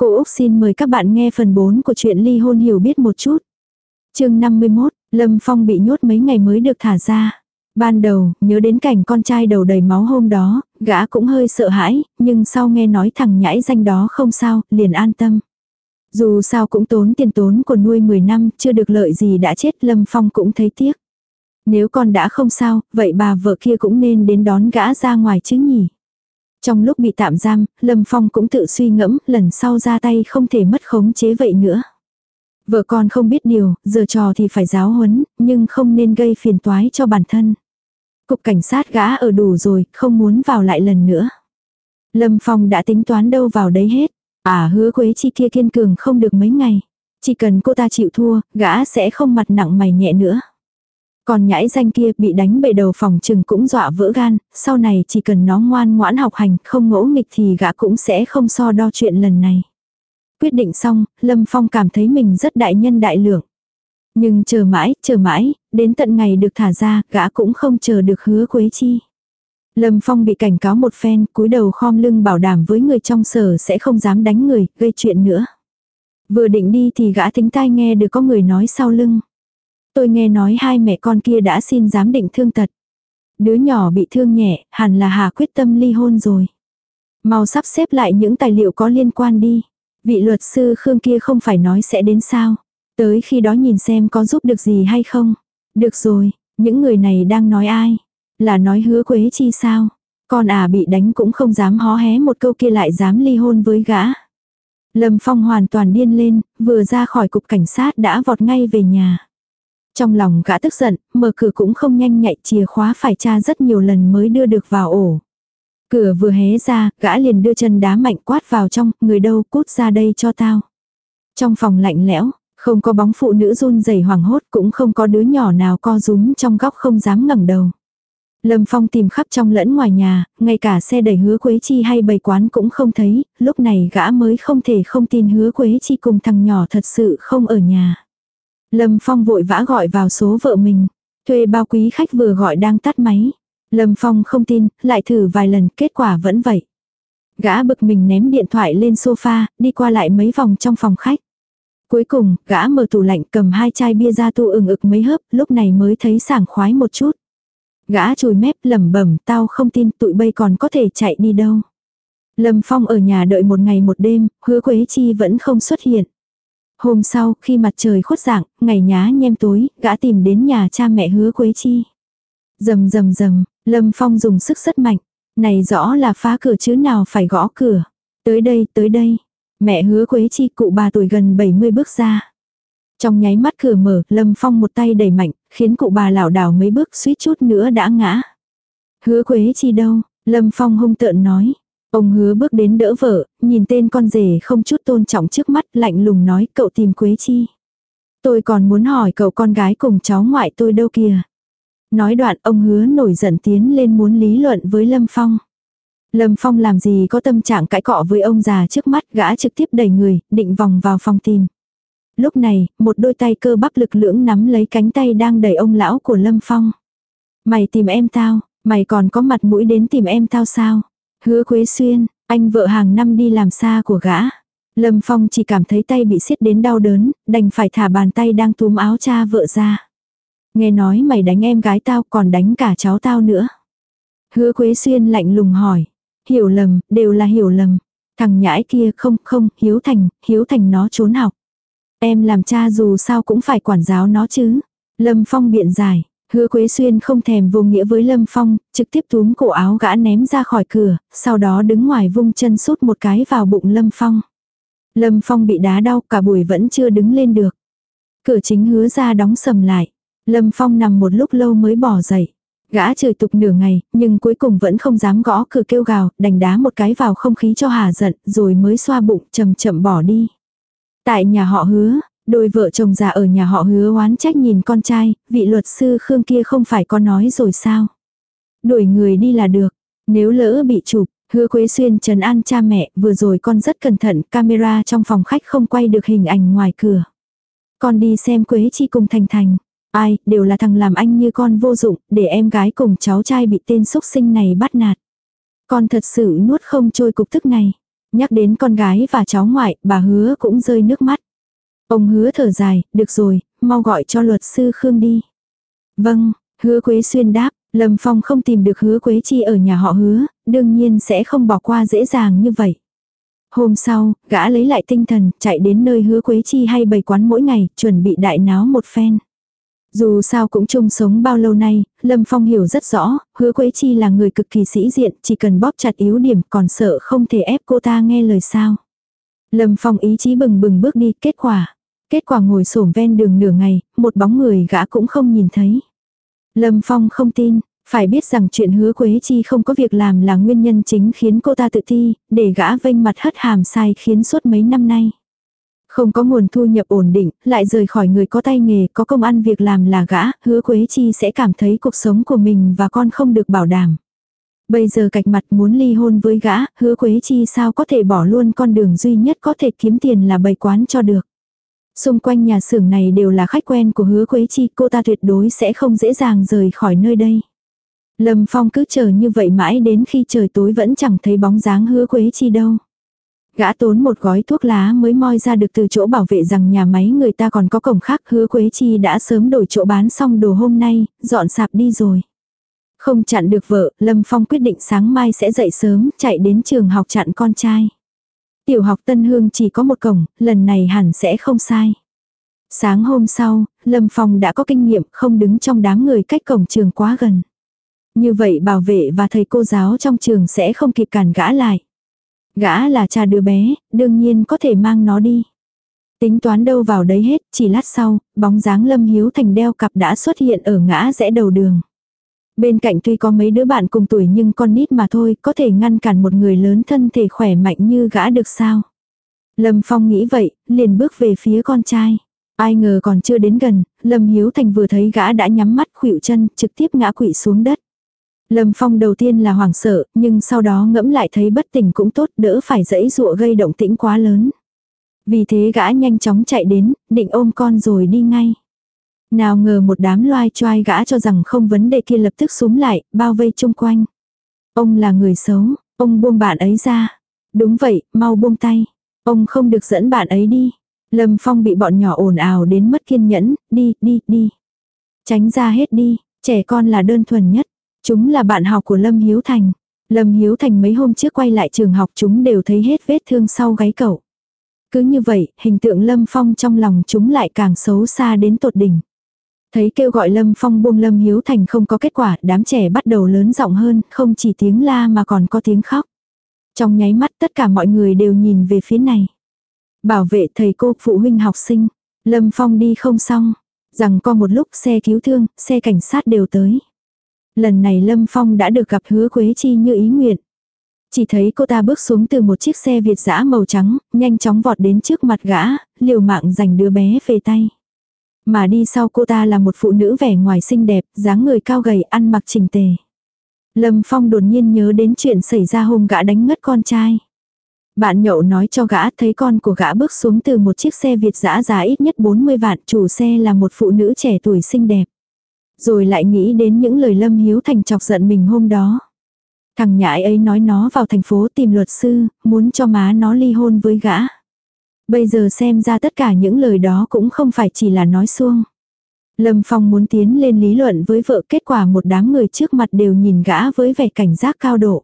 Cô Úc xin mời các bạn nghe phần 4 của chuyện ly hôn hiểu biết một chút. chương 51, Lâm Phong bị nhốt mấy ngày mới được thả ra. Ban đầu, nhớ đến cảnh con trai đầu đầy máu hôm đó, gã cũng hơi sợ hãi, nhưng sau nghe nói thằng nhãi danh đó không sao, liền an tâm. Dù sao cũng tốn tiền tốn của nuôi 10 năm, chưa được lợi gì đã chết, Lâm Phong cũng thấy tiếc. Nếu con đã không sao, vậy bà vợ kia cũng nên đến đón gã ra ngoài chứ nhỉ. Trong lúc bị tạm giam, Lâm Phong cũng tự suy ngẫm, lần sau ra tay không thể mất khống chế vậy nữa. Vợ con không biết điều, giờ trò thì phải giáo huấn, nhưng không nên gây phiền toái cho bản thân. Cục cảnh sát gã ở đủ rồi, không muốn vào lại lần nữa. Lâm Phong đã tính toán đâu vào đấy hết. À hứa Quế Chi kia kiên cường không được mấy ngày. Chỉ cần cô ta chịu thua, gã sẽ không mặt nặng mày nhẹ nữa. Còn nhãi danh kia bị đánh bể đầu phòng trừng cũng dọa vỡ gan, sau này chỉ cần nó ngoan ngoãn học hành, không ngỗ nghịch thì gã cũng sẽ không so đo chuyện lần này. Quyết định xong, Lâm Phong cảm thấy mình rất đại nhân đại lượng. Nhưng chờ mãi, chờ mãi, đến tận ngày được thả ra, gã cũng không chờ được hứa Quế Chi. Lâm Phong bị cảnh cáo một phen, cúi đầu khom lưng bảo đảm với người trong sở sẽ không dám đánh người, gây chuyện nữa. Vừa định đi thì gã tính tai nghe được có người nói sau lưng. Tôi nghe nói hai mẹ con kia đã xin giám định thương tật. Đứa nhỏ bị thương nhẹ, hẳn là Hà quyết tâm ly hôn rồi. Mau sắp xếp lại những tài liệu có liên quan đi. Vị luật sư Khương kia không phải nói sẽ đến sao. Tới khi đó nhìn xem có giúp được gì hay không. Được rồi, những người này đang nói ai? Là nói hứa quế chi sao? Con à bị đánh cũng không dám hó hé một câu kia lại dám ly hôn với gã. Lâm Phong hoàn toàn điên lên, vừa ra khỏi cục cảnh sát đã vọt ngay về nhà. Trong lòng gã tức giận, mở cửa cũng không nhanh nhạy chìa khóa phải tra rất nhiều lần mới đưa được vào ổ. Cửa vừa hé ra, gã liền đưa chân đá mạnh quát vào trong, người đâu cút ra đây cho tao. Trong phòng lạnh lẽo, không có bóng phụ nữ run rẩy hoảng hốt cũng không có đứa nhỏ nào co rúm trong góc không dám ngẩng đầu. Lâm Phong tìm khắp trong lẫn ngoài nhà, ngay cả xe đẩy hứa Quế Chi hay bầy quán cũng không thấy, lúc này gã mới không thể không tin hứa Quế Chi cùng thằng nhỏ thật sự không ở nhà. Lâm Phong vội vã gọi vào số vợ mình. Thuê bao quý khách vừa gọi đang tắt máy. Lâm Phong không tin, lại thử vài lần, kết quả vẫn vậy. Gã bực mình ném điện thoại lên sofa, đi qua lại mấy vòng trong phòng khách. Cuối cùng, gã mở tủ lạnh cầm hai chai bia ra tu ừng ực mấy hớp, lúc này mới thấy sảng khoái một chút. Gã chùi mép lẩm bẩm, tao không tin tụi bây còn có thể chạy đi đâu. Lâm Phong ở nhà đợi một ngày một đêm, hứa Quế Chi vẫn không xuất hiện. Hôm sau, khi mặt trời khuất dạng, ngày nhá nhem tối, gã tìm đến nhà cha mẹ hứa Quế Chi. Rầm rầm rầm, Lâm Phong dùng sức rất mạnh. Này rõ là phá cửa chứ nào phải gõ cửa. Tới đây, tới đây. Mẹ hứa Quế Chi cụ bà tuổi gần 70 bước ra. Trong nháy mắt cửa mở, Lâm Phong một tay đẩy mạnh, khiến cụ bà lảo đảo mấy bước suýt chút nữa đã ngã. Hứa Quế Chi đâu? Lâm Phong hung tợn nói. Ông hứa bước đến đỡ vợ, nhìn tên con rể không chút tôn trọng trước mắt, lạnh lùng nói cậu tìm Quế Chi. Tôi còn muốn hỏi cậu con gái cùng cháu ngoại tôi đâu kìa. Nói đoạn ông hứa nổi giận tiến lên muốn lý luận với Lâm Phong. Lâm Phong làm gì có tâm trạng cãi cọ với ông già trước mắt gã trực tiếp đẩy người, định vòng vào phòng tìm. Lúc này, một đôi tay cơ bắp lực lưỡng nắm lấy cánh tay đang đẩy ông lão của Lâm Phong. Mày tìm em tao, mày còn có mặt mũi đến tìm em tao sao? Hứa Quế Xuyên, anh vợ hàng năm đi làm xa của gã. Lâm Phong chỉ cảm thấy tay bị siết đến đau đớn, đành phải thả bàn tay đang túm áo cha vợ ra. Nghe nói mày đánh em gái tao còn đánh cả cháu tao nữa. Hứa Quế Xuyên lạnh lùng hỏi. Hiểu lầm, đều là hiểu lầm. Thằng nhãi kia không không, Hiếu Thành, Hiếu Thành nó trốn học. Em làm cha dù sao cũng phải quản giáo nó chứ. Lâm Phong biện giải. Hứa Quế Xuyên không thèm vô nghĩa với Lâm Phong, trực tiếp túm cổ áo gã ném ra khỏi cửa, sau đó đứng ngoài vung chân sút một cái vào bụng Lâm Phong. Lâm Phong bị đá đau cả buổi vẫn chưa đứng lên được. Cửa chính hứa ra đóng sầm lại. Lâm Phong nằm một lúc lâu mới bỏ dậy. Gã trời tục nửa ngày, nhưng cuối cùng vẫn không dám gõ cửa kêu gào, đành đá một cái vào không khí cho hà giận, rồi mới xoa bụng chậm chậm bỏ đi. Tại nhà họ hứa, đôi vợ chồng già ở nhà họ hứa oán trách nhìn con trai, vị luật sư Khương kia không phải có nói rồi sao. Đuổi người đi là được, nếu lỡ bị chụp, hứa Quế Xuyên trần an cha mẹ, vừa rồi con rất cẩn thận, camera trong phòng khách không quay được hình ảnh ngoài cửa. Con đi xem Quế Chi cùng Thành Thành. Ai, đều là thằng làm anh như con vô dụng, để em gái cùng cháu trai bị tên xúc sinh này bắt nạt. Con thật sự nuốt không trôi cục tức này. Nhắc đến con gái và cháu ngoại, bà hứa cũng rơi nước mắt. Ông hứa thở dài, được rồi, mau gọi cho luật sư Khương đi. Vâng, hứa Quế Xuyên đáp, Lâm Phong không tìm được hứa Quế Chi ở nhà họ hứa, đương nhiên sẽ không bỏ qua dễ dàng như vậy. Hôm sau, gã lấy lại tinh thần, chạy đến nơi hứa Quế Chi hay bày quán mỗi ngày, chuẩn bị đại náo một phen. Dù sao cũng chung sống bao lâu nay, Lâm Phong hiểu rất rõ, hứa Quế Chi là người cực kỳ sĩ diện, chỉ cần bóp chặt yếu điểm còn sợ không thể ép cô ta nghe lời sao. Lâm Phong ý chí bừng bừng bước đi, kết quả. Kết quả ngồi sổm ven đường nửa ngày, một bóng người gã cũng không nhìn thấy. Lâm Phong không tin, phải biết rằng chuyện hứa Quế Chi không có việc làm là nguyên nhân chính khiến cô ta tự ti, để gã vênh mặt hất hàm sai khiến suốt mấy năm nay. Không có nguồn thu nhập ổn định, lại rời khỏi người có tay nghề, có công ăn việc làm là gã, hứa Quế Chi sẽ cảm thấy cuộc sống của mình và con không được bảo đảm. Bây giờ cạch mặt muốn ly hôn với gã, hứa Quế Chi sao có thể bỏ luôn con đường duy nhất có thể kiếm tiền là bày quán cho được. Xung quanh nhà xưởng này đều là khách quen của hứa Quế Chi, cô ta tuyệt đối sẽ không dễ dàng rời khỏi nơi đây. Lâm Phong cứ chờ như vậy mãi đến khi trời tối vẫn chẳng thấy bóng dáng hứa Quế Chi đâu. Gã tốn một gói thuốc lá mới moi ra được từ chỗ bảo vệ rằng nhà máy người ta còn có cổng khác hứa Quế Chi đã sớm đổi chỗ bán xong đồ hôm nay, dọn sạp đi rồi. Không chặn được vợ, Lâm Phong quyết định sáng mai sẽ dậy sớm, chạy đến trường học chặn con trai. Tiểu học Tân Hương chỉ có một cổng, lần này hẳn sẽ không sai. Sáng hôm sau, Lâm Phong đã có kinh nghiệm không đứng trong đám người cách cổng trường quá gần. Như vậy bảo vệ và thầy cô giáo trong trường sẽ không kịp cản gã lại. Gã là cha đứa bé, đương nhiên có thể mang nó đi. Tính toán đâu vào đấy hết, chỉ lát sau, bóng dáng Lâm Hiếu Thành đeo cặp đã xuất hiện ở ngã rẽ đầu đường. Bên cạnh tuy có mấy đứa bạn cùng tuổi nhưng con nít mà thôi, có thể ngăn cản một người lớn thân thể khỏe mạnh như gã được sao. Lâm Phong nghĩ vậy, liền bước về phía con trai. Ai ngờ còn chưa đến gần, Lâm Hiếu Thành vừa thấy gã đã nhắm mắt khuỵu chân, trực tiếp ngã quỵ xuống đất. Lâm Phong đầu tiên là hoảng sợ, nhưng sau đó ngẫm lại thấy bất tỉnh cũng tốt, đỡ phải dẫy dụa gây động tĩnh quá lớn. Vì thế gã nhanh chóng chạy đến, định ôm con rồi đi ngay. Nào ngờ một đám loai choai gã cho rằng không vấn đề kia lập tức xuống lại, bao vây chung quanh. Ông là người xấu, ông buông bạn ấy ra. Đúng vậy, mau buông tay. Ông không được dẫn bạn ấy đi. Lâm Phong bị bọn nhỏ ồn ào đến mất kiên nhẫn, đi, đi, đi. Tránh ra hết đi, trẻ con là đơn thuần nhất. Chúng là bạn học của Lâm Hiếu Thành. Lâm Hiếu Thành mấy hôm trước quay lại trường học chúng đều thấy hết vết thương sau gáy cậu. Cứ như vậy, hình tượng Lâm Phong trong lòng chúng lại càng xấu xa đến tột đỉnh. Thấy kêu gọi Lâm Phong buông Lâm Hiếu Thành không có kết quả, đám trẻ bắt đầu lớn giọng hơn, không chỉ tiếng la mà còn có tiếng khóc. Trong nháy mắt tất cả mọi người đều nhìn về phía này. Bảo vệ thầy cô, phụ huynh học sinh. Lâm Phong đi không xong. Rằng có một lúc xe cứu thương, xe cảnh sát đều tới. Lần này Lâm Phong đã được gặp hứa Quế Chi như ý nguyện. Chỉ thấy cô ta bước xuống từ một chiếc xe Việt dã màu trắng, nhanh chóng vọt đến trước mặt gã, liều mạng giành đứa bé về tay. Mà đi sau cô ta là một phụ nữ vẻ ngoài xinh đẹp, dáng người cao gầy, ăn mặc chỉnh tề. Lâm Phong đột nhiên nhớ đến chuyện xảy ra hôm gã đánh ngất con trai. Bạn nhậu nói cho gã thấy con của gã bước xuống từ một chiếc xe Việt giã giá ít nhất 40 vạn, chủ xe là một phụ nữ trẻ tuổi xinh đẹp. Rồi lại nghĩ đến những lời Lâm Hiếu Thành chọc giận mình hôm đó. Thằng nhãi ấy nói nó vào thành phố tìm luật sư, muốn cho má nó ly hôn với gã. Bây giờ xem ra tất cả những lời đó cũng không phải chỉ là nói xuông. Lâm Phong muốn tiến lên lý luận với vợ kết quả một đám người trước mặt đều nhìn gã với vẻ cảnh giác cao độ.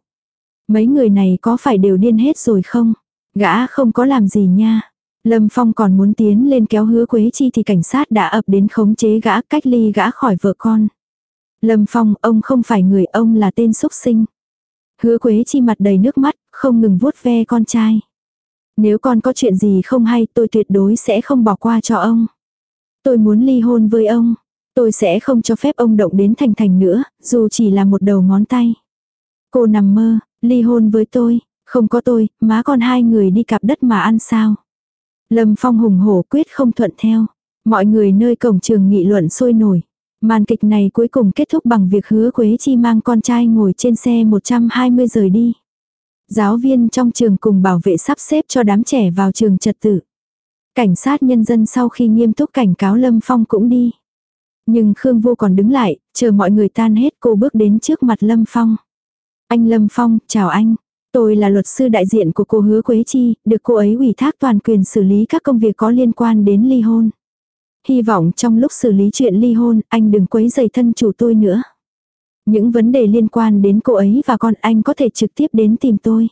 Mấy người này có phải đều điên hết rồi không? Gã không có làm gì nha. Lâm Phong còn muốn tiến lên kéo hứa Quế Chi thì cảnh sát đã ập đến khống chế gã cách ly gã khỏi vợ con. Lâm Phong, ông không phải người ông là tên xúc sinh. Hứa Quế Chi mặt đầy nước mắt, không ngừng vuốt ve con trai. Nếu con có chuyện gì không hay tôi tuyệt đối sẽ không bỏ qua cho ông. Tôi muốn ly hôn với ông. Tôi sẽ không cho phép ông động đến Thành Thành nữa, dù chỉ là một đầu ngón tay. Cô nằm mơ, ly hôn với tôi, không có tôi, má con hai người đi cặp đất mà ăn sao. Lâm Phong hùng hổ quyết không thuận theo. Mọi người nơi cổng trường nghị luận sôi nổi. Màn kịch này cuối cùng kết thúc bằng việc hứa Quế Chi mang con trai ngồi trên xe 120 rời đi. Giáo viên trong trường cùng bảo vệ sắp xếp cho đám trẻ vào trường trật tự. Cảnh sát nhân dân sau khi nghiêm túc cảnh cáo Lâm Phong cũng đi. Nhưng Khương Vô còn đứng lại, chờ mọi người tan hết cô bước đến trước mặt Lâm Phong. Anh Lâm Phong, chào anh. Tôi là luật sư đại diện của cô Hứa Quế Chi, được cô ấy ủy thác toàn quyền xử lý các công việc có liên quan đến ly hôn. Hy vọng trong lúc xử lý chuyện ly hôn, anh đừng quấy rầy thân chủ tôi nữa. Những vấn đề liên quan đến cô ấy và con anh có thể trực tiếp đến tìm tôi.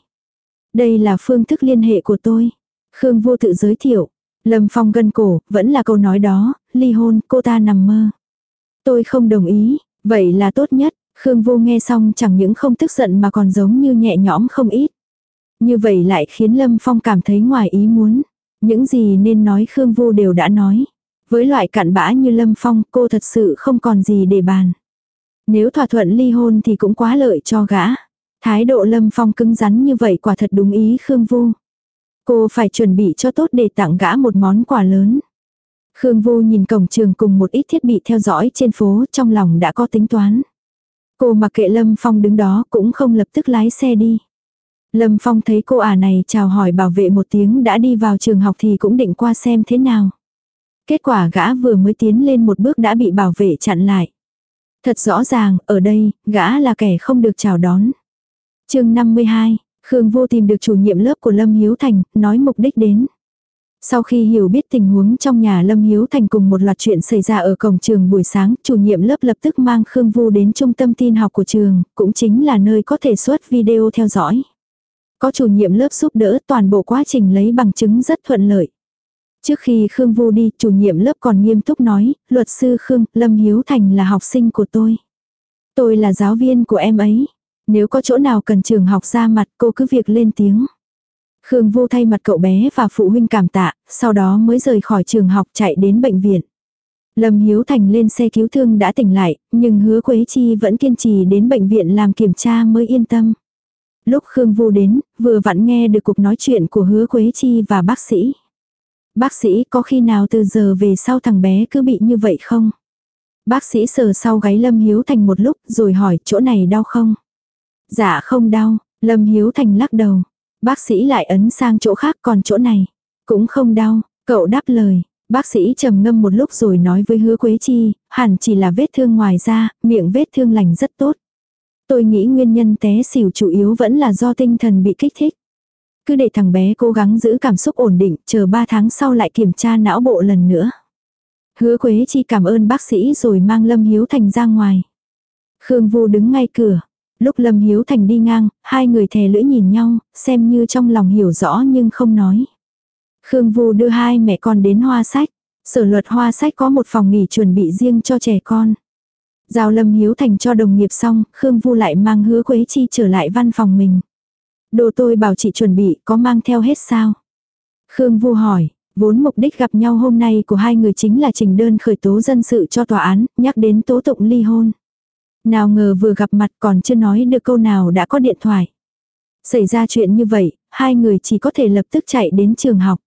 Đây là phương thức liên hệ của tôi. Khương vô tự giới thiệu. Lâm Phong gân cổ, vẫn là câu nói đó, ly hôn, cô ta nằm mơ. Tôi không đồng ý, vậy là tốt nhất. Khương vô nghe xong chẳng những không tức giận mà còn giống như nhẹ nhõm không ít. Như vậy lại khiến Lâm Phong cảm thấy ngoài ý muốn. Những gì nên nói Khương vô đều đã nói. Với loại cặn bã như Lâm Phong cô thật sự không còn gì để bàn. Nếu thỏa thuận ly hôn thì cũng quá lợi cho gã. Thái độ Lâm Phong cứng rắn như vậy quả thật đúng ý Khương Vu. Cô phải chuẩn bị cho tốt để tặng gã một món quà lớn. Khương Vu nhìn cổng trường cùng một ít thiết bị theo dõi trên phố trong lòng đã có tính toán. Cô mặc kệ Lâm Phong đứng đó cũng không lập tức lái xe đi. Lâm Phong thấy cô ả này chào hỏi bảo vệ một tiếng đã đi vào trường học thì cũng định qua xem thế nào. Kết quả gã vừa mới tiến lên một bước đã bị bảo vệ chặn lại. Thật rõ ràng, ở đây, gã là kẻ không được chào đón. chương 52, Khương Vô tìm được chủ nhiệm lớp của Lâm Hiếu Thành, nói mục đích đến. Sau khi hiểu biết tình huống trong nhà Lâm Hiếu Thành cùng một loạt chuyện xảy ra ở cổng trường buổi sáng, chủ nhiệm lớp lập tức mang Khương Vu đến trung tâm tin học của trường, cũng chính là nơi có thể xuất video theo dõi. Có chủ nhiệm lớp giúp đỡ toàn bộ quá trình lấy bằng chứng rất thuận lợi. Trước khi Khương Vu đi, chủ nhiệm lớp còn nghiêm túc nói, luật sư Khương, Lâm Hiếu Thành là học sinh của tôi. Tôi là giáo viên của em ấy. Nếu có chỗ nào cần trường học ra mặt cô cứ việc lên tiếng. Khương Vu thay mặt cậu bé và phụ huynh cảm tạ, sau đó mới rời khỏi trường học chạy đến bệnh viện. Lâm Hiếu Thành lên xe cứu thương đã tỉnh lại, nhưng hứa Quế Chi vẫn kiên trì đến bệnh viện làm kiểm tra mới yên tâm. Lúc Khương Vu đến, vừa vặn nghe được cuộc nói chuyện của hứa Quế Chi và bác sĩ. Bác sĩ có khi nào từ giờ về sau thằng bé cứ bị như vậy không? Bác sĩ sờ sau gáy Lâm Hiếu Thành một lúc rồi hỏi chỗ này đau không? Dạ không đau, Lâm Hiếu Thành lắc đầu. Bác sĩ lại ấn sang chỗ khác còn chỗ này. Cũng không đau, cậu đáp lời. Bác sĩ trầm ngâm một lúc rồi nói với hứa Quế Chi, hẳn chỉ là vết thương ngoài da, miệng vết thương lành rất tốt. Tôi nghĩ nguyên nhân té xỉu chủ yếu vẫn là do tinh thần bị kích thích. Cứ để thằng bé cố gắng giữ cảm xúc ổn định, chờ 3 tháng sau lại kiểm tra não bộ lần nữa. Hứa Quế Chi cảm ơn bác sĩ rồi mang Lâm Hiếu Thành ra ngoài. Khương Vu đứng ngay cửa. Lúc Lâm Hiếu Thành đi ngang, hai người thè lưỡi nhìn nhau, xem như trong lòng hiểu rõ nhưng không nói. Khương Vu đưa hai mẹ con đến hoa sách. Sở luật hoa sách có một phòng nghỉ chuẩn bị riêng cho trẻ con. Giao Lâm Hiếu Thành cho đồng nghiệp xong, Khương Vu lại mang hứa Quế Chi trở lại văn phòng mình. Đồ tôi bảo chị chuẩn bị có mang theo hết sao? Khương Vu hỏi, vốn mục đích gặp nhau hôm nay của hai người chính là trình đơn khởi tố dân sự cho tòa án, nhắc đến tố tụng ly hôn. Nào ngờ vừa gặp mặt còn chưa nói được câu nào đã có điện thoại. Xảy ra chuyện như vậy, hai người chỉ có thể lập tức chạy đến trường học.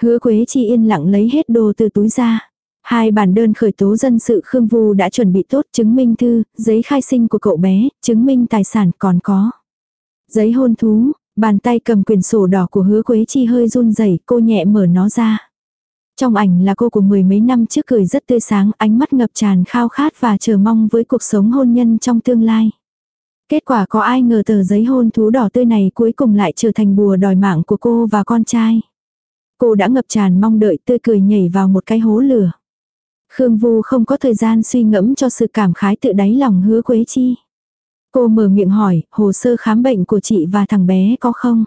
Hứa Quế Chi yên lặng lấy hết đồ từ túi ra. Hai bản đơn khởi tố dân sự Khương Vu đã chuẩn bị tốt chứng minh thư, giấy khai sinh của cậu bé, chứng minh tài sản còn có. Giấy hôn thú, bàn tay cầm quyền sổ đỏ của hứa Quế Chi hơi run rẩy cô nhẹ mở nó ra. Trong ảnh là cô của mười mấy năm trước cười rất tươi sáng, ánh mắt ngập tràn khao khát và chờ mong với cuộc sống hôn nhân trong tương lai. Kết quả có ai ngờ tờ giấy hôn thú đỏ tươi này cuối cùng lại trở thành bùa đòi mạng của cô và con trai. Cô đã ngập tràn mong đợi tươi cười nhảy vào một cái hố lửa. Khương Vu không có thời gian suy ngẫm cho sự cảm khái tự đáy lòng hứa Quế Chi. Cô mở miệng hỏi, hồ sơ khám bệnh của chị và thằng bé có không?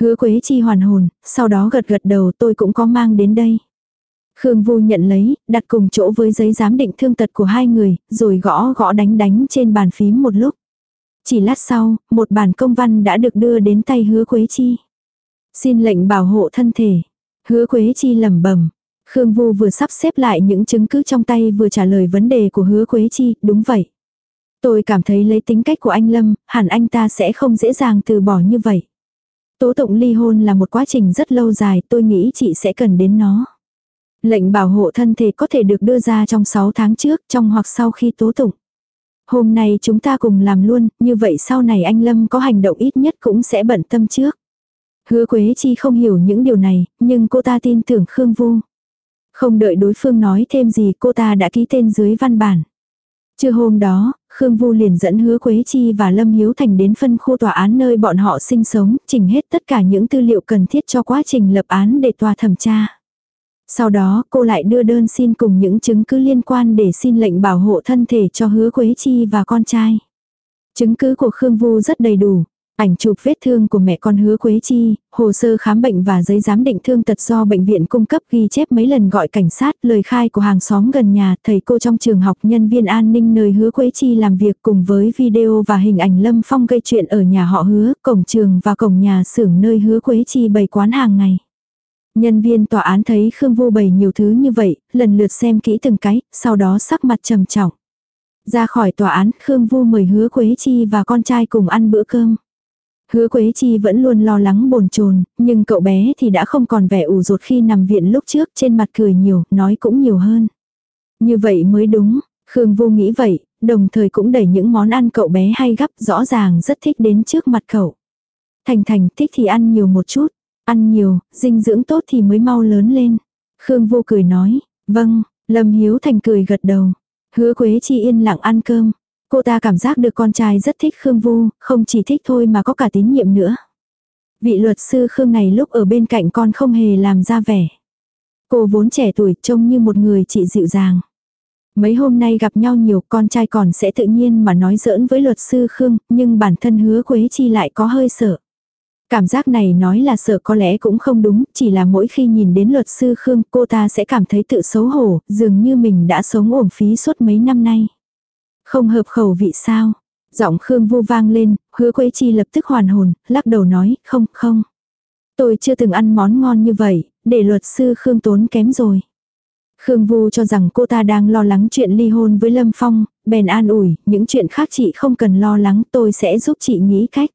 Hứa Quế Chi hoàn hồn, sau đó gật gật đầu tôi cũng có mang đến đây. Khương Vu nhận lấy, đặt cùng chỗ với giấy giám định thương tật của hai người, rồi gõ gõ đánh đánh trên bàn phím một lúc. Chỉ lát sau, một bản công văn đã được đưa đến tay hứa Quế Chi. Xin lệnh bảo hộ thân thể. Hứa Quế Chi lẩm bẩm. Khương Vu vừa sắp xếp lại những chứng cứ trong tay vừa trả lời vấn đề của hứa Quế Chi, đúng vậy. Tôi cảm thấy lấy tính cách của anh Lâm, hẳn anh ta sẽ không dễ dàng từ bỏ như vậy. Tố tụng ly hôn là một quá trình rất lâu dài, tôi nghĩ chị sẽ cần đến nó. Lệnh bảo hộ thân thể có thể được đưa ra trong 6 tháng trước, trong hoặc sau khi tố tụng. Hôm nay chúng ta cùng làm luôn, như vậy sau này anh Lâm có hành động ít nhất cũng sẽ bận tâm trước. Hứa Quế Chi không hiểu những điều này, nhưng cô ta tin tưởng Khương Vu. Không đợi đối phương nói thêm gì cô ta đã ký tên dưới văn bản. Trưa hôm đó, Khương Vu liền dẫn hứa Quế Chi và Lâm Hiếu Thành đến phân khu tòa án nơi bọn họ sinh sống, chỉnh hết tất cả những tư liệu cần thiết cho quá trình lập án để tòa thẩm tra. Sau đó cô lại đưa đơn xin cùng những chứng cứ liên quan để xin lệnh bảo hộ thân thể cho hứa Quế Chi và con trai. Chứng cứ của Khương Vu rất đầy đủ, Ảnh chụp vết thương của mẹ con hứa Quế Chi, hồ sơ khám bệnh và giấy giám định thương tật do bệnh viện cung cấp ghi chép mấy lần gọi cảnh sát, lời khai của hàng xóm gần nhà, thầy cô trong trường học, nhân viên an ninh nơi hứa Quế Chi làm việc cùng với video và hình ảnh Lâm Phong gây chuyện ở nhà họ hứa, cổng trường và cổng nhà xưởng nơi hứa Quế Chi bày quán hàng ngày. Nhân viên tòa án thấy Khương Vô bày nhiều thứ như vậy, lần lượt xem kỹ từng cái, sau đó sắc mặt trầm trọng. Ra khỏi tòa án, Khương Vu mời hứa Quế Chi và con trai cùng ăn bữa cơm. Hứa Quế Chi vẫn luôn lo lắng bồn chồn, nhưng cậu bé thì đã không còn vẻ ủ rột khi nằm viện lúc trước, trên mặt cười nhiều, nói cũng nhiều hơn. Như vậy mới đúng, Khương Vô nghĩ vậy, đồng thời cũng đẩy những món ăn cậu bé hay gấp rõ ràng rất thích đến trước mặt cậu. Thành Thành thích thì ăn nhiều một chút, ăn nhiều, dinh dưỡng tốt thì mới mau lớn lên. Khương Vô cười nói, vâng, Lâm Hiếu Thành cười gật đầu. Hứa Quế Chi yên lặng ăn cơm, Cô ta cảm giác được con trai rất thích Khương Vu, không chỉ thích thôi mà có cả tín nhiệm nữa. Vị luật sư Khương này lúc ở bên cạnh con không hề làm ra vẻ. Cô vốn trẻ tuổi trông như một người chị dịu dàng. Mấy hôm nay gặp nhau nhiều con trai còn sẽ tự nhiên mà nói giỡn với luật sư Khương, nhưng bản thân hứa Quế Chi lại có hơi sợ. Cảm giác này nói là sợ có lẽ cũng không đúng, chỉ là mỗi khi nhìn đến luật sư Khương cô ta sẽ cảm thấy tự xấu hổ, dường như mình đã sống uổng phí suốt mấy năm nay. Không hợp khẩu vị sao? Giọng Khương Vu vang lên, hứa Quế Chi lập tức hoàn hồn, lắc đầu nói, không, không. Tôi chưa từng ăn món ngon như vậy, để luật sư Khương tốn kém rồi. Khương Vu cho rằng cô ta đang lo lắng chuyện ly hôn với Lâm Phong, bèn an ủi, những chuyện khác chị không cần lo lắng, tôi sẽ giúp chị nghĩ cách.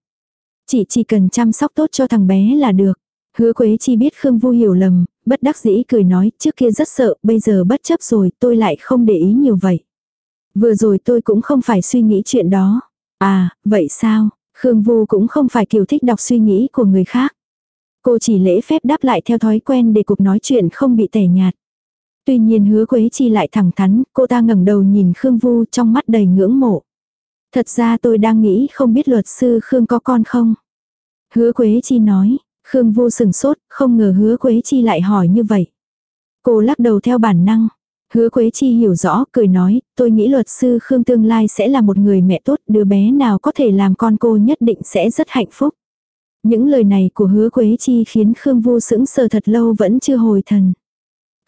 Chị chỉ cần chăm sóc tốt cho thằng bé là được. Hứa Quế Chi biết Khương Vu hiểu lầm, bất đắc dĩ cười nói, trước kia rất sợ, bây giờ bất chấp rồi, tôi lại không để ý nhiều vậy. Vừa rồi tôi cũng không phải suy nghĩ chuyện đó. À, vậy sao? Khương Vu cũng không phải kiểu thích đọc suy nghĩ của người khác. Cô chỉ lễ phép đáp lại theo thói quen để cuộc nói chuyện không bị tẻ nhạt. Tuy nhiên hứa Quế Chi lại thẳng thắn, cô ta ngẩng đầu nhìn Khương Vu trong mắt đầy ngưỡng mộ. Thật ra tôi đang nghĩ không biết luật sư Khương có con không? Hứa Quế Chi nói, Khương Vu sừng sốt, không ngờ hứa Quế Chi lại hỏi như vậy. Cô lắc đầu theo bản năng. Hứa Quế Chi hiểu rõ, cười nói, tôi nghĩ luật sư Khương tương lai sẽ là một người mẹ tốt, đứa bé nào có thể làm con cô nhất định sẽ rất hạnh phúc. Những lời này của hứa Quế Chi khiến Khương Vu sững sờ thật lâu vẫn chưa hồi thần.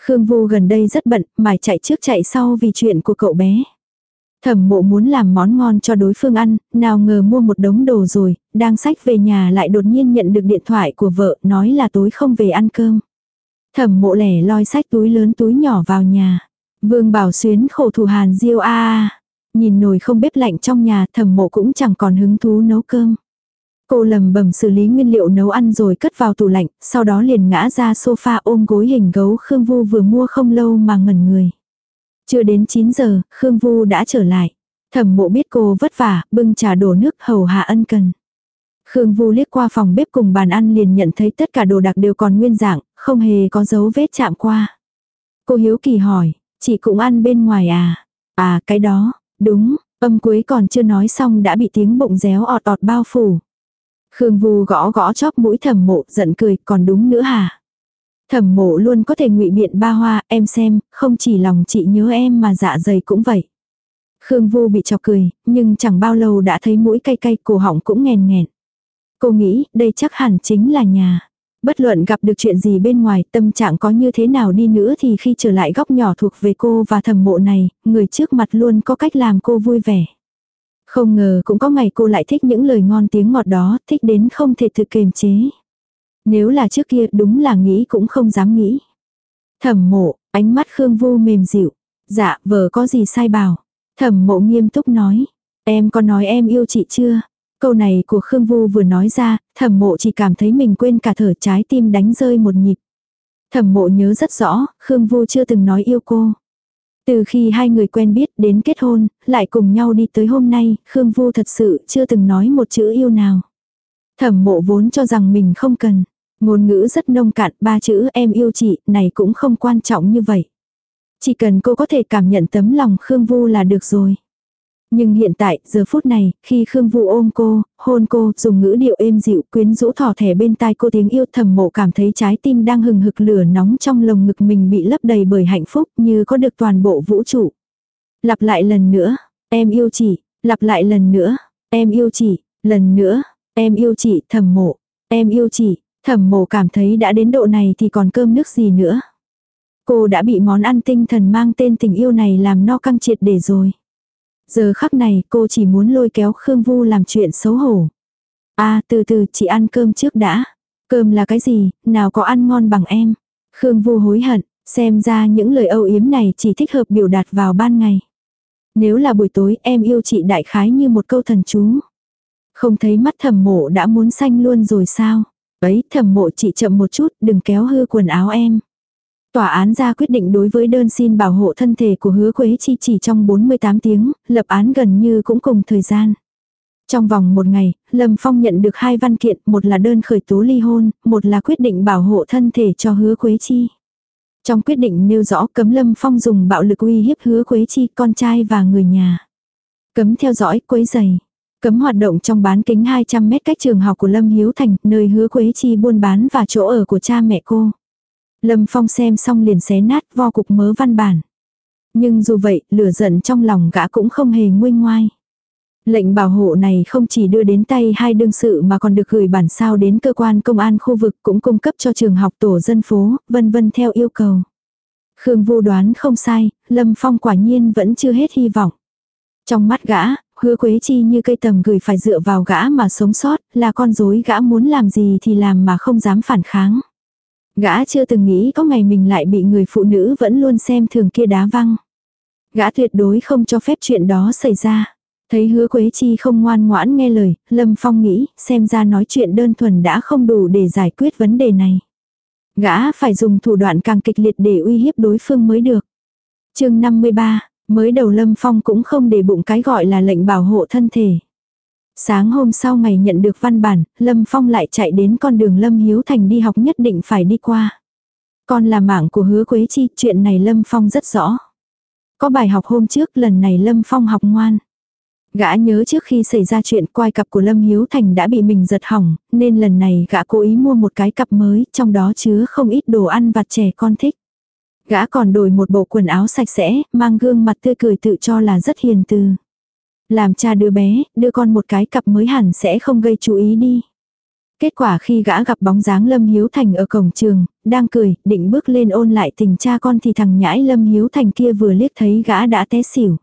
Khương Vu gần đây rất bận, mải chạy trước chạy sau vì chuyện của cậu bé. Thẩm mộ muốn làm món ngon cho đối phương ăn, nào ngờ mua một đống đồ rồi, đang sách về nhà lại đột nhiên nhận được điện thoại của vợ nói là tối không về ăn cơm. Thẩm mộ lẻ loi sách túi lớn túi nhỏ vào nhà. Vương Bảo Xuyến khổ thủ hàn diêu a. Nhìn nồi không bếp lạnh trong nhà thẩm mộ cũng chẳng còn hứng thú nấu cơm. Cô lầm bầm xử lý nguyên liệu nấu ăn rồi cất vào tủ lạnh, sau đó liền ngã ra sofa ôm gối hình gấu Khương Vu vừa mua không lâu mà ngẩn người. Chưa đến 9 giờ, Khương Vu đã trở lại. Thẩm mộ biết cô vất vả, bưng trà đổ nước hầu hạ ân cần. Khương Vu liếc qua phòng bếp cùng bàn ăn liền nhận thấy tất cả đồ đặc đều còn nguyên dạng, không hề có dấu vết chạm qua. Cô hiếu kỳ hỏi, Chị cũng ăn bên ngoài à? À cái đó, đúng, âm cuối còn chưa nói xong đã bị tiếng bụng réo ọt ọt bao phủ. Khương Vu gõ gõ chóp mũi thẩm mộ giận cười còn đúng nữa hả? Thẩm mộ luôn có thể ngụy biện ba hoa, em xem, không chỉ lòng chị nhớ em mà dạ dày cũng vậy. Khương Vu bị chọc cười, nhưng chẳng bao lâu đã thấy mũi cay cay cổ họng cũng nghèn nghẹn. Cô nghĩ đây chắc hẳn chính là nhà. Bất luận gặp được chuyện gì bên ngoài, tâm trạng có như thế nào đi nữa thì khi trở lại góc nhỏ thuộc về cô và thầm mộ này, người trước mặt luôn có cách làm cô vui vẻ. Không ngờ cũng có ngày cô lại thích những lời ngon tiếng ngọt đó, thích đến không thể tự kiềm chế. Nếu là trước kia đúng là nghĩ cũng không dám nghĩ. Thẩm mộ, ánh mắt Khương Vu mềm dịu. Dạ, vợ có gì sai bảo. Thẩm mộ nghiêm túc nói. Em có nói em yêu chị chưa? Câu này của Khương Vu vừa nói ra, thẩm mộ chỉ cảm thấy mình quên cả thở trái tim đánh rơi một nhịp. Thẩm mộ nhớ rất rõ, Khương Vu chưa từng nói yêu cô. Từ khi hai người quen biết đến kết hôn, lại cùng nhau đi tới hôm nay, Khương Vu thật sự chưa từng nói một chữ yêu nào. Thẩm mộ vốn cho rằng mình không cần. Ngôn ngữ rất nông cạn, ba chữ em yêu chị, này cũng không quan trọng như vậy. Chỉ cần cô có thể cảm nhận tấm lòng Khương Vu là được rồi. Nhưng hiện tại, giờ phút này, khi Khương Vũ ôm cô, hôn cô, dùng ngữ điệu êm dịu, quyến rũ thỏ thẻ bên tai cô tiếng yêu thầm mộ cảm thấy trái tim đang hừng hực lửa nóng trong lồng ngực mình bị lấp đầy bởi hạnh phúc như có được toàn bộ vũ trụ. Lặp lại lần nữa, em yêu chị, lặp lại lần nữa, em yêu chị, lần nữa, em yêu chị, thầm mộ, em yêu chị, thầm mộ cảm thấy đã đến độ này thì còn cơm nước gì nữa. Cô đã bị món ăn tinh thần mang tên tình yêu này làm no căng triệt để rồi. Giờ khắc này cô chỉ muốn lôi kéo Khương Vu làm chuyện xấu hổ. À từ từ chị ăn cơm trước đã. Cơm là cái gì, nào có ăn ngon bằng em. Khương Vu hối hận, xem ra những lời âu yếm này chỉ thích hợp biểu đạt vào ban ngày. Nếu là buổi tối em yêu chị đại khái như một câu thần chú. Không thấy mắt thầm mộ đã muốn xanh luôn rồi sao. Ấy thầm mộ chị chậm một chút đừng kéo hư quần áo em. Tòa án ra quyết định đối với đơn xin bảo hộ thân thể của hứa Quế Chi chỉ trong 48 tiếng, lập án gần như cũng cùng thời gian. Trong vòng một ngày, Lâm Phong nhận được hai văn kiện, một là đơn khởi tố ly hôn, một là quyết định bảo hộ thân thể cho hứa Quế Chi. Trong quyết định nêu rõ cấm Lâm Phong dùng bạo lực uy hiếp hứa Quế Chi, con trai và người nhà. Cấm theo dõi, quấy giày. Cấm hoạt động trong bán kính 200 mét cách trường học của Lâm Hiếu Thành, nơi hứa Quế Chi buôn bán và chỗ ở của cha mẹ cô. Lâm Phong xem xong liền xé nát vo cục mớ văn bản. Nhưng dù vậy, lửa giận trong lòng gã cũng không hề nguôi ngoai. Lệnh bảo hộ này không chỉ đưa đến tay hai đương sự mà còn được gửi bản sao đến cơ quan công an khu vực cũng cung cấp cho trường học tổ dân phố, vân vân theo yêu cầu. Khương vô đoán không sai, Lâm Phong quả nhiên vẫn chưa hết hy vọng. Trong mắt gã, hứa quế chi như cây tầm gửi phải dựa vào gã mà sống sót, là con rối gã muốn làm gì thì làm mà không dám phản kháng. Gã chưa từng nghĩ có ngày mình lại bị người phụ nữ vẫn luôn xem thường kia đá văng. Gã tuyệt đối không cho phép chuyện đó xảy ra. Thấy hứa Quế Chi không ngoan ngoãn nghe lời, Lâm Phong nghĩ, xem ra nói chuyện đơn thuần đã không đủ để giải quyết vấn đề này. Gã phải dùng thủ đoạn càng kịch liệt để uy hiếp đối phương mới được. chương 53, mới đầu Lâm Phong cũng không để bụng cái gọi là lệnh bảo hộ thân thể. Sáng hôm sau ngày nhận được văn bản, Lâm Phong lại chạy đến con đường Lâm Hiếu Thành đi học nhất định phải đi qua. Con là mạng của hứa Quế Chi, chuyện này Lâm Phong rất rõ. Có bài học hôm trước lần này Lâm Phong học ngoan. Gã nhớ trước khi xảy ra chuyện quai cặp của Lâm Hiếu Thành đã bị mình giật hỏng, nên lần này gã cố ý mua một cái cặp mới, trong đó chứa không ít đồ ăn vặt trẻ con thích. Gã còn đổi một bộ quần áo sạch sẽ, mang gương mặt tươi cười tự cho là rất hiền từ. Làm cha đứa bé, đưa con một cái cặp mới hẳn sẽ không gây chú ý đi. Kết quả khi gã gặp bóng dáng Lâm Hiếu Thành ở cổng trường, đang cười, định bước lên ôn lại tình cha con thì thằng nhãi Lâm Hiếu Thành kia vừa liếc thấy gã đã té xỉu.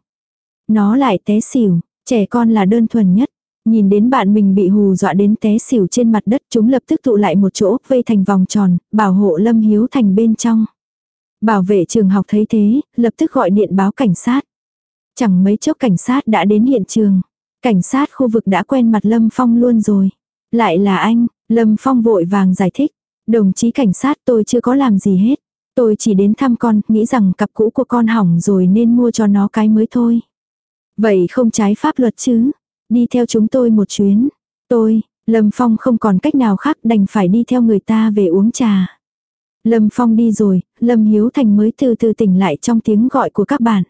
Nó lại té xỉu, trẻ con là đơn thuần nhất. Nhìn đến bạn mình bị hù dọa đến té xỉu trên mặt đất chúng lập tức tụ lại một chỗ, vây thành vòng tròn, bảo hộ Lâm Hiếu Thành bên trong. Bảo vệ trường học thấy thế, lập tức gọi điện báo cảnh sát. Chẳng mấy chốc cảnh sát đã đến hiện trường. Cảnh sát khu vực đã quen mặt Lâm Phong luôn rồi. Lại là anh, Lâm Phong vội vàng giải thích. Đồng chí cảnh sát tôi chưa có làm gì hết. Tôi chỉ đến thăm con, nghĩ rằng cặp cũ của con hỏng rồi nên mua cho nó cái mới thôi. Vậy không trái pháp luật chứ. Đi theo chúng tôi một chuyến. Tôi, Lâm Phong không còn cách nào khác đành phải đi theo người ta về uống trà. Lâm Phong đi rồi, Lâm Hiếu Thành mới từ từ tỉnh lại trong tiếng gọi của các bạn.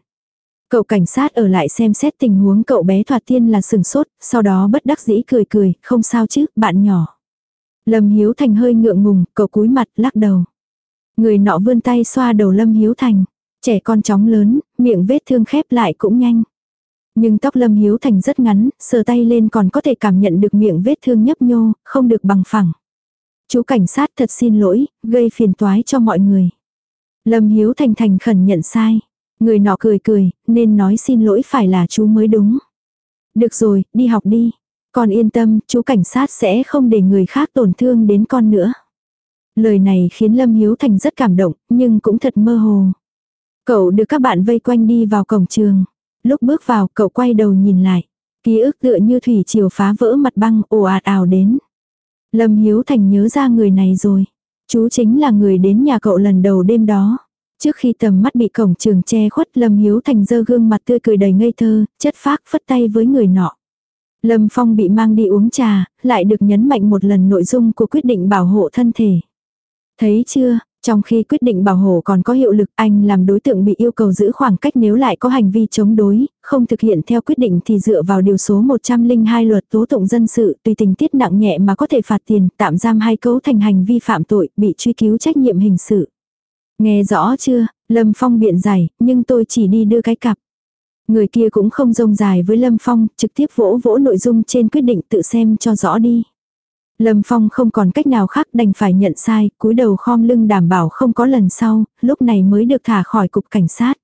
Cậu cảnh sát ở lại xem xét tình huống cậu bé thoạt tiên là sừng sốt, sau đó bất đắc dĩ cười cười, không sao chứ, bạn nhỏ. Lâm Hiếu Thành hơi ngượng ngùng, cậu cúi mặt, lắc đầu. Người nọ vươn tay xoa đầu Lâm Hiếu Thành. Trẻ con chóng lớn, miệng vết thương khép lại cũng nhanh. Nhưng tóc Lâm Hiếu Thành rất ngắn, sờ tay lên còn có thể cảm nhận được miệng vết thương nhấp nhô, không được bằng phẳng. Chú cảnh sát thật xin lỗi, gây phiền toái cho mọi người. Lâm Hiếu Thành thành khẩn nhận sai. Người nọ cười cười, nên nói xin lỗi phải là chú mới đúng. Được rồi, đi học đi. Con yên tâm, chú cảnh sát sẽ không để người khác tổn thương đến con nữa. Lời này khiến Lâm Hiếu Thành rất cảm động, nhưng cũng thật mơ hồ. Cậu được các bạn vây quanh đi vào cổng trường. Lúc bước vào, cậu quay đầu nhìn lại. Ký ức tựa như thủy chiều phá vỡ mặt băng ồ ạt ảo đến. Lâm Hiếu Thành nhớ ra người này rồi. Chú chính là người đến nhà cậu lần đầu đêm đó. Trước khi tầm mắt bị cổng trường che khuất Lâm Hiếu Thành dơ gương mặt tươi cười đầy ngây thơ, chất phác phất tay với người nọ. Lâm Phong bị mang đi uống trà, lại được nhấn mạnh một lần nội dung của quyết định bảo hộ thân thể. Thấy chưa, Trong khi quyết định bảo hộ còn có hiệu lực anh làm đối tượng bị yêu cầu giữ khoảng cách nếu lại có hành vi chống đối, không thực hiện theo quyết định thì dựa vào điều số 102 luật tố tụng dân sự tùy tình tiết nặng nhẹ mà có thể phạt tiền, tạm giam hay cấu thành hành vi phạm tội, bị truy cứu trách nhiệm hình sự. Nghe rõ chưa, Lâm Phong biện giải, nhưng tôi chỉ đi đưa cái cặp. Người kia cũng không rông dài với Lâm Phong, trực tiếp vỗ vỗ nội dung trên quyết định tự xem cho rõ đi. Lâm Phong không còn cách nào khác đành phải nhận sai, cúi đầu khom lưng đảm bảo không có lần sau, lúc này mới được thả khỏi cục cảnh sát.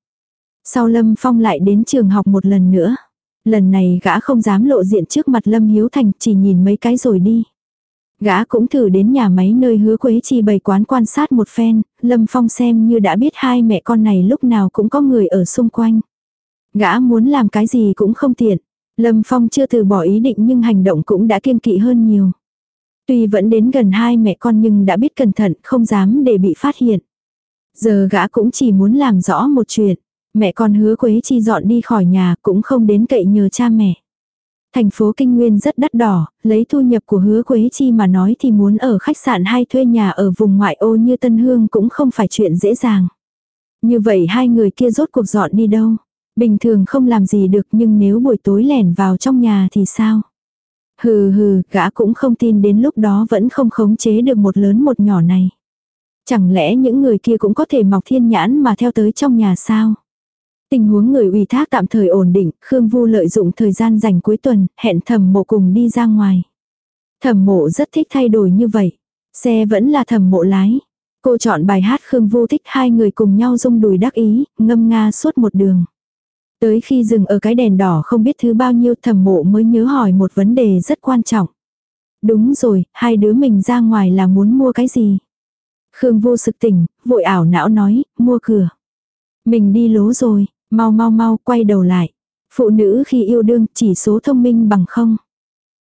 Sau Lâm Phong lại đến trường học một lần nữa. Lần này gã không dám lộ diện trước mặt Lâm Hiếu Thành, chỉ nhìn mấy cái rồi đi. Gã cũng thử đến nhà máy nơi hứa Quế Chi bày quán quan sát một phen, Lâm Phong xem như đã biết hai mẹ con này lúc nào cũng có người ở xung quanh. Gã muốn làm cái gì cũng không tiện. Lâm Phong chưa từ bỏ ý định nhưng hành động cũng đã kiêng kỵ hơn nhiều. Tuy vẫn đến gần hai mẹ con nhưng đã biết cẩn thận, không dám để bị phát hiện. Giờ gã cũng chỉ muốn làm rõ một chuyện. Mẹ con hứa Quế Chi dọn đi khỏi nhà cũng không đến cậy nhờ cha mẹ. Thành phố Kinh Nguyên rất đắt đỏ, lấy thu nhập của hứa Quế Chi mà nói thì muốn ở khách sạn hay thuê nhà ở vùng ngoại ô như Tân Hương cũng không phải chuyện dễ dàng. Như vậy hai người kia rốt cuộc dọn đi đâu? Bình thường không làm gì được nhưng nếu buổi tối lẻn vào trong nhà thì sao? Hừ hừ, gã cũng không tin đến lúc đó vẫn không khống chế được một lớn một nhỏ này. Chẳng lẽ những người kia cũng có thể mọc thiên nhãn mà theo tới trong nhà sao? Tình huống người ủy thác tạm thời ổn định, Khương Vu lợi dụng thời gian dành cuối tuần, hẹn thẩm mộ cùng đi ra ngoài. Thẩm mộ rất thích thay đổi như vậy. Xe vẫn là thẩm mộ lái. Cô chọn bài hát Khương Vu thích hai người cùng nhau rung đùi đắc ý, ngâm nga suốt một đường. Tới khi dừng ở cái đèn đỏ không biết thứ bao nhiêu thẩm mộ mới nhớ hỏi một vấn đề rất quan trọng. Đúng rồi, hai đứa mình ra ngoài là muốn mua cái gì? Khương vu sực tỉnh, vội ảo não nói, mua cửa. Mình đi lố rồi, mau mau mau quay đầu lại. Phụ nữ khi yêu đương chỉ số thông minh bằng không.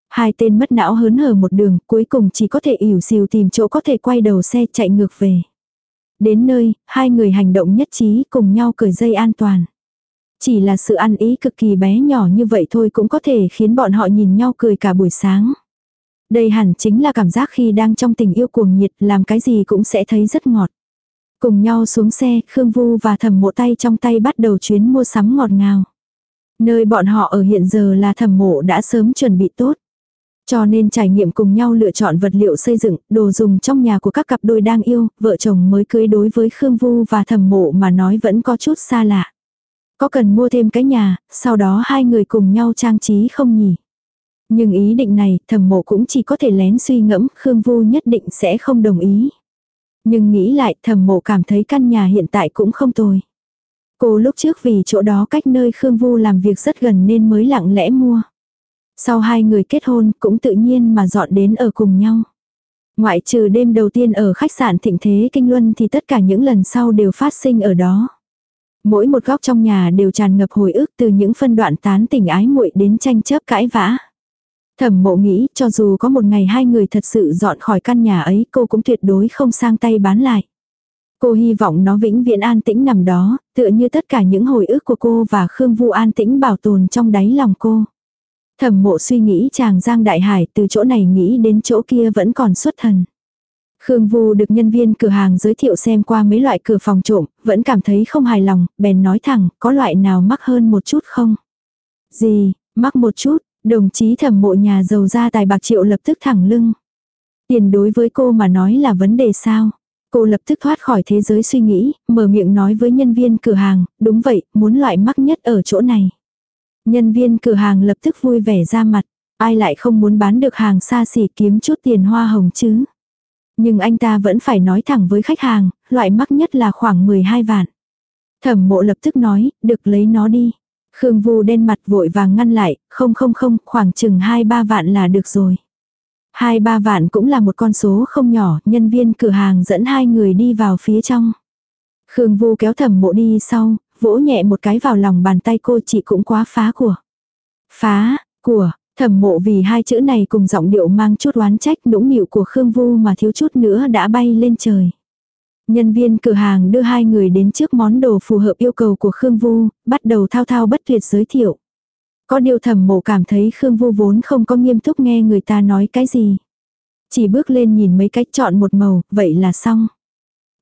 Hai tên mất não hớn hở một đường, cuối cùng chỉ có thể ỉu xìu tìm chỗ có thể quay đầu xe chạy ngược về. Đến nơi, hai người hành động nhất trí cùng nhau cởi dây an toàn. Chỉ là sự ăn ý cực kỳ bé nhỏ như vậy thôi cũng có thể khiến bọn họ nhìn nhau cười cả buổi sáng. Đây hẳn chính là cảm giác khi đang trong tình yêu cuồng nhiệt làm cái gì cũng sẽ thấy rất ngọt. Cùng nhau xuống xe, Khương Vu và thẩm mộ tay trong tay bắt đầu chuyến mua sắm ngọt ngào. Nơi bọn họ ở hiện giờ là thẩm mộ đã sớm chuẩn bị tốt. Cho nên trải nghiệm cùng nhau lựa chọn vật liệu xây dựng, đồ dùng trong nhà của các cặp đôi đang yêu, vợ chồng mới cưới đối với Khương Vu và thẩm mộ mà nói vẫn có chút xa lạ. Có cần mua thêm cái nhà, sau đó hai người cùng nhau trang trí không nhỉ? Nhưng ý định này, thẩm mộ cũng chỉ có thể lén suy ngẫm, Khương Vu nhất định sẽ không đồng ý. Nhưng nghĩ lại, thầm mộ cảm thấy căn nhà hiện tại cũng không tồi. Cô lúc trước vì chỗ đó cách nơi Khương Vu làm việc rất gần nên mới lặng lẽ mua. Sau hai người kết hôn cũng tự nhiên mà dọn đến ở cùng nhau. Ngoại trừ đêm đầu tiên ở khách sạn Thịnh Thế Kinh Luân thì tất cả những lần sau đều phát sinh ở đó. Mỗi một góc trong nhà đều tràn ngập hồi ức từ những phân đoạn tán tình ái muội đến tranh chấp cãi vã. Thẩm mộ nghĩ cho dù có một ngày hai người thật sự dọn khỏi căn nhà ấy cô cũng tuyệt đối không sang tay bán lại. Cô hy vọng nó vĩnh viễn an tĩnh nằm đó, tựa như tất cả những hồi ức của cô và Khương Vu an tĩnh bảo tồn trong đáy lòng cô. Thẩm mộ suy nghĩ chàng Giang Đại Hải từ chỗ này nghĩ đến chỗ kia vẫn còn xuất thần. Khương Vu được nhân viên cửa hàng giới thiệu xem qua mấy loại cửa phòng trộm, vẫn cảm thấy không hài lòng, bèn nói thẳng, có loại nào mắc hơn một chút không? Gì, mắc một chút, đồng chí thẩm mộ nhà giàu ra tài bạc triệu lập tức thẳng lưng. Tiền đối với cô mà nói là vấn đề sao? Cô lập tức thoát khỏi thế giới suy nghĩ, mở miệng nói với nhân viên cửa hàng, đúng vậy, muốn loại mắc nhất ở chỗ này. Nhân viên cửa hàng lập tức vui vẻ ra mặt, ai lại không muốn bán được hàng xa xỉ kiếm chút tiền hoa hồng chứ? Nhưng anh ta vẫn phải nói thẳng với khách hàng, loại mắc nhất là khoảng 12 vạn. Thẩm mộ lập tức nói, được lấy nó đi. Khương Vu đen mặt vội vàng ngăn lại, không không không, khoảng chừng 2-3 vạn là được rồi. 2-3 vạn cũng là một con số không nhỏ, nhân viên cửa hàng dẫn hai người đi vào phía trong. Khương Vu kéo thẩm mộ đi sau, vỗ nhẹ một cái vào lòng bàn tay cô chị cũng quá phá của. Phá, của, Thẩm mộ vì hai chữ này cùng giọng điệu mang chút oán trách nũng nịu của Khương Vu mà thiếu chút nữa đã bay lên trời. Nhân viên cửa hàng đưa hai người đến trước món đồ phù hợp yêu cầu của Khương Vu, bắt đầu thao thao bất tuyệt giới thiệu. Có điều thẩm mộ cảm thấy Khương Vu vốn không có nghiêm túc nghe người ta nói cái gì. Chỉ bước lên nhìn mấy cách chọn một màu, vậy là xong.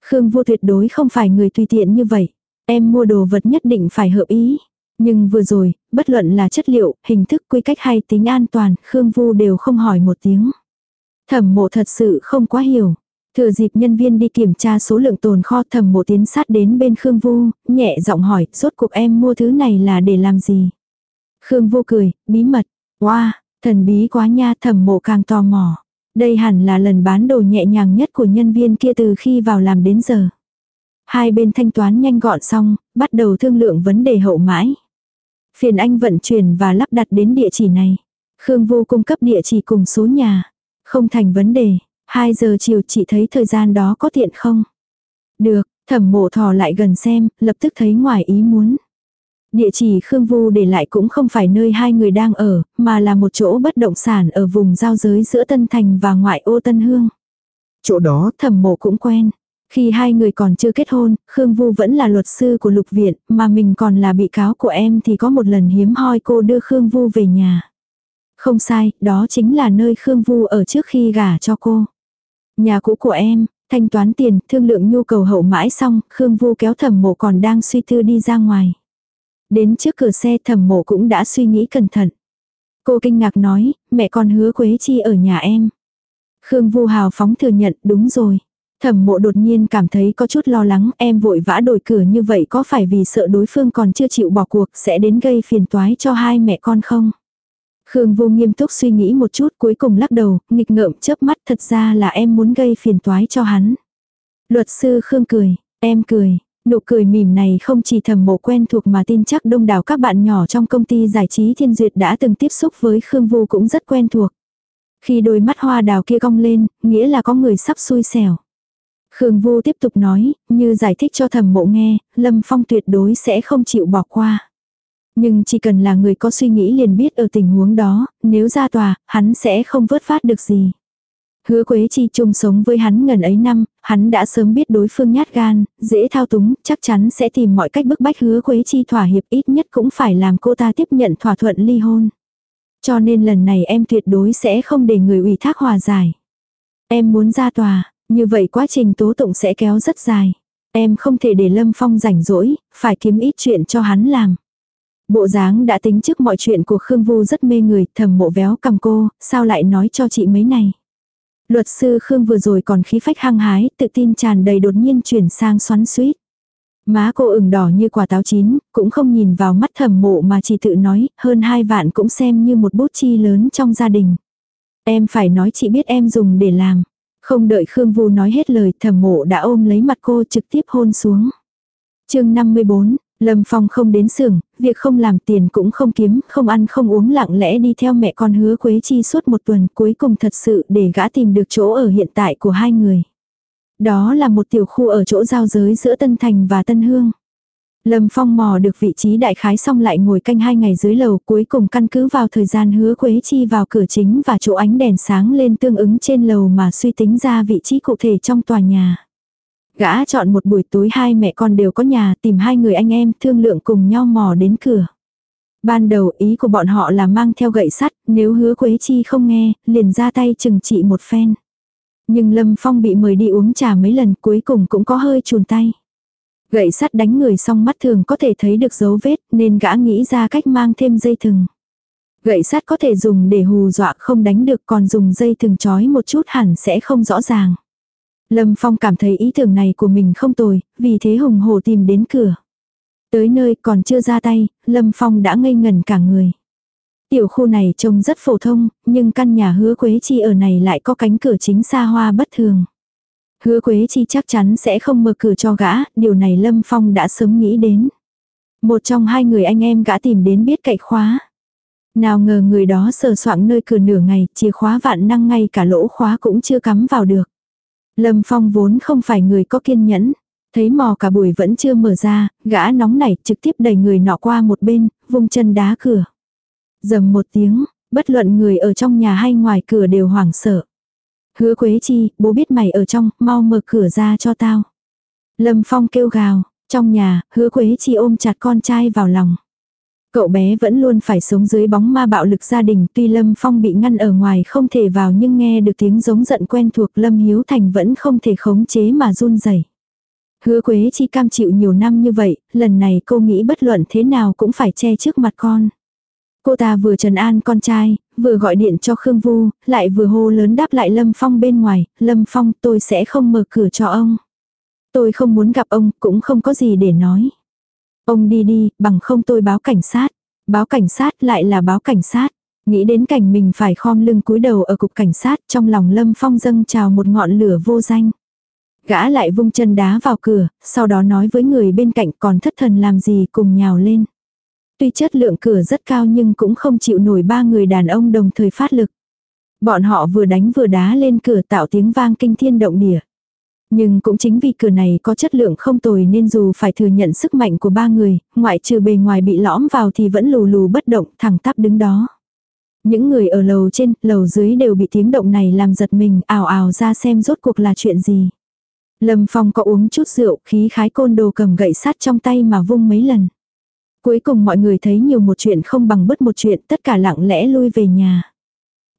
Khương vu tuyệt đối không phải người tùy tiện như vậy. Em mua đồ vật nhất định phải hợp ý. Nhưng vừa rồi, bất luận là chất liệu, hình thức quy cách hay tính an toàn, Khương Vu đều không hỏi một tiếng. Thẩm mộ thật sự không quá hiểu. Thừa dịp nhân viên đi kiểm tra số lượng tồn kho thẩm mộ tiến sát đến bên Khương Vu, nhẹ giọng hỏi, rốt cuộc em mua thứ này là để làm gì? Khương Vu cười, bí mật. Wow, thần bí quá nha thẩm mộ càng tò mò. Đây hẳn là lần bán đồ nhẹ nhàng nhất của nhân viên kia từ khi vào làm đến giờ. Hai bên thanh toán nhanh gọn xong, bắt đầu thương lượng vấn đề hậu mãi. Phiền anh vận chuyển và lắp đặt đến địa chỉ này. Khương Vu cung cấp địa chỉ cùng số nhà. Không thành vấn đề. 2 giờ chiều chị thấy thời gian đó có tiện không? Được, thẩm mộ thò lại gần xem, lập tức thấy ngoài ý muốn. Địa chỉ Khương Vu để lại cũng không phải nơi hai người đang ở, mà là một chỗ bất động sản ở vùng giao giới giữa Tân Thành và ngoại ô Tân Hương. Chỗ đó thẩm mộ cũng quen. Khi hai người còn chưa kết hôn, Khương Vu vẫn là luật sư của lục viện, mà mình còn là bị cáo của em thì có một lần hiếm hoi cô đưa Khương Vu về nhà. Không sai, đó chính là nơi Khương Vu ở trước khi gả cho cô. Nhà cũ của em, thanh toán tiền, thương lượng nhu cầu hậu mãi xong, Khương Vu kéo thẩm mộ còn đang suy tư đi ra ngoài. Đến trước cửa xe thẩm mộ cũng đã suy nghĩ cẩn thận. Cô kinh ngạc nói, mẹ con hứa Quế Chi ở nhà em. Khương Vu hào phóng thừa nhận, đúng rồi. Thẩm mộ đột nhiên cảm thấy có chút lo lắng, em vội vã đổi cửa như vậy có phải vì sợ đối phương còn chưa chịu bỏ cuộc sẽ đến gây phiền toái cho hai mẹ con không? Khương vô nghiêm túc suy nghĩ một chút cuối cùng lắc đầu, nghịch ngợm chớp mắt thật ra là em muốn gây phiền toái cho hắn. Luật sư Khương cười, em cười, nụ cười mỉm này không chỉ thầm mộ quen thuộc mà tin chắc đông đảo các bạn nhỏ trong công ty giải trí thiên duyệt đã từng tiếp xúc với Khương vô cũng rất quen thuộc. Khi đôi mắt hoa đào kia cong lên, nghĩa là có người sắp xui xẻo. Khương Vô tiếp tục nói, như giải thích cho thẩm mộ nghe, Lâm Phong tuyệt đối sẽ không chịu bỏ qua. Nhưng chỉ cần là người có suy nghĩ liền biết ở tình huống đó, nếu ra tòa, hắn sẽ không vớt phát được gì. Hứa Quế Chi chung sống với hắn ngần ấy năm, hắn đã sớm biết đối phương nhát gan, dễ thao túng, chắc chắn sẽ tìm mọi cách bức bách Hứa Quế Chi thỏa hiệp ít nhất cũng phải làm cô ta tiếp nhận thỏa thuận ly hôn. Cho nên lần này em tuyệt đối sẽ không để người ủy thác hòa giải. Em muốn ra tòa, như vậy quá trình tố tụng sẽ kéo rất dài. Em không thể để Lâm Phong rảnh rỗi, phải kiếm ít chuyện cho hắn làm. Bộ dáng đã tính trước mọi chuyện của Khương Vu rất mê người, thầm mộ véo cầm cô, sao lại nói cho chị mấy này. Luật sư Khương vừa rồi còn khí phách hăng hái, tự tin tràn đầy đột nhiên chuyển sang xoắn suýt. Má cô ửng đỏ như quả táo chín, cũng không nhìn vào mắt thầm mộ mà chỉ tự nói, hơn hai vạn cũng xem như một bút chi lớn trong gia đình. Em phải nói chị biết em dùng để làm. Không đợi Khương Vu nói hết lời thầm mộ đã ôm lấy mặt cô trực tiếp hôn xuống. chương 54, Lâm Phong không đến xưởng, việc không làm tiền cũng không kiếm, không ăn không uống lặng lẽ đi theo mẹ con hứa Quế Chi suốt một tuần cuối cùng thật sự để gã tìm được chỗ ở hiện tại của hai người. Đó là một tiểu khu ở chỗ giao giới giữa Tân Thành và Tân Hương. Lâm Phong mò được vị trí đại khái xong lại ngồi canh hai ngày dưới lầu cuối cùng căn cứ vào thời gian hứa Quế Chi vào cửa chính và chỗ ánh đèn sáng lên tương ứng trên lầu mà suy tính ra vị trí cụ thể trong tòa nhà. Gã chọn một buổi tối hai mẹ con đều có nhà tìm hai người anh em thương lượng cùng nhau mò đến cửa. Ban đầu ý của bọn họ là mang theo gậy sắt, nếu hứa Quế Chi không nghe, liền ra tay chừng trị một phen. Nhưng Lâm Phong bị mời đi uống trà mấy lần cuối cùng cũng có hơi chùn tay. Gậy sắt đánh người xong mắt thường có thể thấy được dấu vết nên gã nghĩ ra cách mang thêm dây thừng. Gậy sắt có thể dùng để hù dọa không đánh được còn dùng dây thừng trói một chút hẳn sẽ không rõ ràng. Lâm Phong cảm thấy ý tưởng này của mình không tồi, vì thế hùng hổ tìm đến cửa. Tới nơi còn chưa ra tay, Lâm Phong đã ngây ngần cả người. Tiểu khu này trông rất phổ thông, nhưng căn nhà hứa Quế Chi ở này lại có cánh cửa chính xa hoa bất thường. Hứa Quế Chi chắc chắn sẽ không mở cửa cho gã, điều này Lâm Phong đã sớm nghĩ đến. Một trong hai người anh em gã tìm đến biết cậy khóa. Nào ngờ người đó sờ soạng nơi cửa nửa ngày, chìa khóa vạn năng ngay cả lỗ khóa cũng chưa cắm vào được. Lâm Phong vốn không phải người có kiên nhẫn. Thấy mò cả buổi vẫn chưa mở ra, gã nóng nảy trực tiếp đẩy người nọ qua một bên, vung chân đá cửa. Dầm một tiếng, bất luận người ở trong nhà hay ngoài cửa đều hoảng sợ. Hứa Quế Chi, bố biết mày ở trong, mau mở cửa ra cho tao. Lâm Phong kêu gào, trong nhà, hứa Quế Chi ôm chặt con trai vào lòng. Cậu bé vẫn luôn phải sống dưới bóng ma bạo lực gia đình tuy Lâm Phong bị ngăn ở ngoài không thể vào nhưng nghe được tiếng giống giận quen thuộc Lâm Hiếu Thành vẫn không thể khống chế mà run rẩy Hứa Quế Chi cam chịu nhiều năm như vậy, lần này cô nghĩ bất luận thế nào cũng phải che trước mặt con. Cô ta vừa trần an con trai, vừa gọi điện cho Khương Vu, lại vừa hô lớn đáp lại Lâm Phong bên ngoài, Lâm Phong tôi sẽ không mở cửa cho ông. Tôi không muốn gặp ông, cũng không có gì để nói. Ông đi đi, bằng không tôi báo cảnh sát. Báo cảnh sát lại là báo cảnh sát. Nghĩ đến cảnh mình phải khom lưng cúi đầu ở cục cảnh sát trong lòng Lâm Phong dâng trào một ngọn lửa vô danh. Gã lại vung chân đá vào cửa, sau đó nói với người bên cạnh còn thất thần làm gì cùng nhào lên. Tuy chất lượng cửa rất cao nhưng cũng không chịu nổi ba người đàn ông đồng thời phát lực. Bọn họ vừa đánh vừa đá lên cửa tạo tiếng vang kinh thiên động địa. Nhưng cũng chính vì cửa này có chất lượng không tồi nên dù phải thừa nhận sức mạnh của ba người, ngoại trừ bề ngoài bị lõm vào thì vẫn lù lù bất động thẳng tắp đứng đó. Những người ở lầu trên, lầu dưới đều bị tiếng động này làm giật mình ào ào ra xem rốt cuộc là chuyện gì. Lâm Phong có uống chút rượu, khí khái côn đồ cầm gậy sắt trong tay mà vung mấy lần. Cuối cùng mọi người thấy nhiều một chuyện không bằng bất một chuyện, tất cả lặng lẽ lui về nhà.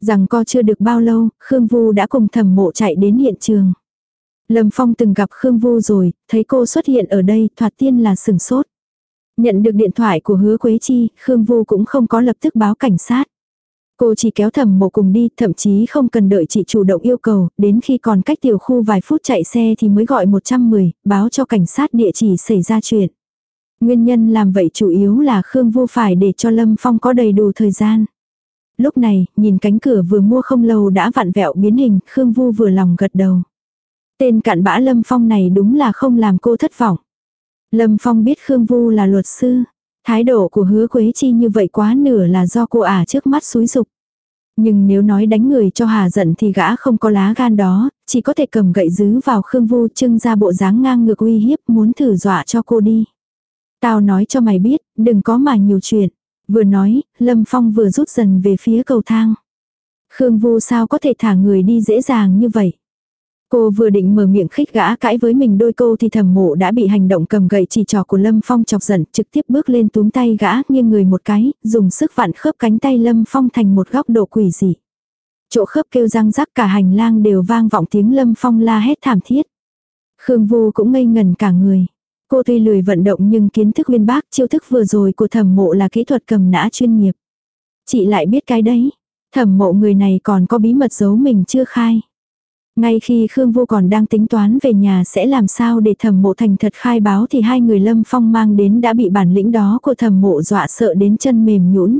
Rằng co chưa được bao lâu, Khương Vu đã cùng thẩm mộ chạy đến hiện trường. Lâm Phong từng gặp Khương Vu rồi, thấy cô xuất hiện ở đây, thoạt tiên là sừng sốt. Nhận được điện thoại của hứa Quế Chi, Khương Vu cũng không có lập tức báo cảnh sát. Cô chỉ kéo thẩm mộ cùng đi, thậm chí không cần đợi chị chủ động yêu cầu, đến khi còn cách tiểu khu vài phút chạy xe thì mới gọi 110, báo cho cảnh sát địa chỉ xảy ra chuyện. Nguyên nhân làm vậy chủ yếu là Khương Vu phải để cho Lâm Phong có đầy đủ thời gian. Lúc này, nhìn cánh cửa vừa mua không lâu đã vặn vẹo biến hình, Khương Vu vừa lòng gật đầu. Tên cặn bã Lâm Phong này đúng là không làm cô thất vọng. Lâm Phong biết Khương Vu là luật sư. Thái độ của hứa Quế Chi như vậy quá nửa là do cô ả trước mắt xúi dục. Nhưng nếu nói đánh người cho hà giận thì gã không có lá gan đó, chỉ có thể cầm gậy dứ vào Khương Vu trưng ra bộ dáng ngang ngược uy hiếp muốn thử dọa cho cô đi. Tao nói cho mày biết, đừng có mà nhiều chuyện. Vừa nói, Lâm Phong vừa rút dần về phía cầu thang. Khương Vu sao có thể thả người đi dễ dàng như vậy? Cô vừa định mở miệng khích gã cãi với mình đôi câu thì thẩm mộ đã bị hành động cầm gậy chỉ trò của Lâm Phong chọc giận trực tiếp bước lên túm tay gã nghiêng người một cái, dùng sức vặn khớp cánh tay Lâm Phong thành một góc độ quỷ dị. Chỗ khớp kêu răng rắc cả hành lang đều vang vọng tiếng Lâm Phong la hét thảm thiết. Khương Vu cũng ngây ngần cả người. Cô tuy lười vận động nhưng kiến thức uyên bác chiêu thức vừa rồi của thẩm mộ là kỹ thuật cầm nã chuyên nghiệp. Chị lại biết cái đấy. Thẩm mộ người này còn có bí mật giấu mình chưa khai. Ngay khi Khương Vô còn đang tính toán về nhà sẽ làm sao để thẩm mộ thành thật khai báo thì hai người lâm phong mang đến đã bị bản lĩnh đó của thẩm mộ dọa sợ đến chân mềm nhũn.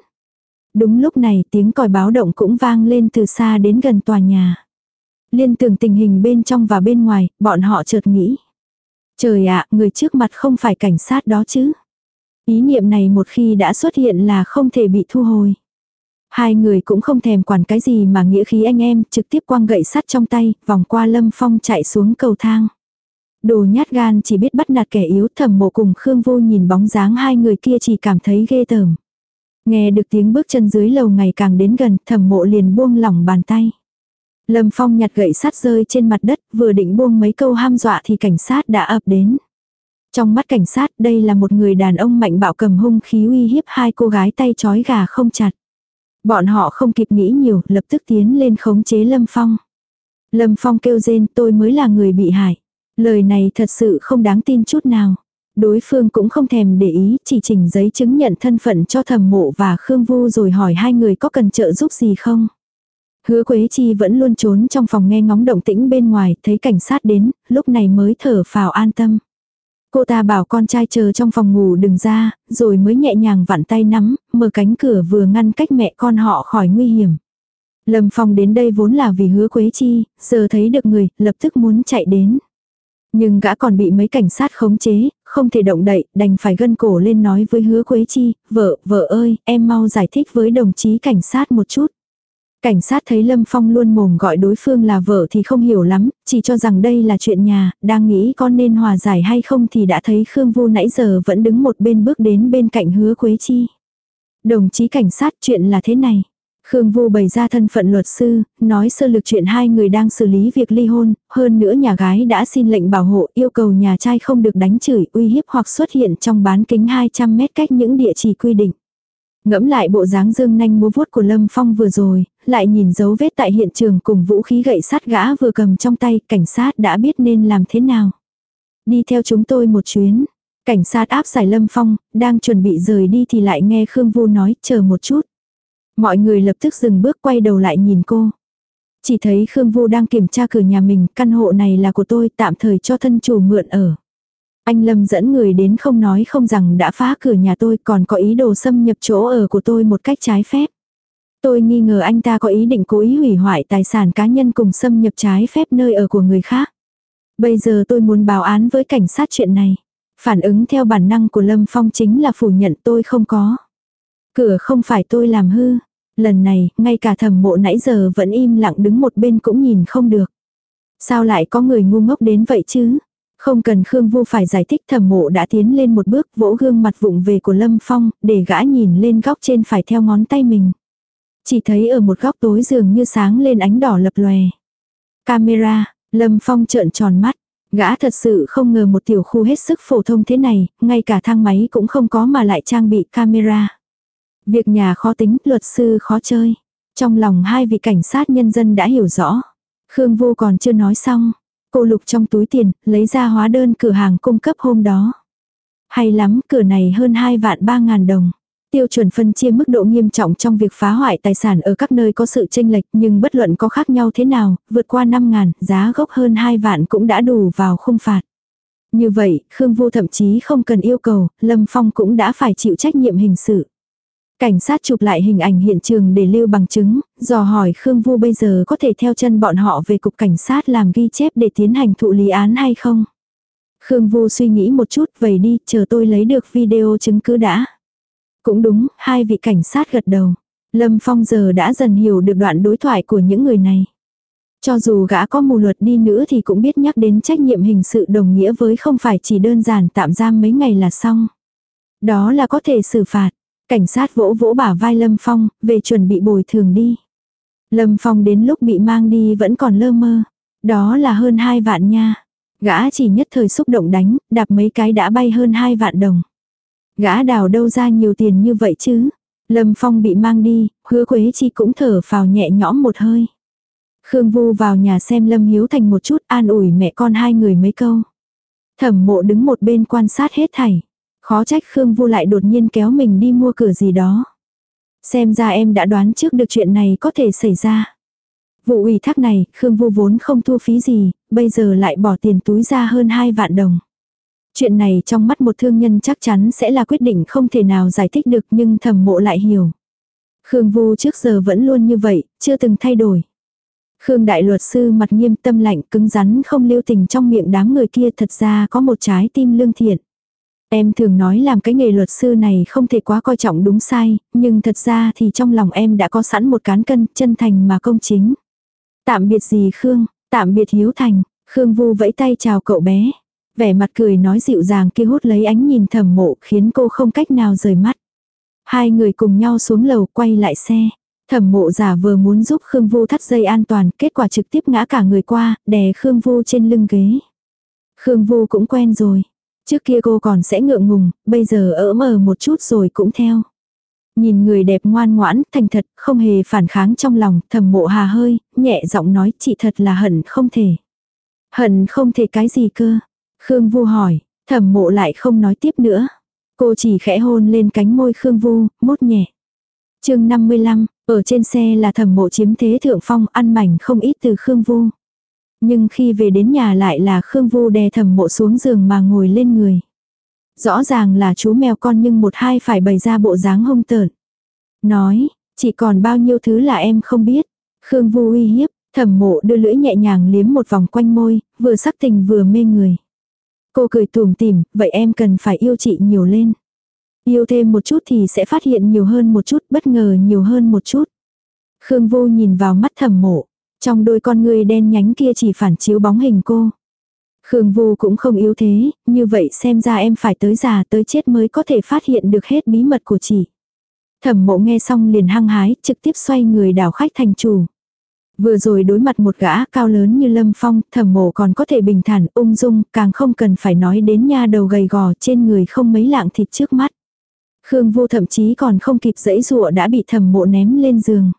Đúng lúc này tiếng còi báo động cũng vang lên từ xa đến gần tòa nhà. Liên tưởng tình hình bên trong và bên ngoài, bọn họ chợt nghĩ. Trời ạ, người trước mặt không phải cảnh sát đó chứ. Ý niệm này một khi đã xuất hiện là không thể bị thu hồi. Hai người cũng không thèm quản cái gì mà nghĩa khí anh em, trực tiếp quăng gậy sắt trong tay, vòng qua lâm phong chạy xuống cầu thang. Đồ nhát gan chỉ biết bắt nạt kẻ yếu thầm mộ cùng Khương Vô nhìn bóng dáng hai người kia chỉ cảm thấy ghê tởm. Nghe được tiếng bước chân dưới lầu ngày càng đến gần, thầm mộ liền buông lỏng bàn tay. Lâm Phong nhặt gậy sắt rơi trên mặt đất, vừa định buông mấy câu ham dọa thì cảnh sát đã ập đến. Trong mắt cảnh sát đây là một người đàn ông mạnh bạo cầm hung khí uy hiếp hai cô gái tay chói gà không chặt. Bọn họ không kịp nghĩ nhiều, lập tức tiến lên khống chế Lâm Phong. Lâm Phong kêu rên tôi mới là người bị hại. Lời này thật sự không đáng tin chút nào. Đối phương cũng không thèm để ý, chỉ chỉnh giấy chứng nhận thân phận cho thẩm mộ và Khương Vu rồi hỏi hai người có cần trợ giúp gì không. Hứa Quế Chi vẫn luôn trốn trong phòng nghe ngóng động tĩnh bên ngoài, thấy cảnh sát đến, lúc này mới thở phào an tâm. Cô ta bảo con trai chờ trong phòng ngủ đừng ra, rồi mới nhẹ nhàng vặn tay nắm, mở cánh cửa vừa ngăn cách mẹ con họ khỏi nguy hiểm. Lâm Phong đến đây vốn là vì hứa Quế Chi, giờ thấy được người, lập tức muốn chạy đến. Nhưng gã còn bị mấy cảnh sát khống chế, không thể động đậy, đành phải gân cổ lên nói với hứa Quế Chi, vợ, vợ ơi, em mau giải thích với đồng chí cảnh sát một chút. Cảnh sát thấy Lâm Phong luôn mồm gọi đối phương là vợ thì không hiểu lắm, chỉ cho rằng đây là chuyện nhà, đang nghĩ con nên hòa giải hay không thì đã thấy Khương Vu nãy giờ vẫn đứng một bên bước đến bên cạnh hứa Quế Chi. Đồng chí cảnh sát chuyện là thế này. Khương Vu bày ra thân phận luật sư, nói sơ lược chuyện hai người đang xử lý việc ly hôn, hơn nữa nhà gái đã xin lệnh bảo hộ yêu cầu nhà trai không được đánh chửi, uy hiếp hoặc xuất hiện trong bán kính 200 mét cách những địa chỉ quy định. Ngẫm lại bộ dáng dương nanh múa vuốt của Lâm Phong vừa rồi, lại nhìn dấu vết tại hiện trường cùng vũ khí gậy sắt gã vừa cầm trong tay, cảnh sát đã biết nên làm thế nào. Đi theo chúng tôi một chuyến. Cảnh sát áp giải Lâm Phong, đang chuẩn bị rời đi thì lại nghe Khương Vu nói chờ một chút. Mọi người lập tức dừng bước quay đầu lại nhìn cô. Chỉ thấy Khương Vu đang kiểm tra cửa nhà mình, căn hộ này là của tôi tạm thời cho thân chủ mượn ở. Anh Lâm dẫn người đến không nói không rằng đã phá cửa nhà tôi còn có ý đồ xâm nhập chỗ ở của tôi một cách trái phép. Tôi nghi ngờ anh ta có ý định cố ý hủy hoại tài sản cá nhân cùng xâm nhập trái phép nơi ở của người khác. Bây giờ tôi muốn báo án với cảnh sát chuyện này. Phản ứng theo bản năng của Lâm Phong chính là phủ nhận tôi không có. Cửa không phải tôi làm hư. Lần này, ngay cả thầm mộ nãy giờ vẫn im lặng đứng một bên cũng nhìn không được. Sao lại có người ngu ngốc đến vậy chứ? Không cần Khương Vu phải giải thích thầm mộ đã tiến lên một bước vỗ gương mặt vụng về của Lâm Phong, để gã nhìn lên góc trên phải theo ngón tay mình. Chỉ thấy ở một góc tối giường như sáng lên ánh đỏ lập lòe. Camera, Lâm Phong trợn tròn mắt. Gã thật sự không ngờ một tiểu khu hết sức phổ thông thế này, ngay cả thang máy cũng không có mà lại trang bị camera. Việc nhà khó tính, luật sư khó chơi. Trong lòng hai vị cảnh sát nhân dân đã hiểu rõ. Khương Vô còn chưa nói xong. Cô lục trong túi tiền, lấy ra hóa đơn cửa hàng cung cấp hôm đó. Hay lắm, cửa này hơn 2 vạn 3 ngàn đồng. Tiêu chuẩn phân chia mức độ nghiêm trọng trong việc phá hoại tài sản ở các nơi có sự tranh lệch nhưng bất luận có khác nhau thế nào, vượt qua 5 ngàn, giá gốc hơn 2 vạn cũng đã đủ vào khung phạt. Như vậy, Khương Vu thậm chí không cần yêu cầu, Lâm Phong cũng đã phải chịu trách nhiệm hình sự. Cảnh sát chụp lại hình ảnh hiện trường để lưu bằng chứng, dò hỏi Khương Vu bây giờ có thể theo chân bọn họ về cục cảnh sát làm ghi chép để tiến hành thụ lý án hay không. Khương Vu suy nghĩ một chút, vậy đi, chờ tôi lấy được video chứng cứ đã. Cũng đúng, hai vị cảnh sát gật đầu. Lâm Phong giờ đã dần hiểu được đoạn đối thoại của những người này. Cho dù gã có mù luật đi nữa thì cũng biết nhắc đến trách nhiệm hình sự đồng nghĩa với không phải chỉ đơn giản tạm giam mấy ngày là xong. Đó là có thể xử phạt. Cảnh sát vỗ vỗ bả vai Lâm Phong, về chuẩn bị bồi thường đi. Lâm Phong đến lúc bị mang đi vẫn còn lơ mơ. Đó là hơn hai vạn nha. Gã chỉ nhất thời xúc động đánh, đạp mấy cái đã bay hơn hai vạn đồng. Gã đào đâu ra nhiều tiền như vậy chứ? Lâm Phong bị mang đi, hứa Quế Chi cũng thở phào nhẹ nhõm một hơi. Khương Vu vào nhà xem Lâm Hiếu Thành một chút an ủi mẹ con hai người mấy câu. Thẩm mộ đứng một bên quan sát hết thảy. Khó trách Khương Vu lại đột nhiên kéo mình đi mua cửa gì đó. Xem ra em đã đoán trước được chuyện này có thể xảy ra. Vụ ủy thác này, Khương Vu vốn không thua phí gì, bây giờ lại bỏ tiền túi ra hơn 2 vạn đồng. Chuyện này trong mắt một thương nhân chắc chắn sẽ là quyết định không thể nào giải thích được nhưng thầm mộ lại hiểu. Khương Vu trước giờ vẫn luôn như vậy, chưa từng thay đổi. Khương đại luật sư mặt nghiêm tâm lạnh cứng rắn không lưu tình trong miệng đám người kia thật ra có một trái tim lương thiện. Em thường nói làm cái nghề luật sư này không thể quá coi trọng đúng sai, nhưng thật ra thì trong lòng em đã có sẵn một cán cân chân thành mà công chính. Tạm biệt gì Khương, tạm biệt Hiếu Thành, Khương Vu vẫy tay chào cậu bé. Vẻ mặt cười nói dịu dàng kia hút lấy ánh nhìn thầm mộ khiến cô không cách nào rời mắt. Hai người cùng nhau xuống lầu quay lại xe. Thẩm mộ giả vừa muốn giúp Khương Vu thắt dây an toàn, kết quả trực tiếp ngã cả người qua, đè Khương Vu trên lưng ghế. Khương Vu cũng quen rồi. Trước kia cô còn sẽ ngượng ngùng, bây giờ ỡ mờ một chút rồi cũng theo. Nhìn người đẹp ngoan ngoãn, thành thật, không hề phản kháng trong lòng, thầm mộ hà hơi, nhẹ giọng nói chị thật là hận không thể. Hận không thể cái gì cơ. Khương Vu hỏi, thẩm mộ lại không nói tiếp nữa. Cô chỉ khẽ hôn lên cánh môi Khương Vu, mốt nhẹ. chương 55, ở trên xe là thẩm mộ chiếm thế thượng phong ăn mảnh không ít từ Khương Vu. Nhưng khi về đến nhà lại là Khương Vu đè thẩm mộ xuống giường mà ngồi lên người. Rõ ràng là chú mèo con nhưng một hai phải bày ra bộ dáng hông tợn. Nói, chỉ còn bao nhiêu thứ là em không biết. Khương Vu uy hiếp, thẩm mộ đưa lưỡi nhẹ nhàng liếm một vòng quanh môi, vừa sắc tình vừa mê người. Cô cười tùm tìm, vậy em cần phải yêu chị nhiều lên. Yêu thêm một chút thì sẽ phát hiện nhiều hơn một chút, bất ngờ nhiều hơn một chút. Khương Vô nhìn vào mắt thẩm mộ. Trong đôi con người đen nhánh kia chỉ phản chiếu bóng hình cô. Khương vô cũng không yếu thế, như vậy xem ra em phải tới già tới chết mới có thể phát hiện được hết bí mật của chị. Thẩm mộ nghe xong liền hăng hái, trực tiếp xoay người đảo khách thành chủ. Vừa rồi đối mặt một gã cao lớn như Lâm Phong, thẩm mộ còn có thể bình thản, ung dung, càng không cần phải nói đến nha đầu gầy gò trên người không mấy lạng thịt trước mắt. Khương Vu thậm chí còn không kịp dẫy dụa đã bị thẩm mộ ném lên giường.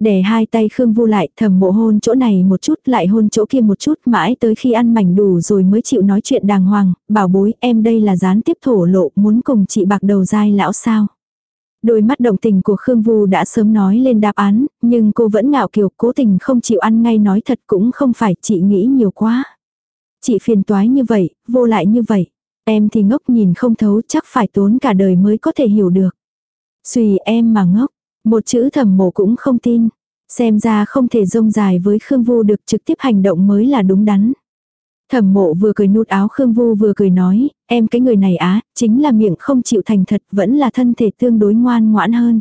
để hai tay Khương Vu lại, thầm mộ hôn chỗ này một chút, lại hôn chỗ kia một chút, mãi tới khi ăn mảnh đủ rồi mới chịu nói chuyện đàng hoàng, bảo bối, em đây là gián tiếp thổ lộ, muốn cùng chị bạc đầu dai lão sao. Đôi mắt động tình của Khương Vu đã sớm nói lên đáp án, nhưng cô vẫn ngạo kiều cố tình không chịu ăn ngay nói thật cũng không phải chị nghĩ nhiều quá. Chị phiền toái như vậy, vô lại như vậy. Em thì ngốc nhìn không thấu chắc phải tốn cả đời mới có thể hiểu được. Xùy em mà ngốc, một chữ thầm mộ cũng không tin. Xem ra không thể rông dài với Khương Vu được trực tiếp hành động mới là đúng đắn. Thẩm mộ vừa cười nút áo Khương Vu vừa cười nói, em cái người này á, chính là miệng không chịu thành thật, vẫn là thân thể tương đối ngoan ngoãn hơn.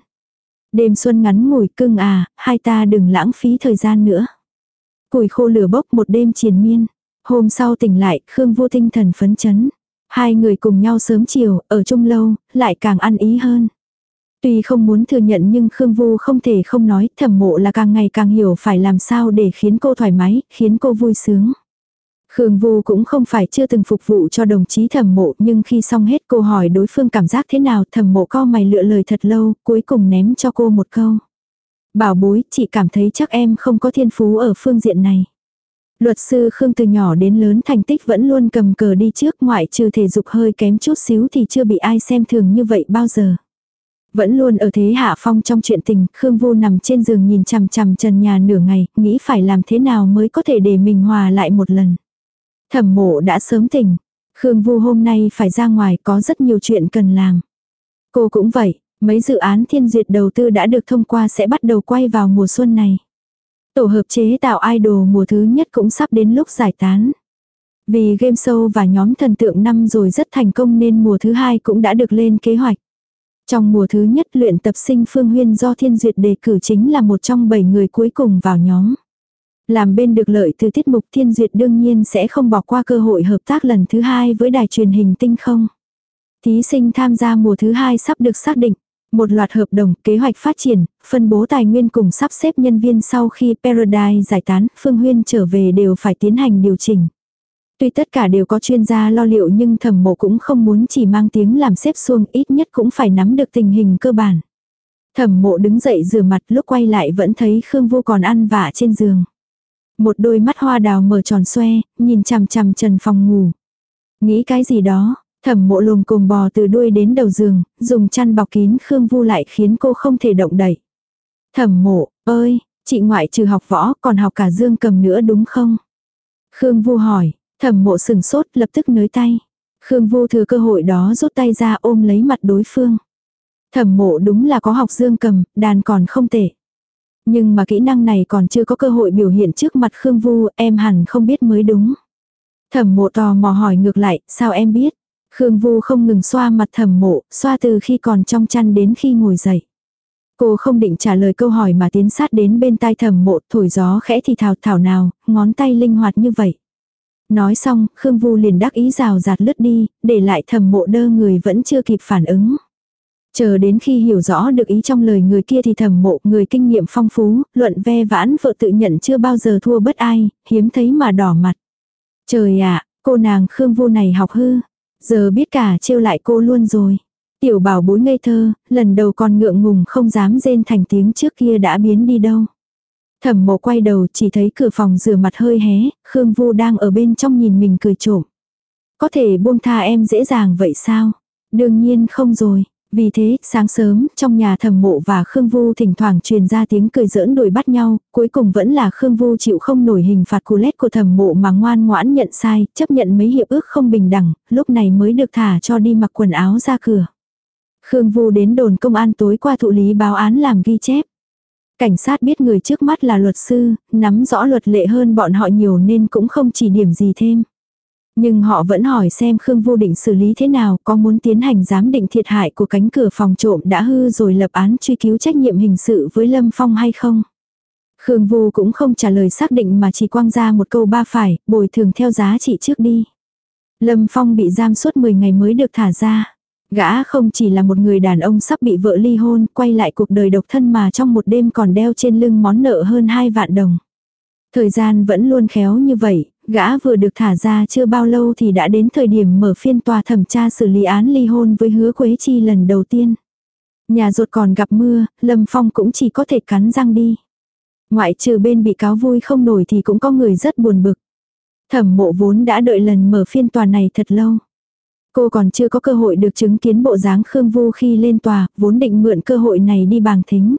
Đêm xuân ngắn ngủi cưng à, hai ta đừng lãng phí thời gian nữa. Củi khô lửa bốc một đêm triền miên. Hôm sau tỉnh lại, Khương Vu tinh thần phấn chấn. Hai người cùng nhau sớm chiều, ở chung lâu, lại càng ăn ý hơn. Tuy không muốn thừa nhận nhưng Khương Vu không thể không nói, thẩm mộ là càng ngày càng hiểu phải làm sao để khiến cô thoải mái, khiến cô vui sướng. Khương Vu cũng không phải chưa từng phục vụ cho đồng chí thẩm mộ nhưng khi xong hết cô hỏi đối phương cảm giác thế nào thẩm mộ co mày lựa lời thật lâu cuối cùng ném cho cô một câu. Bảo bối chị cảm thấy chắc em không có thiên phú ở phương diện này. Luật sư Khương từ nhỏ đến lớn thành tích vẫn luôn cầm cờ đi trước ngoại trừ thể dục hơi kém chút xíu thì chưa bị ai xem thường như vậy bao giờ. Vẫn luôn ở thế hạ phong trong chuyện tình, Khương Vu nằm trên giường nhìn chằm chằm trần nhà nửa ngày, nghĩ phải làm thế nào mới có thể để mình hòa lại một lần. Thẩm mộ đã sớm tỉnh. Khương Vu hôm nay phải ra ngoài có rất nhiều chuyện cần làm. Cô cũng vậy, mấy dự án thiên duyệt đầu tư đã được thông qua sẽ bắt đầu quay vào mùa xuân này. Tổ hợp chế tạo idol mùa thứ nhất cũng sắp đến lúc giải tán. Vì game show và nhóm thần tượng năm rồi rất thành công nên mùa thứ hai cũng đã được lên kế hoạch. Trong mùa thứ nhất luyện tập sinh Phương Huyên do Thiên Duyệt đề cử chính là một trong bảy người cuối cùng vào nhóm. Làm bên được lợi từ tiết mục Thiên Duyệt đương nhiên sẽ không bỏ qua cơ hội hợp tác lần thứ hai với đài truyền hình tinh không. Thí sinh tham gia mùa thứ hai sắp được xác định. Một loạt hợp đồng, kế hoạch phát triển, phân bố tài nguyên cùng sắp xếp nhân viên sau khi Paradise giải tán, Phương Huyên trở về đều phải tiến hành điều chỉnh. Tuy tất cả đều có chuyên gia lo liệu nhưng thẩm mộ cũng không muốn chỉ mang tiếng làm xếp xuông ít nhất cũng phải nắm được tình hình cơ bản. Thẩm mộ đứng dậy rửa mặt lúc quay lại vẫn thấy Khương Vô còn ăn vạ trên giường. Một đôi mắt hoa đào mở tròn xoe, nhìn chằm chằm trần phòng ngủ. Nghĩ cái gì đó, thẩm mộ lồm cồm bò từ đuôi đến đầu giường, dùng chăn bọc kín Khương Vu lại khiến cô không thể động đậy. Thẩm mộ, ơi, chị ngoại trừ học võ còn học cả dương cầm nữa đúng không? Khương Vu hỏi, thẩm mộ sừng sốt lập tức nới tay. Khương Vu thừa cơ hội đó rút tay ra ôm lấy mặt đối phương. Thẩm mộ đúng là có học dương cầm, đàn còn không tệ. Nhưng mà kỹ năng này còn chưa có cơ hội biểu hiện trước mặt Khương Vu, em hẳn không biết mới đúng. Thẩm mộ tò mò hỏi ngược lại, sao em biết? Khương Vu không ngừng xoa mặt thẩm mộ, xoa từ khi còn trong chăn đến khi ngồi dậy. Cô không định trả lời câu hỏi mà tiến sát đến bên tai thẩm mộ, thổi gió khẽ thì thào thảo nào, ngón tay linh hoạt như vậy. Nói xong, Khương Vu liền đắc ý rào rạt lướt đi, để lại thẩm mộ đơ người vẫn chưa kịp phản ứng. Chờ đến khi hiểu rõ được ý trong lời người kia thì thầm mộ người kinh nghiệm phong phú, luận ve vãn vợ tự nhận chưa bao giờ thua bất ai, hiếm thấy mà đỏ mặt. Trời ạ, cô nàng Khương vu này học hư, giờ biết cả trêu lại cô luôn rồi. Tiểu bảo bối ngây thơ, lần đầu còn ngượng ngùng không dám rên thành tiếng trước kia đã biến đi đâu. Thẩm mộ quay đầu chỉ thấy cửa phòng rửa mặt hơi hé, Khương Vu đang ở bên trong nhìn mình cười trộm. Có thể buông tha em dễ dàng vậy sao? Đương nhiên không rồi. Vì thế, sáng sớm, trong nhà thẩm mộ và Khương Vu thỉnh thoảng truyền ra tiếng cười giỡn đuổi bắt nhau, cuối cùng vẫn là Khương Vu chịu không nổi hình phạt cú lét của thẩm mộ mà ngoan ngoãn nhận sai, chấp nhận mấy hiệp ước không bình đẳng, lúc này mới được thả cho đi mặc quần áo ra cửa. Khương Vu đến đồn công an tối qua thụ lý báo án làm ghi chép. Cảnh sát biết người trước mắt là luật sư, nắm rõ luật lệ hơn bọn họ nhiều nên cũng không chỉ điểm gì thêm. Nhưng họ vẫn hỏi xem Khương Vô định xử lý thế nào, có muốn tiến hành giám định thiệt hại của cánh cửa phòng trộm đã hư rồi lập án truy cứu trách nhiệm hình sự với Lâm Phong hay không. Khương Vu cũng không trả lời xác định mà chỉ quăng ra một câu ba phải, bồi thường theo giá trị trước đi. Lâm Phong bị giam suốt 10 ngày mới được thả ra. Gã không chỉ là một người đàn ông sắp bị vợ ly hôn, quay lại cuộc đời độc thân mà trong một đêm còn đeo trên lưng món nợ hơn 2 vạn đồng. Thời gian vẫn luôn khéo như vậy, Gã vừa được thả ra chưa bao lâu thì đã đến thời điểm mở phiên tòa thẩm tra xử lý án ly hôn với hứa Quế Chi lần đầu tiên. Nhà ruột còn gặp mưa, Lâm Phong cũng chỉ có thể cắn răng đi. Ngoại trừ bên bị cáo vui không nổi thì cũng có người rất buồn bực. Thẩm mộ vốn đã đợi lần mở phiên tòa này thật lâu. Cô còn chưa có cơ hội được chứng kiến bộ dáng Khương Vu khi lên tòa, vốn định mượn cơ hội này đi bàng thính.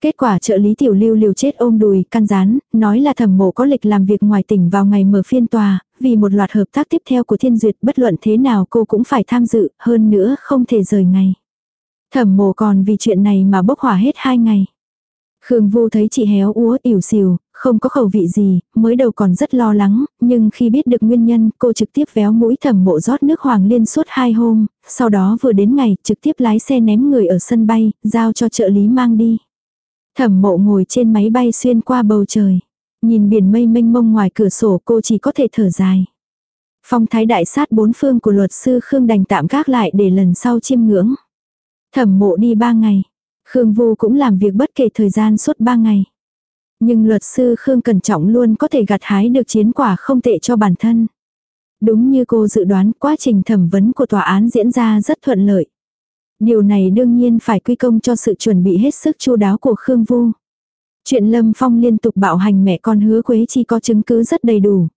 Kết quả trợ lý tiểu lưu liều chết ôm đùi, căn rán, nói là thẩm mộ có lịch làm việc ngoài tỉnh vào ngày mở phiên tòa, vì một loạt hợp tác tiếp theo của thiên duyệt bất luận thế nào cô cũng phải tham dự, hơn nữa không thể rời ngày. Thẩm mộ còn vì chuyện này mà bốc hỏa hết hai ngày. Khương Vu thấy chị héo úa ỉu xìu, không có khẩu vị gì, mới đầu còn rất lo lắng, nhưng khi biết được nguyên nhân, cô trực tiếp véo mũi thẩm mộ rót nước hoàng liên suốt hai hôm, sau đó vừa đến ngày, trực tiếp lái xe ném người ở sân bay, giao cho trợ lý mang đi. Thẩm mộ ngồi trên máy bay xuyên qua bầu trời. Nhìn biển mây mênh mông ngoài cửa sổ, cô chỉ có thể thở dài. Phong thái đại sát bốn phương của luật sư Khương đành tạm gác lại để lần sau chiêm ngưỡng. Thẩm mộ đi ba ngày. Khương Vu cũng làm việc bất kể thời gian suốt ba ngày. Nhưng luật sư Khương Cẩn Trọng luôn có thể gặt hái được chiến quả không tệ cho bản thân. Đúng như cô dự đoán, quá trình thẩm vấn của tòa án diễn ra rất thuận lợi. Điều này đương nhiên phải quy công cho sự chuẩn bị hết sức chu đáo của Khương Vu. Chuyện Lâm Phong liên tục bạo hành mẹ con hứa Quế Chi có chứng cứ rất đầy đủ.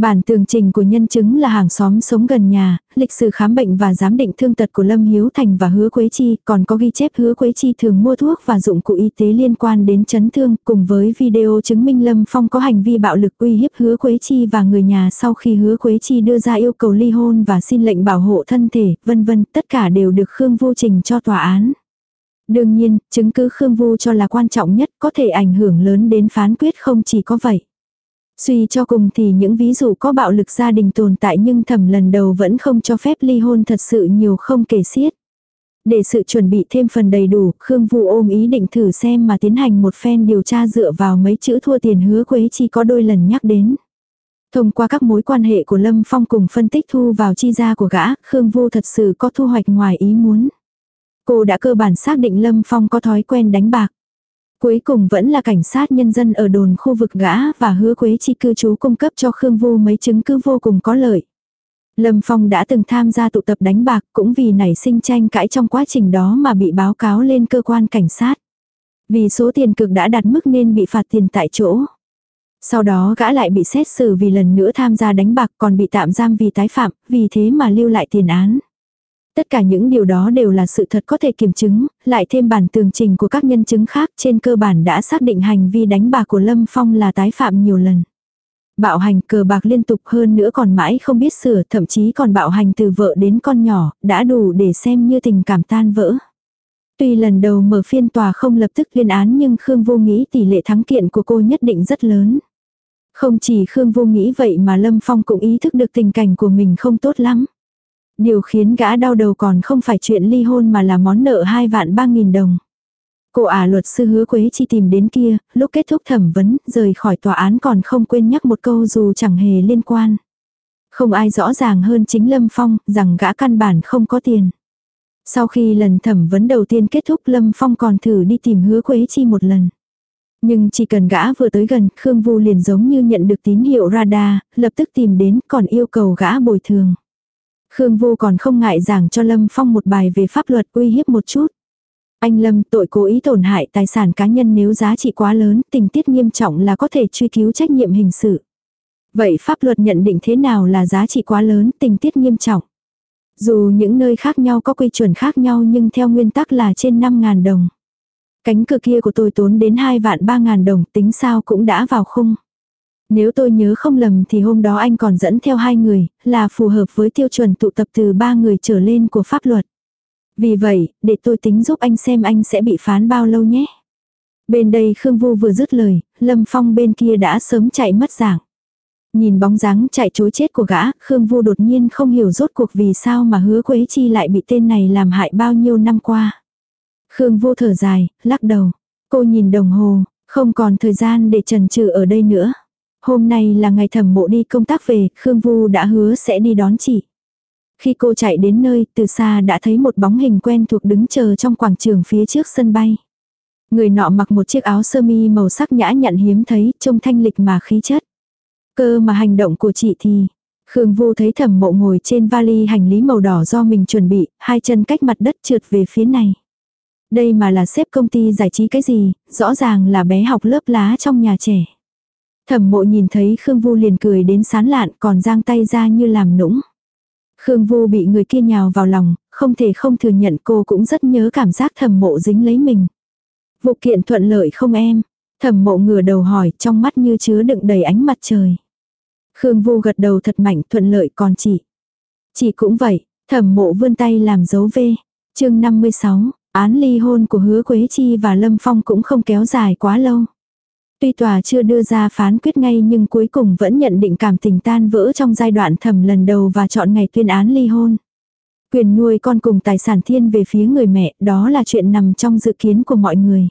Bản tường trình của nhân chứng là hàng xóm sống gần nhà, lịch sử khám bệnh và giám định thương tật của Lâm Hiếu Thành và Hứa Quế Chi, còn có ghi chép Hứa Quế Chi thường mua thuốc và dụng cụ y tế liên quan đến chấn thương, cùng với video chứng minh Lâm Phong có hành vi bạo lực uy hiếp Hứa Quế Chi và người nhà sau khi Hứa Quế Chi đưa ra yêu cầu ly hôn và xin lệnh bảo hộ thân thể, vân vân, tất cả đều được Khương Vô Trình cho tòa án. Đương nhiên, chứng cứ Khương Vu cho là quan trọng nhất có thể ảnh hưởng lớn đến phán quyết không chỉ có vậy. Suy cho cùng thì những ví dụ có bạo lực gia đình tồn tại nhưng thẩm lần đầu vẫn không cho phép ly hôn thật sự nhiều không kể xiết. Để sự chuẩn bị thêm phần đầy đủ, Khương Vu ôm ý định thử xem mà tiến hành một phen điều tra dựa vào mấy chữ thua tiền hứa quế chi có đôi lần nhắc đến. Thông qua các mối quan hệ của Lâm Phong cùng phân tích thu vào chi ra của gã, Khương Vu thật sự có thu hoạch ngoài ý muốn. Cô đã cơ bản xác định Lâm Phong có thói quen đánh bạc. Cuối cùng vẫn là cảnh sát nhân dân ở đồn khu vực gã và hứa quế chi cư trú cung cấp cho Khương Vu mấy chứng cứ vô cùng có lợi. Lâm Phong đã từng tham gia tụ tập đánh bạc cũng vì nảy sinh tranh cãi trong quá trình đó mà bị báo cáo lên cơ quan cảnh sát. Vì số tiền cực đã đạt mức nên bị phạt tiền tại chỗ. Sau đó gã lại bị xét xử vì lần nữa tham gia đánh bạc còn bị tạm giam vì tái phạm, vì thế mà lưu lại tiền án. Tất cả những điều đó đều là sự thật có thể kiểm chứng, lại thêm bản tường trình của các nhân chứng khác trên cơ bản đã xác định hành vi đánh bạc của Lâm Phong là tái phạm nhiều lần. Bạo hành cờ bạc liên tục hơn nữa còn mãi không biết sửa thậm chí còn bạo hành từ vợ đến con nhỏ, đã đủ để xem như tình cảm tan vỡ. Tuy lần đầu mở phiên tòa không lập tức liên án nhưng Khương Vô nghĩ tỷ lệ thắng kiện của cô nhất định rất lớn. Không chỉ Khương Vô nghĩ vậy mà Lâm Phong cũng ý thức được tình cảnh của mình không tốt lắm. Điều khiến gã đau đầu còn không phải chuyện ly hôn mà là món nợ hai vạn ba nghìn đồng. Cô ả luật sư hứa Quế Chi tìm đến kia, lúc kết thúc thẩm vấn, rời khỏi tòa án còn không quên nhắc một câu dù chẳng hề liên quan. Không ai rõ ràng hơn chính Lâm Phong, rằng gã căn bản không có tiền. Sau khi lần thẩm vấn đầu tiên kết thúc Lâm Phong còn thử đi tìm hứa Quế Chi một lần. Nhưng chỉ cần gã vừa tới gần, Khương Vu liền giống như nhận được tín hiệu radar, lập tức tìm đến còn yêu cầu gã bồi thường. Khương Vô còn không ngại giảng cho Lâm Phong một bài về pháp luật uy hiếp một chút. Anh Lâm tội cố ý tổn hại tài sản cá nhân nếu giá trị quá lớn, tình tiết nghiêm trọng là có thể truy cứu trách nhiệm hình sự. Vậy pháp luật nhận định thế nào là giá trị quá lớn, tình tiết nghiêm trọng? Dù những nơi khác nhau có quy chuẩn khác nhau nhưng theo nguyên tắc là trên 5.000 đồng. Cánh cửa kia của tôi tốn đến 2 vạn 3 ngàn đồng tính sao cũng đã vào khung. Nếu tôi nhớ không lầm thì hôm đó anh còn dẫn theo hai người, là phù hợp với tiêu chuẩn tụ tập từ ba người trở lên của pháp luật. Vì vậy, để tôi tính giúp anh xem anh sẽ bị phán bao lâu nhé. Bên đây Khương Vu vừa dứt lời, Lâm Phong bên kia đã sớm chạy mất dạng. Nhìn bóng dáng chạy chối chết của gã, Khương Vu đột nhiên không hiểu rốt cuộc vì sao mà hứa Quế Chi lại bị tên này làm hại bao nhiêu năm qua. Khương Vu thở dài, lắc đầu. Cô nhìn đồng hồ, không còn thời gian để trần trừ ở đây nữa. Hôm nay là ngày thẩm mộ đi công tác về, Khương Vu đã hứa sẽ đi đón chị. Khi cô chạy đến nơi, từ xa đã thấy một bóng hình quen thuộc đứng chờ trong quảng trường phía trước sân bay. Người nọ mặc một chiếc áo sơ mi màu sắc nhã nhặn hiếm thấy, trông thanh lịch mà khí chất. Cơ mà hành động của chị thì... Khương Vu thấy thẩm mộ ngồi trên vali hành lý màu đỏ do mình chuẩn bị, hai chân cách mặt đất trượt về phía này. Đây mà là xếp công ty giải trí cái gì, rõ ràng là bé học lớp lá trong nhà trẻ. Thẩm mộ nhìn thấy Khương Vu liền cười đến sán lạn còn giang tay ra như làm nũng. Khương Vu bị người kia nhào vào lòng, không thể không thừa nhận cô cũng rất nhớ cảm giác thẩm mộ dính lấy mình. Vụ kiện thuận lợi không em? Thẩm mộ ngửa đầu hỏi trong mắt như chứa đựng đầy ánh mặt trời. Khương Vu gật đầu thật mạnh thuận lợi còn chị. Chị cũng vậy, thẩm mộ vươn tay làm dấu V. chương 56, án ly hôn của hứa Quế Chi và Lâm Phong cũng không kéo dài quá lâu. Tuy tòa chưa đưa ra phán quyết ngay nhưng cuối cùng vẫn nhận định cảm tình tan vỡ trong giai đoạn thẩm lần đầu và chọn ngày tuyên án ly hôn. Quyền nuôi con cùng tài sản thiên về phía người mẹ đó là chuyện nằm trong dự kiến của mọi người.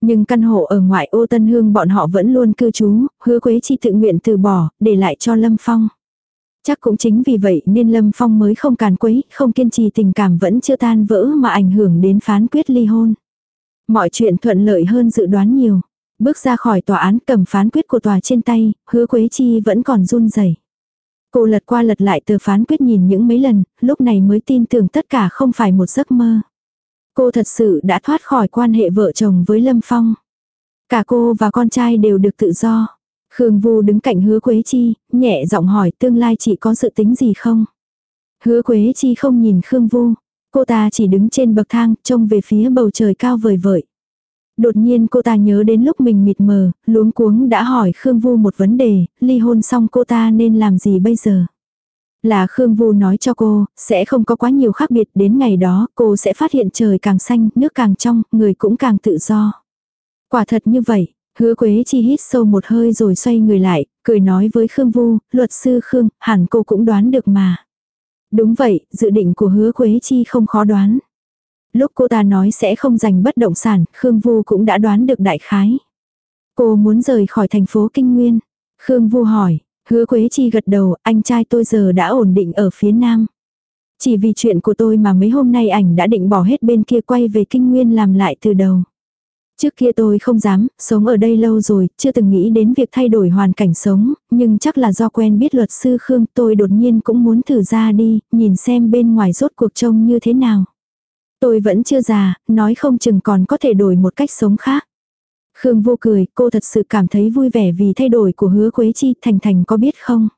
Nhưng căn hộ ở ngoại ô Tân Hương bọn họ vẫn luôn cư trú, hứa Quế Chi tự nguyện từ bỏ, để lại cho Lâm Phong. Chắc cũng chính vì vậy nên Lâm Phong mới không càn quấy, không kiên trì tình cảm vẫn chưa tan vỡ mà ảnh hưởng đến phán quyết ly hôn. Mọi chuyện thuận lợi hơn dự đoán nhiều. Bước ra khỏi tòa án cầm phán quyết của tòa trên tay, hứa Quế Chi vẫn còn run rẩy. Cô lật qua lật lại tờ phán quyết nhìn những mấy lần, lúc này mới tin tưởng tất cả không phải một giấc mơ. Cô thật sự đã thoát khỏi quan hệ vợ chồng với Lâm Phong. Cả cô và con trai đều được tự do. Khương Vu đứng cạnh hứa Quế Chi, nhẹ giọng hỏi tương lai chị có sự tính gì không? Hứa Quế Chi không nhìn Khương Vu. Cô ta chỉ đứng trên bậc thang, trông về phía bầu trời cao vời vợi. Đột nhiên cô ta nhớ đến lúc mình mịt mờ, luống cuống đã hỏi Khương Vu một vấn đề, ly hôn xong cô ta nên làm gì bây giờ? Là Khương Vu nói cho cô, sẽ không có quá nhiều khác biệt đến ngày đó cô sẽ phát hiện trời càng xanh, nước càng trong, người cũng càng tự do. Quả thật như vậy, hứa Quế Chi hít sâu một hơi rồi xoay người lại, cười nói với Khương Vu, luật sư Khương, hẳn cô cũng đoán được mà. Đúng vậy, dự định của hứa Quế Chi không khó đoán. Lúc cô ta nói sẽ không giành bất động sản, Khương Vu cũng đã đoán được đại khái. Cô muốn rời khỏi thành phố Kinh Nguyên. Khương Vu hỏi, hứa Quế Chi gật đầu, anh trai tôi giờ đã ổn định ở phía Nam. Chỉ vì chuyện của tôi mà mấy hôm nay ảnh đã định bỏ hết bên kia quay về Kinh Nguyên làm lại từ đầu. Trước kia tôi không dám, sống ở đây lâu rồi, chưa từng nghĩ đến việc thay đổi hoàn cảnh sống, nhưng chắc là do quen biết luật sư Khương tôi đột nhiên cũng muốn thử ra đi, nhìn xem bên ngoài rốt cuộc trông như thế nào. Tôi vẫn chưa già, nói không chừng còn có thể đổi một cách sống khác. Khương vô cười, cô thật sự cảm thấy vui vẻ vì thay đổi của hứa Quế Chi, Thành Thành có biết không?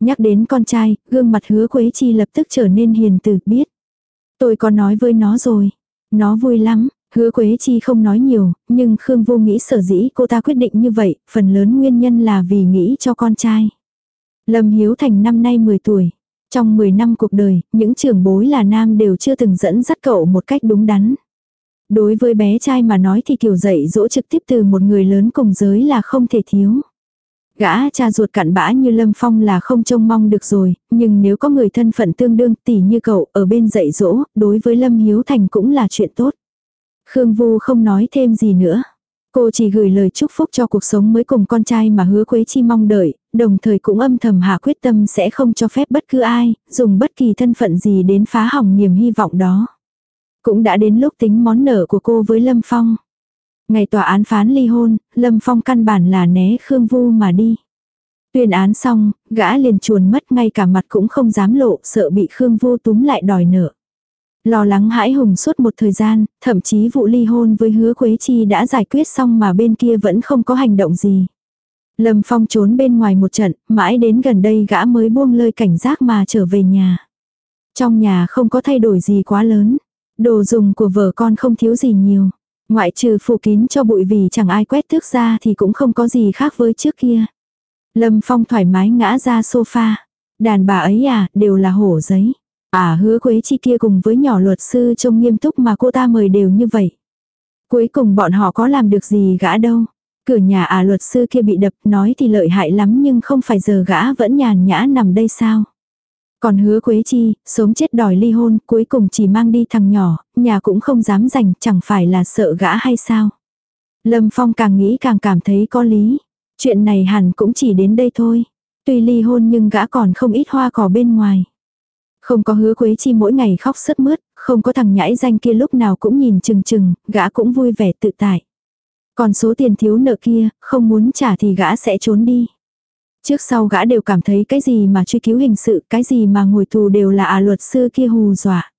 Nhắc đến con trai, gương mặt hứa Quế Chi lập tức trở nên hiền từ, biết. Tôi có nói với nó rồi. Nó vui lắm, hứa Quế Chi không nói nhiều, nhưng Khương vô nghĩ sở dĩ cô ta quyết định như vậy, phần lớn nguyên nhân là vì nghĩ cho con trai. Lâm Hiếu Thành năm nay 10 tuổi. Trong 10 năm cuộc đời, những trưởng bối là nam đều chưa từng dẫn dắt cậu một cách đúng đắn. Đối với bé trai mà nói thì kiểu dạy dỗ trực tiếp từ một người lớn cùng giới là không thể thiếu. Gã cha ruột cặn bã như Lâm Phong là không trông mong được rồi, nhưng nếu có người thân phận tương đương tỷ như cậu ở bên dạy dỗ, đối với Lâm Hiếu Thành cũng là chuyện tốt. Khương Vu không nói thêm gì nữa. Cô chỉ gửi lời chúc phúc cho cuộc sống mới cùng con trai mà hứa Quế Chi mong đợi, đồng thời cũng âm thầm hạ quyết tâm sẽ không cho phép bất cứ ai, dùng bất kỳ thân phận gì đến phá hỏng niềm hy vọng đó. Cũng đã đến lúc tính món nợ của cô với Lâm Phong. Ngày tòa án phán ly hôn, Lâm Phong căn bản là né Khương Vu mà đi. Tuyên án xong, gã liền chuồn mất ngay cả mặt cũng không dám lộ, sợ bị Khương Vu túm lại đòi nợ. Lo lắng hãi hùng suốt một thời gian, thậm chí vụ ly hôn với hứa Quế Chi đã giải quyết xong mà bên kia vẫn không có hành động gì. Lâm Phong trốn bên ngoài một trận, mãi đến gần đây gã mới buông lơi cảnh giác mà trở về nhà. Trong nhà không có thay đổi gì quá lớn. Đồ dùng của vợ con không thiếu gì nhiều. Ngoại trừ phủ kín cho bụi vì chẳng ai quét tước ra thì cũng không có gì khác với trước kia. Lâm Phong thoải mái ngã ra sofa. Đàn bà ấy à, đều là hổ giấy. À hứa quế chi kia cùng với nhỏ luật sư trông nghiêm túc mà cô ta mời đều như vậy. Cuối cùng bọn họ có làm được gì gã đâu. Cửa nhà à luật sư kia bị đập nói thì lợi hại lắm nhưng không phải giờ gã vẫn nhàn nhã nằm đây sao. Còn hứa Quế Chi, sống chết đòi ly hôn, cuối cùng chỉ mang đi thằng nhỏ, nhà cũng không dám dành, chẳng phải là sợ gã hay sao. Lâm Phong càng nghĩ càng cảm thấy có lý. Chuyện này hẳn cũng chỉ đến đây thôi. Tuy ly hôn nhưng gã còn không ít hoa cỏ bên ngoài. Không có hứa Quế Chi mỗi ngày khóc sướt mướt, không có thằng nhãi danh kia lúc nào cũng nhìn chừng chừng, gã cũng vui vẻ tự tại. Còn số tiền thiếu nợ kia, không muốn trả thì gã sẽ trốn đi. Trước sau gã đều cảm thấy cái gì mà truy cứu hình sự, cái gì mà ngồi tù đều là à luật sư kia hù dọa.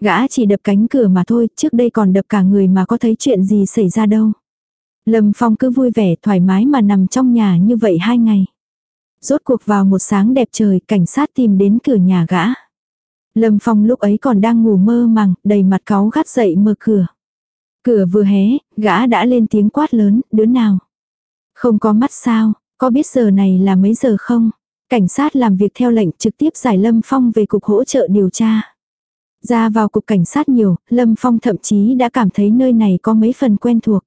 Gã chỉ đập cánh cửa mà thôi, trước đây còn đập cả người mà có thấy chuyện gì xảy ra đâu. Lâm Phong cứ vui vẻ thoải mái mà nằm trong nhà như vậy hai ngày. Rốt cuộc vào một sáng đẹp trời, cảnh sát tìm đến cửa nhà gã. Lâm Phong lúc ấy còn đang ngủ mơ màng, đầy mặt cáu gắt dậy mở cửa. Cửa vừa hé, gã đã lên tiếng quát lớn, đứa nào? Không có mắt sao, có biết giờ này là mấy giờ không? Cảnh sát làm việc theo lệnh trực tiếp giải Lâm Phong về cục hỗ trợ điều tra. Ra vào cục cảnh sát nhiều, Lâm Phong thậm chí đã cảm thấy nơi này có mấy phần quen thuộc.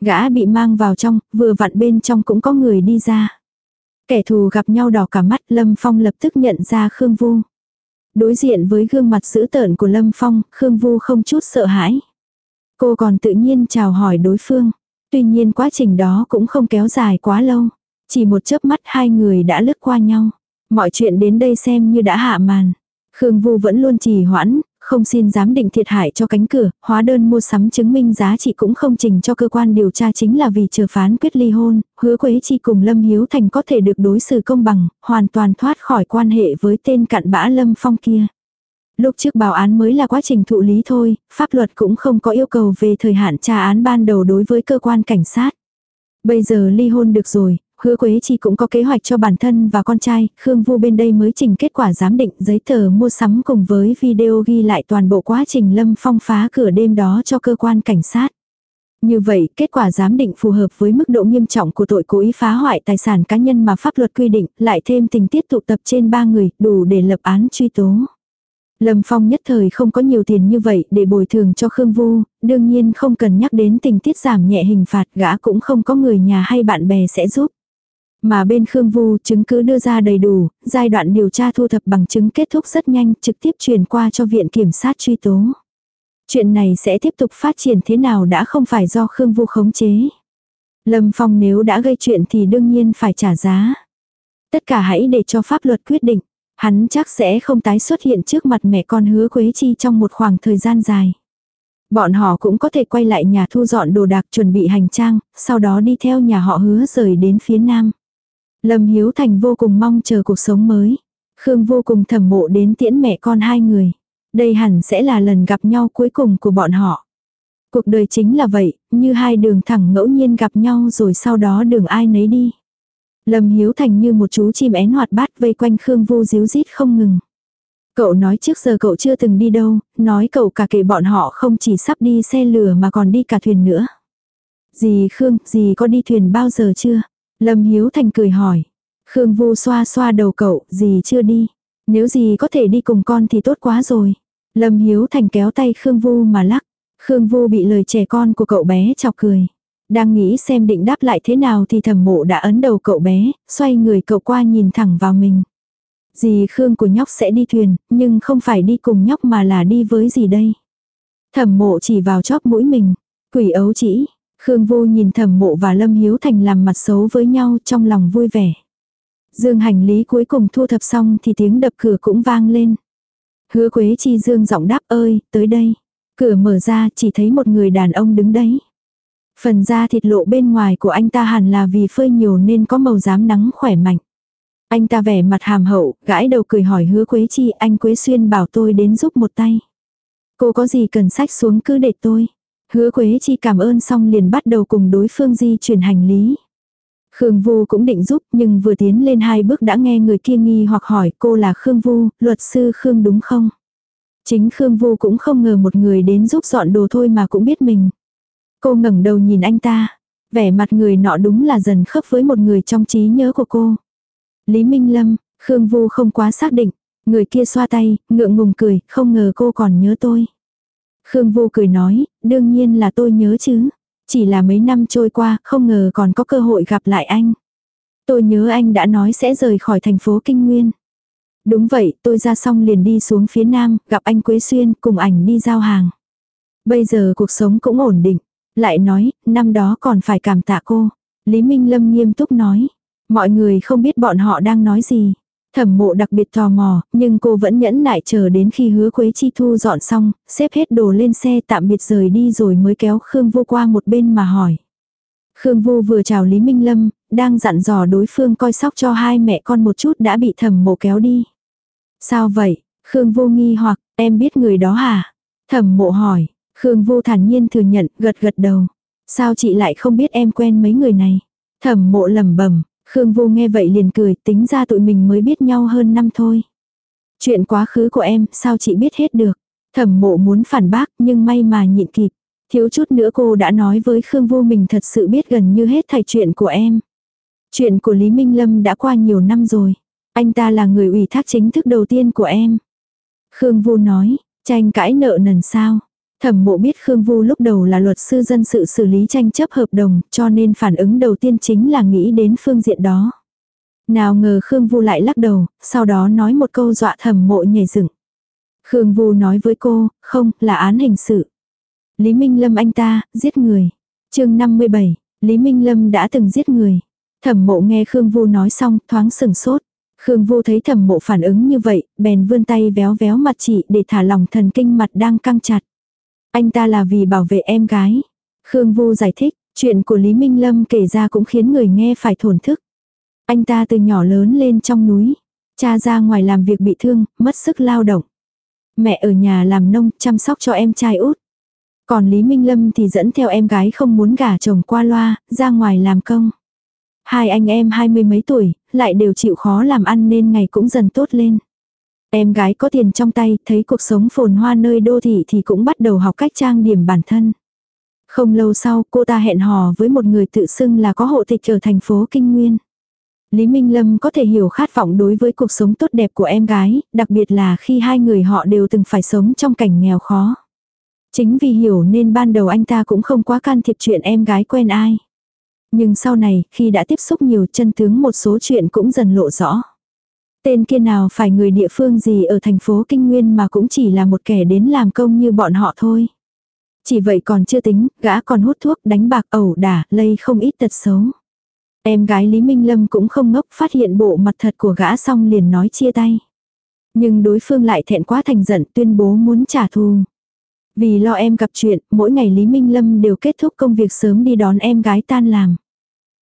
Gã bị mang vào trong, vừa vặn bên trong cũng có người đi ra. Kẻ thù gặp nhau đỏ cả mắt, Lâm Phong lập tức nhận ra Khương Vu. Đối diện với gương mặt dữ tợn của Lâm Phong, Khương Vu không chút sợ hãi. Cô còn tự nhiên chào hỏi đối phương. Tuy nhiên quá trình đó cũng không kéo dài quá lâu. Chỉ một chớp mắt hai người đã lướt qua nhau. Mọi chuyện đến đây xem như đã hạ màn. Khương Vu vẫn luôn trì hoãn, không xin giám định thiệt hại cho cánh cửa, hóa đơn mua sắm chứng minh giá trị cũng không trình cho cơ quan điều tra chính là vì chờ phán quyết ly hôn, hứa Quế Chi cùng Lâm Hiếu Thành có thể được đối xử công bằng, hoàn toàn thoát khỏi quan hệ với tên cặn bã Lâm Phong kia. Lúc trước báo án mới là quá trình thụ lý thôi, pháp luật cũng không có yêu cầu về thời hạn tra án ban đầu đối với cơ quan cảnh sát. Bây giờ ly hôn được rồi, Hứa Quế Chi cũng có kế hoạch cho bản thân và con trai, Khương Vu bên đây mới trình kết quả giám định giấy tờ mua sắm cùng với video ghi lại toàn bộ quá trình Lâm Phong phá cửa đêm đó cho cơ quan cảnh sát. Như vậy, kết quả giám định phù hợp với mức độ nghiêm trọng của tội cố ý phá hoại tài sản cá nhân mà pháp luật quy định, lại thêm tình tiết tụ tập trên ba người, đủ để lập án truy tố. Lâm Phong nhất thời không có nhiều tiền như vậy để bồi thường cho Khương Vu, đương nhiên không cần nhắc đến tình tiết giảm nhẹ hình phạt gã cũng không có người nhà hay bạn bè sẽ giúp. Mà bên Khương Vu chứng cứ đưa ra đầy đủ, giai đoạn điều tra thu thập bằng chứng kết thúc rất nhanh trực tiếp truyền qua cho viện kiểm sát truy tố. Chuyện này sẽ tiếp tục phát triển thế nào đã không phải do Khương Vu khống chế. Lâm Phong nếu đã gây chuyện thì đương nhiên phải trả giá. Tất cả hãy để cho pháp luật quyết định. Hắn chắc sẽ không tái xuất hiện trước mặt mẹ con hứa Quế Chi trong một khoảng thời gian dài. Bọn họ cũng có thể quay lại nhà thu dọn đồ đạc chuẩn bị hành trang, sau đó đi theo nhà họ hứa rời đến phía nam. Lâm Hiếu Thành vô cùng mong chờ cuộc sống mới. Khương vô cùng thầm mộ đến tiễn mẹ con hai người. Đây hẳn sẽ là lần gặp nhau cuối cùng của bọn họ. Cuộc đời chính là vậy, như hai đường thẳng ngẫu nhiên gặp nhau rồi sau đó đường ai nấy đi. Lâm Hiếu Thành như một chú chim én hoạt bát vây quanh Khương Vu díu dít không ngừng. Cậu nói trước giờ cậu chưa từng đi đâu, nói cậu cả kệ bọn họ không chỉ sắp đi xe lửa mà còn đi cả thuyền nữa. Dì Khương, dì có đi thuyền bao giờ chưa? Lâm Hiếu Thành cười hỏi. Khương Vu xoa xoa đầu cậu, gì chưa đi. Nếu gì có thể đi cùng con thì tốt quá rồi. Lâm Hiếu Thành kéo tay Khương Vu mà lắc. Khương Vu bị lời trẻ con của cậu bé chọc cười. Đang nghĩ xem định đáp lại thế nào thì thẩm mộ đã ấn đầu cậu bé, xoay người cậu qua nhìn thẳng vào mình. Dì Khương của nhóc sẽ đi thuyền, nhưng không phải đi cùng nhóc mà là đi với gì đây. Thẩm mộ chỉ vào chóp mũi mình. Quỷ ấu chỉ, Khương Vô nhìn thẩm mộ và Lâm Hiếu Thành làm mặt xấu với nhau trong lòng vui vẻ. Dương hành lý cuối cùng thu thập xong thì tiếng đập cửa cũng vang lên. Hứa Quế Chi Dương giọng đáp ơi, tới đây. Cửa mở ra chỉ thấy một người đàn ông đứng đấy. Phần da thịt lộ bên ngoài của anh ta hẳn là vì phơi nhiều nên có màu rám nắng khỏe mạnh. Anh ta vẻ mặt hàm hậu, gãi đầu cười hỏi hứa Quế Chi anh Quế Xuyên bảo tôi đến giúp một tay. Cô có gì cần sách xuống cứ để tôi. Hứa Quế Chi cảm ơn xong liền bắt đầu cùng đối phương di chuyển hành lý. Khương Vu cũng định giúp nhưng vừa tiến lên hai bước đã nghe người kia nghi hoặc hỏi cô là Khương Vu, luật sư Khương đúng không? Chính Khương Vu cũng không ngờ một người đến giúp dọn đồ thôi mà cũng biết mình. Cô ngẩng đầu nhìn anh ta. Vẻ mặt người nọ đúng là dần khớp với một người trong trí nhớ của cô. Lý Minh Lâm, Khương Vu không quá xác định. Người kia xoa tay, ngượng ngùng cười, không ngờ cô còn nhớ tôi. Khương Vu cười nói, đương nhiên là tôi nhớ chứ. Chỉ là mấy năm trôi qua, không ngờ còn có cơ hội gặp lại anh. Tôi nhớ anh đã nói sẽ rời khỏi thành phố Kinh Nguyên. Đúng vậy, tôi ra xong liền đi xuống phía nam, gặp anh Quế Xuyên, cùng ảnh đi giao hàng. Bây giờ cuộc sống cũng ổn định. Lại nói, năm đó còn phải cảm tạ cô. Lý Minh Lâm nghiêm túc nói. Mọi người không biết bọn họ đang nói gì. Thẩm mộ đặc biệt tò mò, nhưng cô vẫn nhẫn nại chờ đến khi hứa Quế Chi thu dọn xong, xếp hết đồ lên xe tạm biệt rời đi rồi mới kéo Khương Vô qua một bên mà hỏi. Khương Vô vừa chào Lý Minh Lâm, đang dặn dò đối phương coi sóc cho hai mẹ con một chút đã bị thẩm mộ kéo đi. Sao vậy? Khương Vô nghi hoặc, em biết người đó hả? Thẩm mộ hỏi, Khương vô thản nhiên thừa nhận, gật gật đầu. Sao chị lại không biết em quen mấy người này? Thẩm mộ lẩm bẩm, Khương Vu nghe vậy liền cười, tính ra tụi mình mới biết nhau hơn năm thôi. Chuyện quá khứ của em, sao chị biết hết được? Thẩm mộ muốn phản bác, nhưng may mà nhịn kịp. Thiếu chút nữa cô đã nói với Khương Vu mình thật sự biết gần như hết thảy chuyện của em. Chuyện của Lý Minh Lâm đã qua nhiều năm rồi. Anh ta là người ủy thác chính thức đầu tiên của em. Khương Vu nói, tranh cãi nợ nần sao. Thẩm mộ biết Khương Vu lúc đầu là luật sư dân sự xử lý tranh chấp hợp đồng, cho nên phản ứng đầu tiên chính là nghĩ đến phương diện đó. Nào ngờ Khương Vu lại lắc đầu, sau đó nói một câu dọa thẩm mộ nhảy dựng. Khương Vu nói với cô, không, là án hình sự. Lý Minh Lâm anh ta, giết người. chương 57, Lý Minh Lâm đã từng giết người. Thẩm mộ nghe Khương Vu nói xong, thoáng sừng sốt. Khương Vu thấy thẩm mộ phản ứng như vậy, bèn vươn tay véo véo mặt chị để thả lỏng thần kinh mặt đang căng chặt. Anh ta là vì bảo vệ em gái. Khương Vu giải thích, chuyện của Lý Minh Lâm kể ra cũng khiến người nghe phải thổn thức. Anh ta từ nhỏ lớn lên trong núi. Cha ra ngoài làm việc bị thương, mất sức lao động. Mẹ ở nhà làm nông, chăm sóc cho em trai út. Còn Lý Minh Lâm thì dẫn theo em gái không muốn gả chồng qua loa, ra ngoài làm công. Hai anh em hai mươi mấy tuổi, lại đều chịu khó làm ăn nên ngày cũng dần tốt lên. Em gái có tiền trong tay, thấy cuộc sống phồn hoa nơi đô thị thì cũng bắt đầu học cách trang điểm bản thân. Không lâu sau, cô ta hẹn hò với một người tự xưng là có hộ tịch ở thành phố Kinh Nguyên. Lý Minh Lâm có thể hiểu khát vọng đối với cuộc sống tốt đẹp của em gái, đặc biệt là khi hai người họ đều từng phải sống trong cảnh nghèo khó. Chính vì hiểu nên ban đầu anh ta cũng không quá can thiệp chuyện em gái quen ai. Nhưng sau này, khi đã tiếp xúc nhiều chân tướng một số chuyện cũng dần lộ rõ. Tên kia nào phải người địa phương gì ở thành phố Kinh Nguyên mà cũng chỉ là một kẻ đến làm công như bọn họ thôi. Chỉ vậy còn chưa tính, gã còn hút thuốc, đánh bạc ẩu đả, lây không ít tật xấu. Em gái Lý Minh Lâm cũng không ngốc phát hiện bộ mặt thật của gã xong liền nói chia tay. Nhưng đối phương lại thẹn quá thành giận tuyên bố muốn trả thù. Vì lo em gặp chuyện, mỗi ngày Lý Minh Lâm đều kết thúc công việc sớm đi đón em gái tan làm.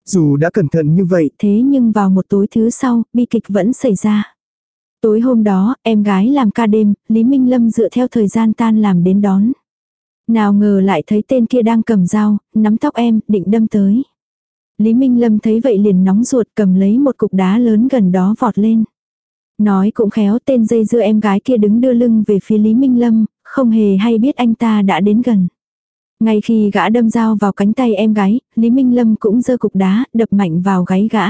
Dù đã cẩn thận như vậy, thế nhưng vào một tối thứ sau, bi kịch vẫn xảy ra. Tối hôm đó, em gái làm ca đêm, Lý Minh Lâm dựa theo thời gian tan làm đến đón. Nào ngờ lại thấy tên kia đang cầm dao, nắm tóc em, định đâm tới. Lý Minh Lâm thấy vậy liền nóng ruột cầm lấy một cục đá lớn gần đó vọt lên. Nói cũng khéo tên dây dưa em gái kia đứng đưa lưng về phía Lý Minh Lâm, không hề hay biết anh ta đã đến gần. Ngay khi gã đâm dao vào cánh tay em gái, Lý Minh Lâm cũng giơ cục đá, đập mạnh vào gáy gã.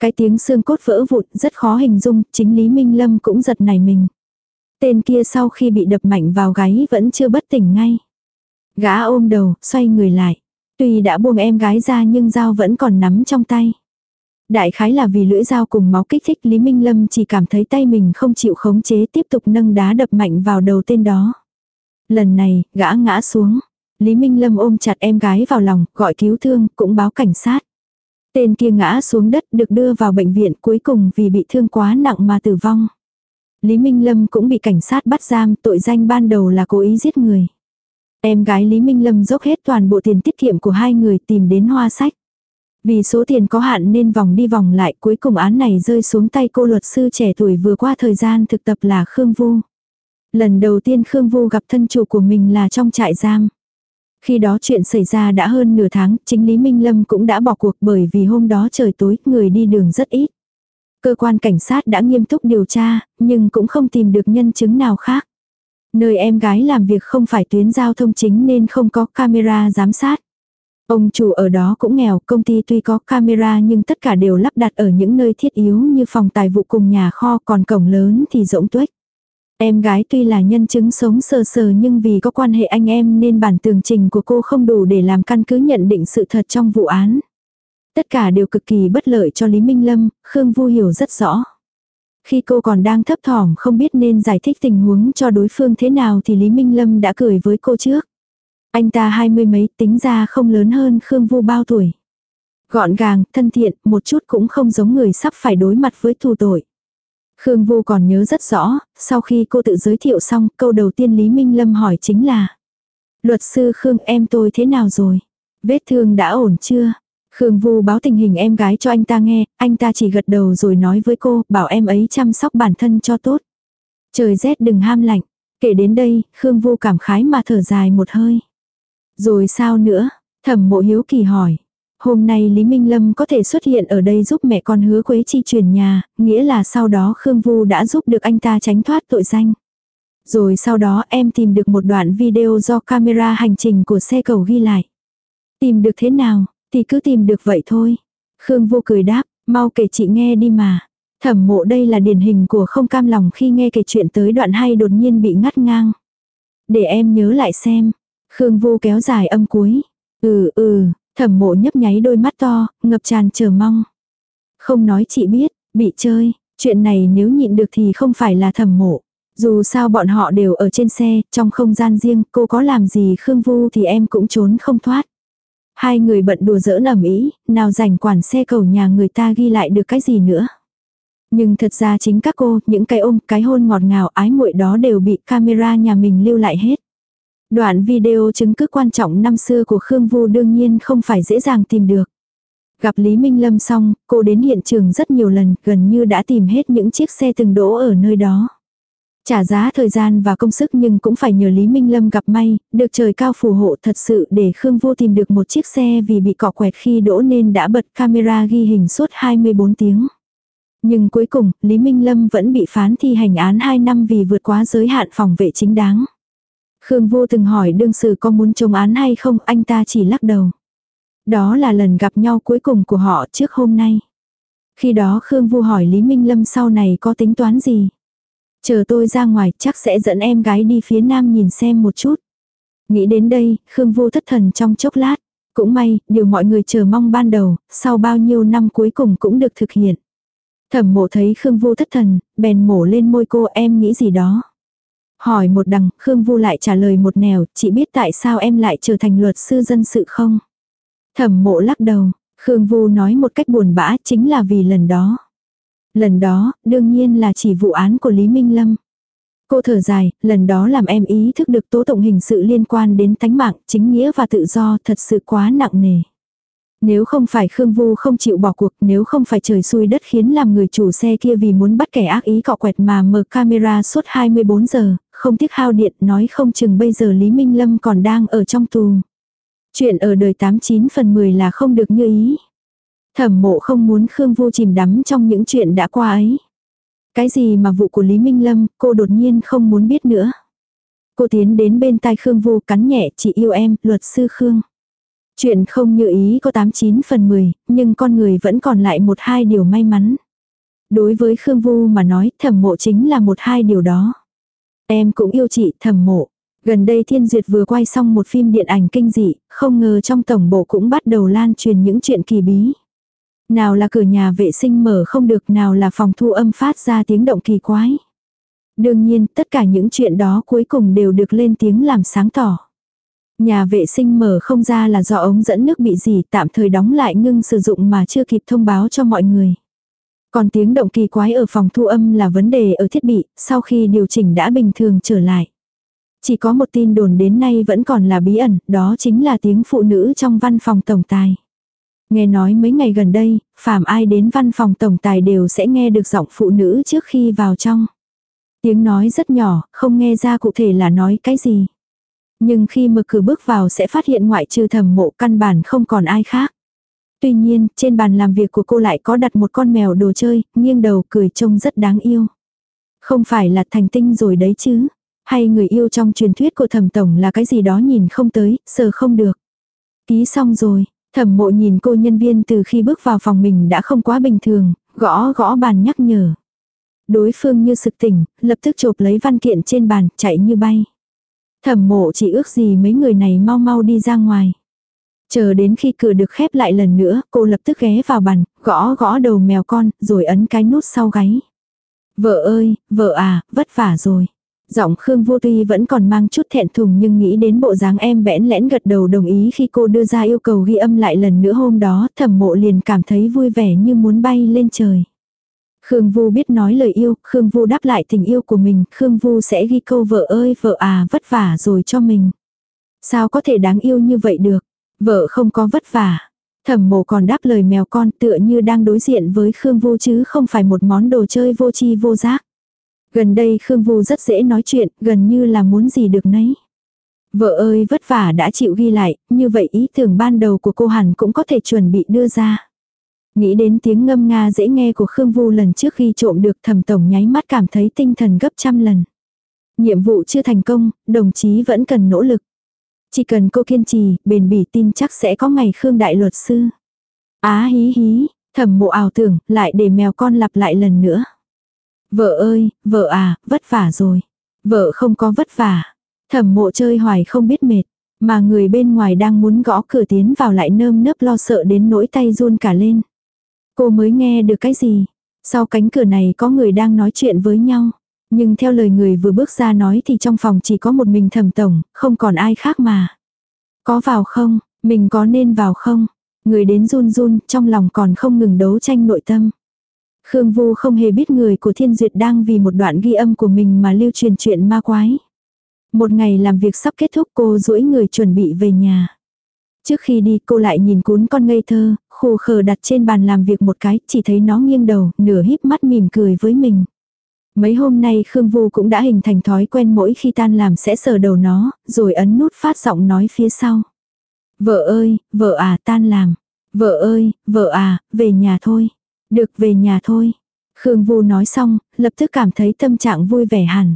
Cái tiếng xương cốt vỡ vụn rất khó hình dung, chính Lý Minh Lâm cũng giật nảy mình. Tên kia sau khi bị đập mạnh vào gáy vẫn chưa bất tỉnh ngay. Gã ôm đầu, xoay người lại. Tuy đã buông em gái ra nhưng dao vẫn còn nắm trong tay. Đại khái là vì lưỡi dao cùng máu kích thích Lý Minh Lâm chỉ cảm thấy tay mình không chịu khống chế tiếp tục nâng đá đập mạnh vào đầu tên đó. Lần này, gã ngã xuống. Lý Minh Lâm ôm chặt em gái vào lòng, gọi cứu thương, cũng báo cảnh sát. Tên kia ngã xuống đất được đưa vào bệnh viện cuối cùng vì bị thương quá nặng mà tử vong. Lý Minh Lâm cũng bị cảnh sát bắt giam tội danh ban đầu là cố ý giết người. Em gái Lý Minh Lâm dốc hết toàn bộ tiền tiết kiệm của hai người tìm đến hoa sách. Vì số tiền có hạn nên vòng đi vòng lại cuối cùng án này rơi xuống tay cô luật sư trẻ tuổi vừa qua thời gian thực tập là Khương Vu. Lần đầu tiên Khương Vu gặp thân chủ của mình là trong trại giam. Khi đó chuyện xảy ra đã hơn nửa tháng, chính Lý Minh Lâm cũng đã bỏ cuộc bởi vì hôm đó trời tối, người đi đường rất ít. Cơ quan cảnh sát đã nghiêm túc điều tra, nhưng cũng không tìm được nhân chứng nào khác. Nơi em gái làm việc không phải tuyến giao thông chính nên không có camera giám sát. Ông chủ ở đó cũng nghèo, công ty tuy có camera nhưng tất cả đều lắp đặt ở những nơi thiết yếu như phòng tài vụ cùng nhà kho còn cổng lớn thì rỗng tuếch. Em gái tuy là nhân chứng sống sờ sờ nhưng vì có quan hệ anh em nên bản tường trình của cô không đủ để làm căn cứ nhận định sự thật trong vụ án. Tất cả đều cực kỳ bất lợi cho Lý Minh Lâm, Khương Vu hiểu rất rõ. Khi cô còn đang thấp thỏm không biết nên giải thích tình huống cho đối phương thế nào thì Lý Minh Lâm đã cười với cô trước. Anh ta hai mươi mấy tính ra không lớn hơn Khương Vu bao tuổi. Gọn gàng, thân thiện, một chút cũng không giống người sắp phải đối mặt với thù tội. Khương Vu còn nhớ rất rõ, sau khi cô tự giới thiệu xong, câu đầu tiên Lý Minh Lâm hỏi chính là Luật sư Khương em tôi thế nào rồi? Vết thương đã ổn chưa? Khương Vu báo tình hình em gái cho anh ta nghe, anh ta chỉ gật đầu rồi nói với cô, bảo em ấy chăm sóc bản thân cho tốt. Trời rét đừng ham lạnh. Kể đến đây, Khương Vu cảm khái mà thở dài một hơi. Rồi sao nữa? Thẩm mộ hiếu kỳ hỏi. Hôm nay Lý Minh Lâm có thể xuất hiện ở đây giúp mẹ con hứa Quế Chi chuyển nhà, nghĩa là sau đó Khương Vu đã giúp được anh ta tránh thoát tội danh. Rồi sau đó em tìm được một đoạn video do camera hành trình của xe cầu ghi lại. Tìm được thế nào, thì cứ tìm được vậy thôi. Khương Vu cười đáp, mau kể chị nghe đi mà. Thẩm mộ đây là điển hình của không cam lòng khi nghe kể chuyện tới đoạn hay đột nhiên bị ngắt ngang. Để em nhớ lại xem. Khương Vu kéo dài âm cuối. Ừ ừ, thẩm mộ nhấp nháy đôi mắt to, ngập tràn chờ mong. Không nói chị biết, bị chơi, chuyện này nếu nhịn được thì không phải là thẩm mộ. Dù sao bọn họ đều ở trên xe, trong không gian riêng, cô có làm gì Khương Vu thì em cũng trốn không thoát. Hai người bận đùa giỡn ẩm ý, nào rảnh quản xe cầu nhà người ta ghi lại được cái gì nữa. Nhưng thật ra chính các cô, những cái ôm, cái hôn ngọt ngào ái muội đó đều bị camera nhà mình lưu lại hết. Đoạn video chứng cứ quan trọng năm xưa của Khương Vu đương nhiên không phải dễ dàng tìm được. Gặp Lý Minh Lâm xong, cô đến hiện trường rất nhiều lần, gần như đã tìm hết những chiếc xe từng đỗ ở nơi đó. Trả giá thời gian và công sức nhưng cũng phải nhờ Lý Minh Lâm gặp may, được trời cao phù hộ thật sự để Khương Vô tìm được một chiếc xe vì bị cọ quẹt khi đỗ nên đã bật camera ghi hình suốt 24 tiếng. Nhưng cuối cùng, Lý Minh Lâm vẫn bị phán thi hành án 2 năm vì vượt quá giới hạn phòng vệ chính đáng. Khương Vô từng hỏi đương sự có muốn chống án hay không, anh ta chỉ lắc đầu. Đó là lần gặp nhau cuối cùng của họ trước hôm nay. Khi đó Khương Vu hỏi Lý Minh Lâm sau này có tính toán gì. Chờ tôi ra ngoài chắc sẽ dẫn em gái đi phía nam nhìn xem một chút. Nghĩ đến đây, Khương Vu thất thần trong chốc lát. Cũng may, điều mọi người chờ mong ban đầu, sau bao nhiêu năm cuối cùng cũng được thực hiện. Thẩm mộ thấy Khương Vu thất thần, bèn mổ lên môi cô em nghĩ gì đó. Hỏi một đằng, Khương Vu lại trả lời một nẻo, chị biết tại sao em lại trở thành luật sư dân sự không? Thẩm mộ lắc đầu, Khương Vu nói một cách buồn bã chính là vì lần đó. Lần đó, đương nhiên là chỉ vụ án của Lý Minh Lâm. Cô thở dài, lần đó làm em ý thức được tố tụng hình sự liên quan đến tánh mạng, chính nghĩa và tự do thật sự quá nặng nề. Nếu không phải Khương Vu không chịu bỏ cuộc, nếu không phải trời xui đất khiến làm người chủ xe kia vì muốn bắt kẻ ác ý cọ quẹt mà mở camera suốt 24 giờ, không tiếc hao điện nói không chừng bây giờ Lý Minh Lâm còn đang ở trong tù. Chuyện ở đời 89 phần 10 là không được như ý. Thẩm mộ không muốn Khương Vu chìm đắm trong những chuyện đã qua ấy. Cái gì mà vụ của Lý Minh Lâm, cô đột nhiên không muốn biết nữa. Cô tiến đến bên tai Khương Vu cắn nhẹ chị yêu em, luật sư Khương. Chuyện không như ý có 89 phần 10, nhưng con người vẫn còn lại một hai điều may mắn. Đối với Khương Vu mà nói thẩm mộ chính là một hai điều đó. Em cũng yêu chị thẩm mộ. Gần đây Thiên Duyệt vừa quay xong một phim điện ảnh kinh dị, không ngờ trong tổng bộ cũng bắt đầu lan truyền những chuyện kỳ bí. Nào là cửa nhà vệ sinh mở không được, nào là phòng thu âm phát ra tiếng động kỳ quái. Đương nhiên, tất cả những chuyện đó cuối cùng đều được lên tiếng làm sáng tỏ. Nhà vệ sinh mở không ra là do ống dẫn nước bị gì tạm thời đóng lại ngưng sử dụng mà chưa kịp thông báo cho mọi người. Còn tiếng động kỳ quái ở phòng thu âm là vấn đề ở thiết bị, sau khi điều chỉnh đã bình thường trở lại. Chỉ có một tin đồn đến nay vẫn còn là bí ẩn, đó chính là tiếng phụ nữ trong văn phòng tổng tài. Nghe nói mấy ngày gần đây, phàm ai đến văn phòng tổng tài đều sẽ nghe được giọng phụ nữ trước khi vào trong. Tiếng nói rất nhỏ, không nghe ra cụ thể là nói cái gì. Nhưng khi mở cửa bước vào sẽ phát hiện ngoại trừ thẩm mộ căn bản không còn ai khác. Tuy nhiên, trên bàn làm việc của cô lại có đặt một con mèo đồ chơi, nghiêng đầu cười trông rất đáng yêu. Không phải là thành tinh rồi đấy chứ. Hay người yêu trong truyền thuyết của thẩm tổng là cái gì đó nhìn không tới, sờ không được. Ký xong rồi, thẩm mộ nhìn cô nhân viên từ khi bước vào phòng mình đã không quá bình thường, gõ gõ bàn nhắc nhở. Đối phương như sực tỉnh, lập tức chộp lấy văn kiện trên bàn, chạy như bay. Thẩm mộ chỉ ước gì mấy người này mau mau đi ra ngoài. Chờ đến khi cửa được khép lại lần nữa, cô lập tức ghé vào bàn, gõ gõ đầu mèo con, rồi ấn cái nút sau gáy. Vợ ơi, vợ à, vất vả rồi. Giọng Khương Vô Tuy vẫn còn mang chút thẹn thùng nhưng nghĩ đến bộ dáng em bẽn lẽn gật đầu đồng ý khi cô đưa ra yêu cầu ghi âm lại lần nữa hôm đó, thẩm mộ liền cảm thấy vui vẻ như muốn bay lên trời. Khương Vu biết nói lời yêu, Khương Vu đáp lại tình yêu của mình, Khương Vu sẽ ghi câu vợ ơi vợ à vất vả rồi cho mình. Sao có thể đáng yêu như vậy được, vợ không có vất vả. Thẩm mộ còn đáp lời mèo con tựa như đang đối diện với Khương Vu chứ không phải một món đồ chơi vô chi vô giác. Gần đây Khương Vu rất dễ nói chuyện, gần như là muốn gì được nấy. Vợ ơi vất vả đã chịu ghi lại, như vậy ý tưởng ban đầu của cô hẳn cũng có thể chuẩn bị đưa ra. Nghĩ đến tiếng ngâm nga dễ nghe của Khương Vu lần trước khi trộm được thẩm tổng nháy mắt cảm thấy tinh thần gấp trăm lần. Nhiệm vụ chưa thành công, đồng chí vẫn cần nỗ lực. Chỉ cần cô kiên trì, bền bỉ tin chắc sẽ có ngày Khương Đại Luật Sư. Á hí hí, thẩm mộ ảo tưởng, lại để mèo con lặp lại lần nữa. Vợ ơi, vợ à, vất vả rồi. Vợ không có vất vả. Thẩm mộ chơi hoài không biết mệt. Mà người bên ngoài đang muốn gõ cửa tiến vào lại nơm nớp lo sợ đến nỗi tay run cả lên. Cô mới nghe được cái gì? Sau cánh cửa này có người đang nói chuyện với nhau. Nhưng theo lời người vừa bước ra nói thì trong phòng chỉ có một mình thẩm tổng, không còn ai khác mà. Có vào không? Mình có nên vào không? Người đến run run, trong lòng còn không ngừng đấu tranh nội tâm. Khương Vu không hề biết người của Thiên Duyệt đang vì một đoạn ghi âm của mình mà lưu truyền chuyện ma quái. Một ngày làm việc sắp kết thúc cô duỗi người chuẩn bị về nhà. Trước khi đi cô lại nhìn cuốn con ngây thơ, khô khờ đặt trên bàn làm việc một cái, chỉ thấy nó nghiêng đầu, nửa híp mắt mỉm cười với mình. Mấy hôm nay Khương Vu cũng đã hình thành thói quen mỗi khi tan làm sẽ sờ đầu nó, rồi ấn nút phát giọng nói phía sau. Vợ ơi, vợ à tan làm. Vợ ơi, vợ à, về nhà thôi. Được về nhà thôi. Khương Vu nói xong, lập tức cảm thấy tâm trạng vui vẻ hẳn.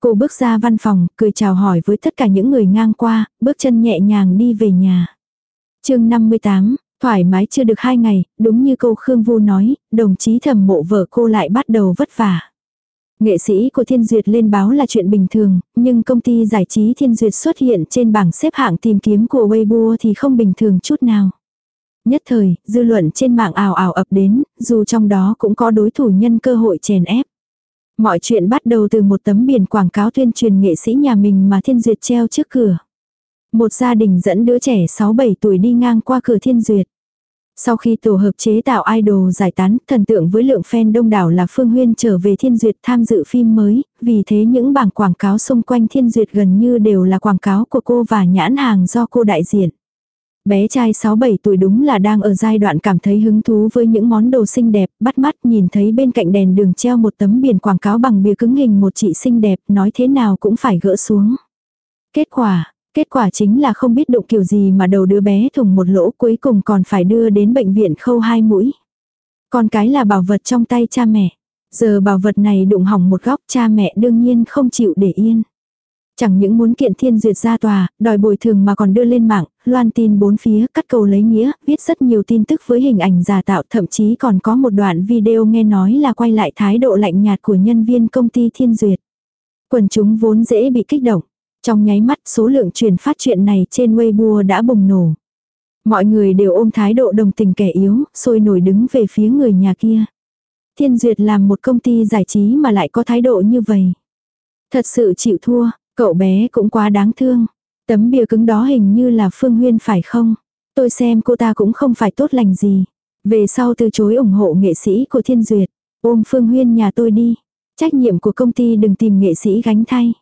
Cô bước ra văn phòng, cười chào hỏi với tất cả những người ngang qua, bước chân nhẹ nhàng đi về nhà. chương 58, thoải mái chưa được hai ngày, đúng như câu Khương Vu nói, đồng chí thẩm mộ vợ cô lại bắt đầu vất vả. Nghệ sĩ của Thiên Duyệt lên báo là chuyện bình thường, nhưng công ty giải trí Thiên Duyệt xuất hiện trên bảng xếp hạng tìm kiếm của Weibo thì không bình thường chút nào. Nhất thời, dư luận trên mạng ảo ảo ập đến, dù trong đó cũng có đối thủ nhân cơ hội chèn ép. Mọi chuyện bắt đầu từ một tấm biển quảng cáo tuyên truyền nghệ sĩ nhà mình mà Thiên Duyệt treo trước cửa. Một gia đình dẫn đứa trẻ 6-7 tuổi đi ngang qua cửa Thiên Duyệt. Sau khi tổ hợp chế tạo idol giải tán, thần tượng với lượng fan đông đảo là Phương Huyên trở về Thiên Duyệt tham dự phim mới, vì thế những bảng quảng cáo xung quanh Thiên Duyệt gần như đều là quảng cáo của cô và nhãn hàng do cô đại diện. Bé trai 6-7 tuổi đúng là đang ở giai đoạn cảm thấy hứng thú với những món đồ xinh đẹp, bắt mắt nhìn thấy bên cạnh đèn đường treo một tấm biển quảng cáo bằng bìa cứng hình một chị xinh đẹp, nói thế nào cũng phải gỡ xuống. Kết quả, kết quả chính là không biết đụng kiểu gì mà đầu đứa bé thùng một lỗ cuối cùng còn phải đưa đến bệnh viện khâu hai mũi. Con cái là bảo vật trong tay cha mẹ. Giờ bảo vật này đụng hỏng một góc cha mẹ đương nhiên không chịu để yên. Chẳng những muốn kiện thiên duyệt ra tòa, đòi bồi thường mà còn đưa lên mạng, loan tin bốn phía, cắt cầu lấy nghĩa, viết rất nhiều tin tức với hình ảnh giả tạo, thậm chí còn có một đoạn video nghe nói là quay lại thái độ lạnh nhạt của nhân viên công ty thiên duyệt. Quần chúng vốn dễ bị kích động. Trong nháy mắt số lượng truyền phát chuyện này trên Weibo đã bùng nổ. Mọi người đều ôm thái độ đồng tình kẻ yếu, sôi nổi đứng về phía người nhà kia. Thiên Duyệt làm một công ty giải trí mà lại có thái độ như vậy. Thật sự chịu thua, Cậu bé cũng quá đáng thương. Tấm bìa cứng đó hình như là Phương Huyên phải không? Tôi xem cô ta cũng không phải tốt lành gì. Về sau từ chối ủng hộ nghệ sĩ của Thiên Duyệt. Ôm Phương Huyên nhà tôi đi. Trách nhiệm của công ty đừng tìm nghệ sĩ gánh thay.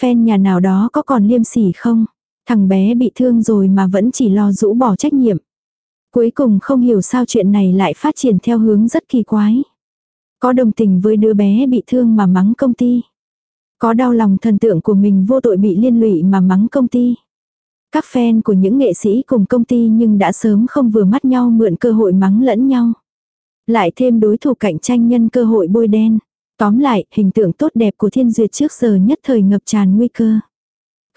Fan nhà nào đó có còn liêm sỉ không? Thằng bé bị thương rồi mà vẫn chỉ lo rũ bỏ trách nhiệm. Cuối cùng không hiểu sao chuyện này lại phát triển theo hướng rất kỳ quái. Có đồng tình với đứa bé bị thương mà mắng công ty. Có đau lòng thần tượng của mình vô tội bị liên lụy mà mắng công ty. Các fan của những nghệ sĩ cùng công ty nhưng đã sớm không vừa mắt nhau mượn cơ hội mắng lẫn nhau. Lại thêm đối thủ cạnh tranh nhân cơ hội bôi đen. Tóm lại, hình tượng tốt đẹp của thiên duyệt trước giờ nhất thời ngập tràn nguy cơ.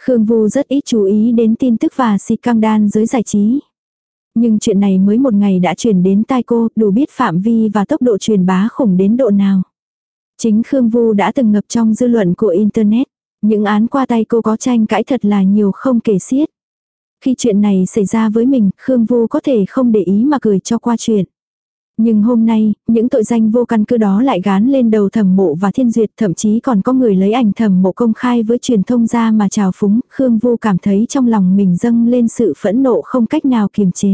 Khương Vu rất ít chú ý đến tin tức và si căng đan giới giải trí. Nhưng chuyện này mới một ngày đã truyền đến tai cô, đủ biết phạm vi và tốc độ truyền bá khủng đến độ nào. Chính Khương Vu đã từng ngập trong dư luận của Internet. Những án qua tay cô có tranh cãi thật là nhiều không kể xiết. Khi chuyện này xảy ra với mình, Khương Vu có thể không để ý mà cười cho qua chuyện. Nhưng hôm nay, những tội danh vô căn cứ đó lại gán lên đầu thẩm mộ và thiên duyệt thậm chí còn có người lấy ảnh thẩm mộ công khai với truyền thông ra mà chào phúng, Khương Vu cảm thấy trong lòng mình dâng lên sự phẫn nộ không cách nào kiềm chế.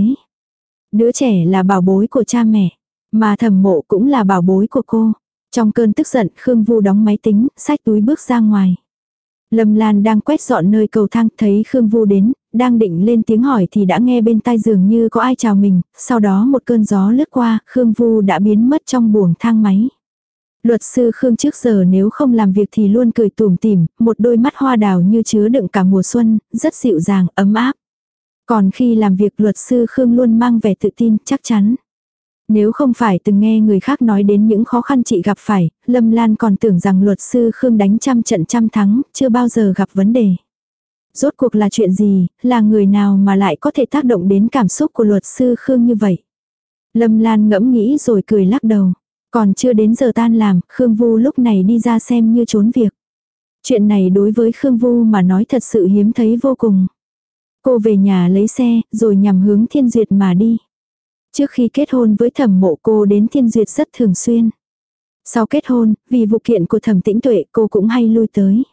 Đứa trẻ là bảo bối của cha mẹ, mà thẩm mộ cũng là bảo bối của cô. Trong cơn tức giận, Khương Vu đóng máy tính, xách túi bước ra ngoài. Lâm Lan đang quét dọn nơi cầu thang, thấy Khương Vu đến, đang định lên tiếng hỏi thì đã nghe bên tai giường như có ai chào mình, sau đó một cơn gió lướt qua, Khương Vu đã biến mất trong buồng thang máy. Luật sư Khương trước giờ nếu không làm việc thì luôn cười tủm tỉm, một đôi mắt hoa đào như chứa đựng cả mùa xuân, rất dịu dàng, ấm áp. Còn khi làm việc luật sư Khương luôn mang vẻ tự tin, chắc chắn. Nếu không phải từng nghe người khác nói đến những khó khăn chị gặp phải, Lâm Lan còn tưởng rằng luật sư Khương đánh trăm trận trăm thắng, chưa bao giờ gặp vấn đề. Rốt cuộc là chuyện gì, là người nào mà lại có thể tác động đến cảm xúc của luật sư Khương như vậy? Lâm Lan ngẫm nghĩ rồi cười lắc đầu. Còn chưa đến giờ tan làm, Khương Vu lúc này đi ra xem như trốn việc. Chuyện này đối với Khương Vu mà nói thật sự hiếm thấy vô cùng. Cô về nhà lấy xe, rồi nhằm hướng Thiên Duyệt mà đi. Trước khi kết hôn với thẩm mộ cô đến Thiên Duyệt rất thường xuyên. Sau kết hôn, vì vụ kiện của thẩm tĩnh tuệ cô cũng hay lui tới.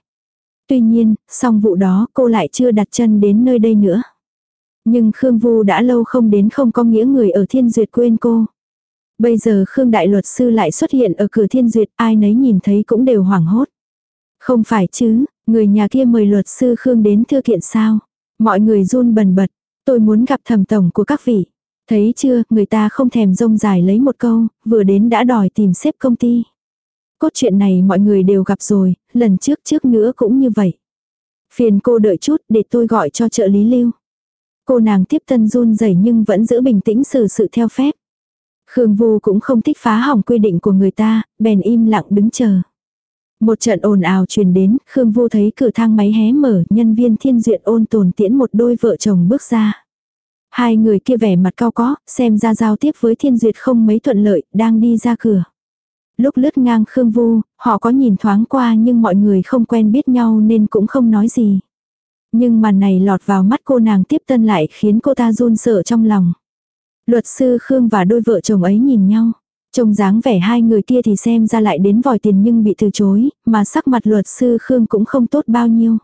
Tuy nhiên, xong vụ đó cô lại chưa đặt chân đến nơi đây nữa. Nhưng Khương Vu đã lâu không đến không có nghĩa người ở Thiên Duyệt quên cô. Bây giờ Khương Đại Luật Sư lại xuất hiện ở cửa Thiên Duyệt, ai nấy nhìn thấy cũng đều hoảng hốt. Không phải chứ, người nhà kia mời luật sư Khương đến thư kiện sao? Mọi người run bần bật, tôi muốn gặp thẩm tổng của các vị. Thấy chưa, người ta không thèm rông dài lấy một câu, vừa đến đã đòi tìm xếp công ty. Cốt chuyện này mọi người đều gặp rồi, lần trước trước nữa cũng như vậy. Phiền cô đợi chút để tôi gọi cho trợ lý lưu. Cô nàng tiếp tân run rẩy nhưng vẫn giữ bình tĩnh xử sự theo phép. Khương Vu cũng không thích phá hỏng quy định của người ta, bèn im lặng đứng chờ. Một trận ồn ào truyền đến, Khương Vu thấy cửa thang máy hé mở, nhân viên thiên duyệt ôn tồn tiễn một đôi vợ chồng bước ra. Hai người kia vẻ mặt cao có, xem ra giao tiếp với thiên duyệt không mấy thuận lợi, đang đi ra cửa. Lúc lướt ngang Khương Vu, họ có nhìn thoáng qua nhưng mọi người không quen biết nhau nên cũng không nói gì. Nhưng màn này lọt vào mắt cô nàng tiếp tân lại khiến cô ta run sợ trong lòng. Luật sư Khương và đôi vợ chồng ấy nhìn nhau. Trông dáng vẻ hai người kia thì xem ra lại đến vòi tiền nhưng bị từ chối, mà sắc mặt luật sư Khương cũng không tốt bao nhiêu.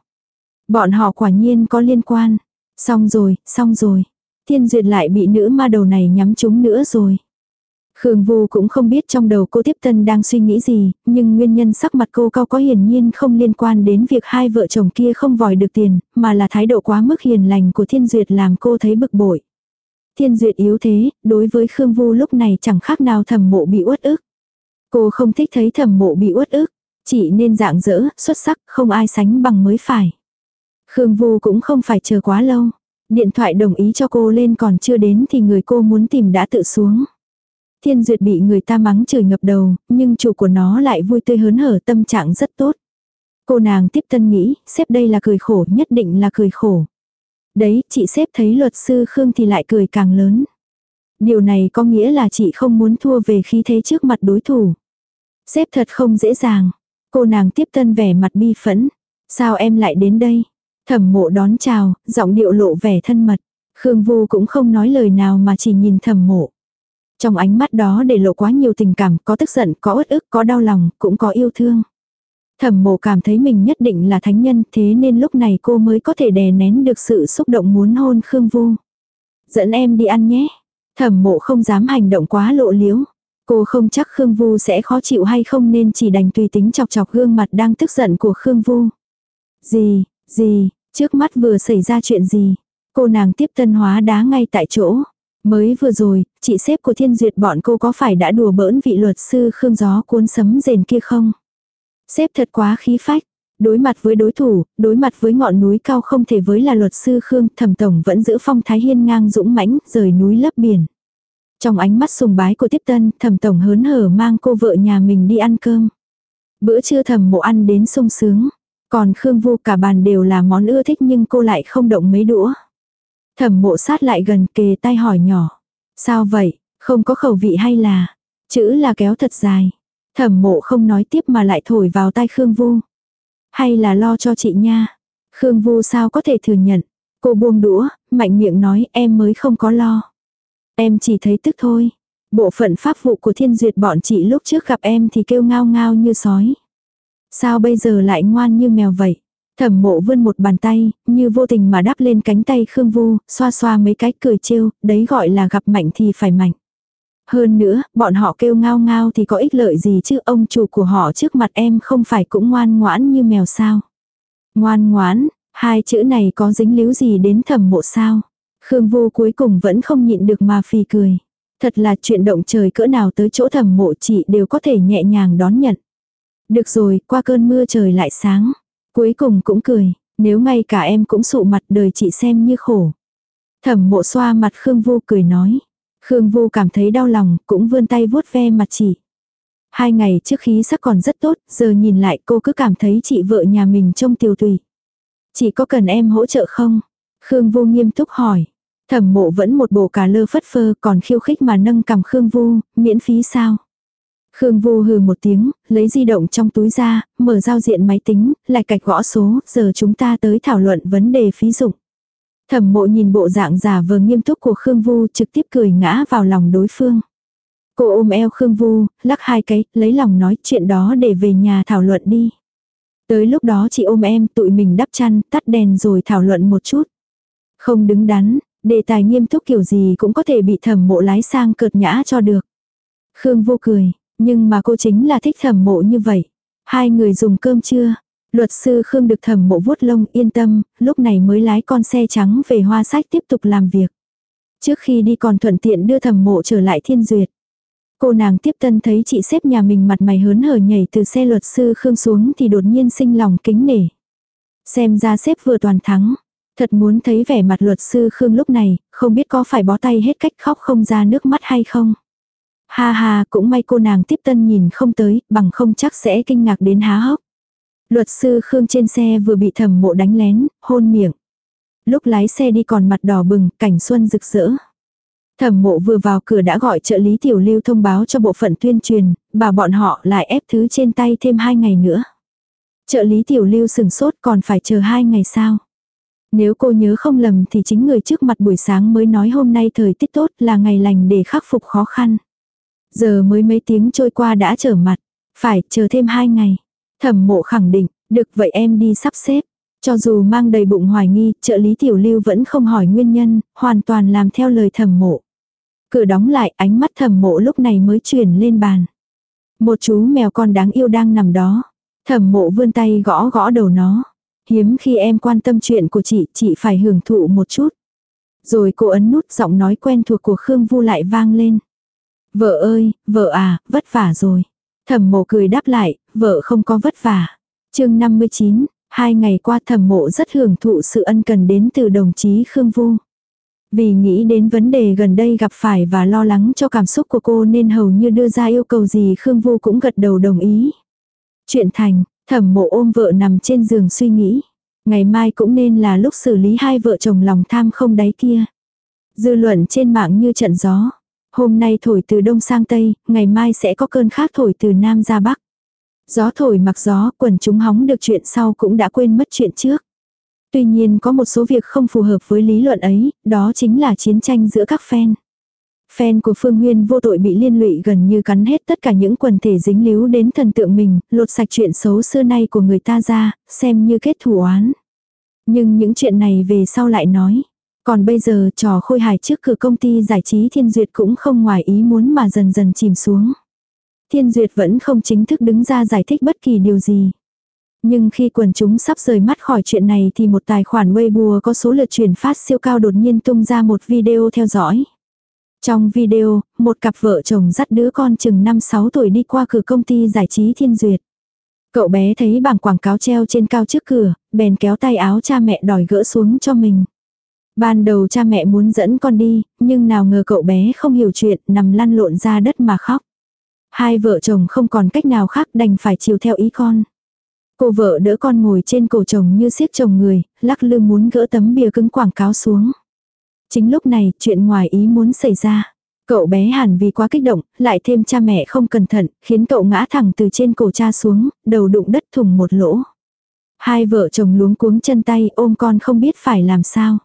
Bọn họ quả nhiên có liên quan. Xong rồi, xong rồi. Thiên duyệt lại bị nữ ma đầu này nhắm trúng nữa rồi. Khương Vu cũng không biết trong đầu cô tiếp tân đang suy nghĩ gì, nhưng nguyên nhân sắc mặt cô cao có hiển nhiên không liên quan đến việc hai vợ chồng kia không vòi được tiền, mà là thái độ quá mức hiền lành của Thiên Duyệt làm cô thấy bực bội. Thiên Duyệt yếu thế, đối với Khương Vu lúc này chẳng khác nào thẩm mộ bị uất ức. Cô không thích thấy thẩm mộ bị uất ức, chỉ nên dạng dỡ, xuất sắc, không ai sánh bằng mới phải. Khương Vu cũng không phải chờ quá lâu. Điện thoại đồng ý cho cô lên còn chưa đến thì người cô muốn tìm đã tự xuống. Thiên Duyệt bị người ta mắng chửi ngập đầu, nhưng chủ của nó lại vui tươi hớn hở tâm trạng rất tốt. Cô nàng tiếp tân nghĩ, xếp đây là cười khổ, nhất định là cười khổ. Đấy, chị xếp thấy luật sư Khương thì lại cười càng lớn. Điều này có nghĩa là chị không muốn thua về khí thế trước mặt đối thủ. Xếp thật không dễ dàng. Cô nàng tiếp tân vẻ mặt bi phẫn. Sao em lại đến đây? Thẩm mộ đón chào, giọng điệu lộ vẻ thân mật. Khương Vu cũng không nói lời nào mà chỉ nhìn thẩm mộ. Trong ánh mắt đó để lộ quá nhiều tình cảm, có tức giận, có uất ức, có đau lòng, cũng có yêu thương. Thẩm mộ cảm thấy mình nhất định là thánh nhân thế nên lúc này cô mới có thể đè nén được sự xúc động muốn hôn Khương Vu. Dẫn em đi ăn nhé. Thẩm mộ không dám hành động quá lộ liễu Cô không chắc Khương Vu sẽ khó chịu hay không nên chỉ đành tùy tính chọc chọc gương mặt đang tức giận của Khương Vu. Gì, gì, trước mắt vừa xảy ra chuyện gì. Cô nàng tiếp tân hóa đá ngay tại chỗ. Mới vừa rồi, chị xếp của thiên duyệt bọn cô có phải đã đùa bỡn vị luật sư Khương gió cuốn sấm rền kia không? Xếp thật quá khí phách. Đối mặt với đối thủ, đối mặt với ngọn núi cao không thể với là luật sư Khương, thẩm tổng vẫn giữ phong thái hiên ngang dũng mãnh, rời núi lấp biển. Trong ánh mắt sùng bái của tiếp tân, thẩm tổng hớn hở mang cô vợ nhà mình đi ăn cơm. Bữa trưa thẩm mộ ăn đến sung sướng. Còn Khương Vu cả bàn đều là món ưa thích nhưng cô lại không động mấy đũa. Thẩm mộ sát lại gần kề tay hỏi nhỏ. Sao vậy, không có khẩu vị hay là... Chữ là kéo thật dài. Thẩm mộ không nói tiếp mà lại thổi vào tai Khương Vu. Hay là lo cho chị nha. Khương Vu sao có thể thừa nhận. Cô buông đũa, mạnh miệng nói em mới không có lo. Em chỉ thấy tức thôi. Bộ phận pháp vụ của thiên duyệt bọn chị lúc trước gặp em thì kêu ngao ngao như sói. Sao bây giờ lại ngoan như mèo vậy? Thẩm mộ vươn một bàn tay, như vô tình mà đắp lên cánh tay Khương Vu, xoa xoa mấy cái cười trêu, đấy gọi là gặp mạnh thì phải mạnh. Hơn nữa, bọn họ kêu ngao ngao thì có ích lợi gì chứ ông chủ của họ trước mặt em không phải cũng ngoan ngoãn như mèo sao. Ngoan ngoãn, hai chữ này có dính líu gì đến thẩm mộ sao. Khương Vu cuối cùng vẫn không nhịn được mà phì cười. Thật là chuyện động trời cỡ nào tới chỗ thẩm mộ chị đều có thể nhẹ nhàng đón nhận. Được rồi, qua cơn mưa trời lại sáng. Cuối cùng cũng cười, nếu ngay cả em cũng sụ mặt đời chị xem như khổ. Thẩm mộ xoa mặt Khương Vu cười nói. Khương Vu cảm thấy đau lòng, cũng vươn tay vuốt ve mặt chị. Hai ngày trước khí sắc còn rất tốt, giờ nhìn lại cô cứ cảm thấy chị vợ nhà mình trông tiêu tùy. Chị có cần em hỗ trợ không? Khương Vu nghiêm túc hỏi. Thẩm mộ vẫn một bộ cà lơ phất phơ còn khiêu khích mà nâng cầm Khương Vu, miễn phí sao? Khương Vu hừ một tiếng, lấy di động trong túi ra, mở giao diện máy tính, lại cạch gõ số, giờ chúng ta tới thảo luận vấn đề phí dụng. Thẩm mộ nhìn bộ dạng giả vờ nghiêm túc của Khương Vu trực tiếp cười ngã vào lòng đối phương. Cô ôm eo Khương Vu, lắc hai cái, lấy lòng nói chuyện đó để về nhà thảo luận đi. Tới lúc đó chị ôm em tụi mình đắp chăn, tắt đèn rồi thảo luận một chút. Không đứng đắn, đề tài nghiêm túc kiểu gì cũng có thể bị thẩm mộ lái sang cợt nhã cho được. Khương Vu cười, nhưng mà cô chính là thích thẩm mộ như vậy. Hai người dùng cơm chưa? Luật sư Khương được thẩm mộ vuốt lông yên tâm, lúc này mới lái con xe trắng về hoa sách tiếp tục làm việc. Trước khi đi còn thuận tiện đưa thẩm mộ trở lại thiên duyệt. Cô nàng tiếp tân thấy chị xếp nhà mình mặt mày hớn hở nhảy từ xe luật sư Khương xuống thì đột nhiên sinh lòng kính nể. Xem ra xếp vừa toàn thắng. Thật muốn thấy vẻ mặt luật sư Khương lúc này, không biết có phải bó tay hết cách khóc không ra nước mắt hay không. Ha ha, cũng may cô nàng tiếp tân nhìn không tới, bằng không chắc sẽ kinh ngạc đến há hốc. Luật sư Khương trên xe vừa bị thẩm mộ đánh lén, hôn miệng. Lúc lái xe đi còn mặt đỏ bừng, cảnh xuân rực rỡ. Thẩm mộ vừa vào cửa đã gọi trợ lý tiểu lưu thông báo cho bộ phận tuyên truyền, bảo bọn họ lại ép thứ trên tay thêm hai ngày nữa. Trợ lý tiểu lưu sừng sốt còn phải chờ hai ngày sao. Nếu cô nhớ không lầm thì chính người trước mặt buổi sáng mới nói hôm nay thời tiết tốt là ngày lành để khắc phục khó khăn. Giờ mới mấy tiếng trôi qua đã trở mặt, phải chờ thêm hai ngày. Thẩm mộ khẳng định, được vậy em đi sắp xếp. Cho dù mang đầy bụng hoài nghi, trợ lý tiểu lưu vẫn không hỏi nguyên nhân, hoàn toàn làm theo lời thẩm mộ. Cửa đóng lại, ánh mắt thẩm mộ lúc này mới chuyển lên bàn. Một chú mèo con đáng yêu đang nằm đó. Thẩm mộ vươn tay gõ gõ đầu nó. Hiếm khi em quan tâm chuyện của chị, chị phải hưởng thụ một chút. Rồi cô ấn nút giọng nói quen thuộc của Khương Vu lại vang lên. Vợ ơi, vợ à, vất vả rồi. Thẩm mộ cười đáp lại, vợ không có vất vả. chương 59, hai ngày qua thẩm mộ rất hưởng thụ sự ân cần đến từ đồng chí Khương Vu. Vì nghĩ đến vấn đề gần đây gặp phải và lo lắng cho cảm xúc của cô nên hầu như đưa ra yêu cầu gì Khương Vu cũng gật đầu đồng ý. Chuyện thành, thẩm mộ ôm vợ nằm trên giường suy nghĩ. Ngày mai cũng nên là lúc xử lý hai vợ chồng lòng tham không đáy kia. Dư luận trên mạng như trận gió. Hôm nay thổi từ đông sang tây, ngày mai sẽ có cơn khác thổi từ nam ra bắc. Gió thổi mặc gió, quần chúng hóng được chuyện sau cũng đã quên mất chuyện trước. Tuy nhiên có một số việc không phù hợp với lý luận ấy, đó chính là chiến tranh giữa các phen Fan của Phương Nguyên vô tội bị liên lụy gần như cắn hết tất cả những quần thể dính líu đến thần tượng mình, lột sạch chuyện xấu xưa nay của người ta ra, xem như kết thủ oán. Nhưng những chuyện này về sau lại nói. Còn bây giờ trò khôi hài trước cửa công ty giải trí Thiên Duyệt cũng không ngoài ý muốn mà dần dần chìm xuống. Thiên Duyệt vẫn không chính thức đứng ra giải thích bất kỳ điều gì. Nhưng khi quần chúng sắp rời mắt khỏi chuyện này thì một tài khoản Weibo có số lượt truyền phát siêu cao đột nhiên tung ra một video theo dõi. Trong video, một cặp vợ chồng dắt đứa con chừng 5-6 tuổi đi qua cửa công ty giải trí Thiên Duyệt. Cậu bé thấy bảng quảng cáo treo trên cao trước cửa, bèn kéo tay áo cha mẹ đòi gỡ xuống cho mình. Ban đầu cha mẹ muốn dẫn con đi, nhưng nào ngờ cậu bé không hiểu chuyện, nằm lăn lộn ra đất mà khóc. Hai vợ chồng không còn cách nào khác đành phải chiều theo ý con. Cô vợ đỡ con ngồi trên cổ chồng như siết chồng người, lắc lư muốn gỡ tấm bìa cứng quảng cáo xuống. Chính lúc này, chuyện ngoài ý muốn xảy ra. Cậu bé hẳn vì quá kích động, lại thêm cha mẹ không cẩn thận, khiến cậu ngã thẳng từ trên cổ cha xuống, đầu đụng đất thùng một lỗ. Hai vợ chồng luống cuống chân tay ôm con không biết phải làm sao.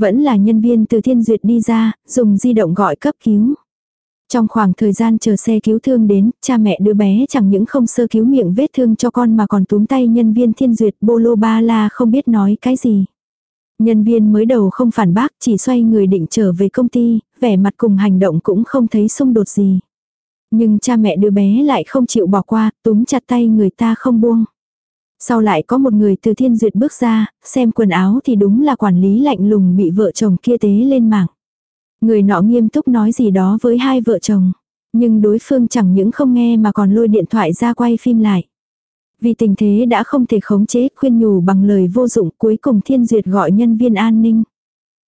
Vẫn là nhân viên từ thiên duyệt đi ra, dùng di động gọi cấp cứu. Trong khoảng thời gian chờ xe cứu thương đến, cha mẹ đứa bé chẳng những không sơ cứu miệng vết thương cho con mà còn túm tay nhân viên thiên duyệt bô lô ba la không biết nói cái gì. Nhân viên mới đầu không phản bác chỉ xoay người định trở về công ty, vẻ mặt cùng hành động cũng không thấy xung đột gì. Nhưng cha mẹ đứa bé lại không chịu bỏ qua, túm chặt tay người ta không buông. Sau lại có một người từ thiên duyệt bước ra, xem quần áo thì đúng là quản lý lạnh lùng bị vợ chồng kia tế lên mạng. Người nọ nghiêm túc nói gì đó với hai vợ chồng. Nhưng đối phương chẳng những không nghe mà còn lôi điện thoại ra quay phim lại. Vì tình thế đã không thể khống chế khuyên nhủ bằng lời vô dụng cuối cùng Thiên Duyệt gọi nhân viên an ninh.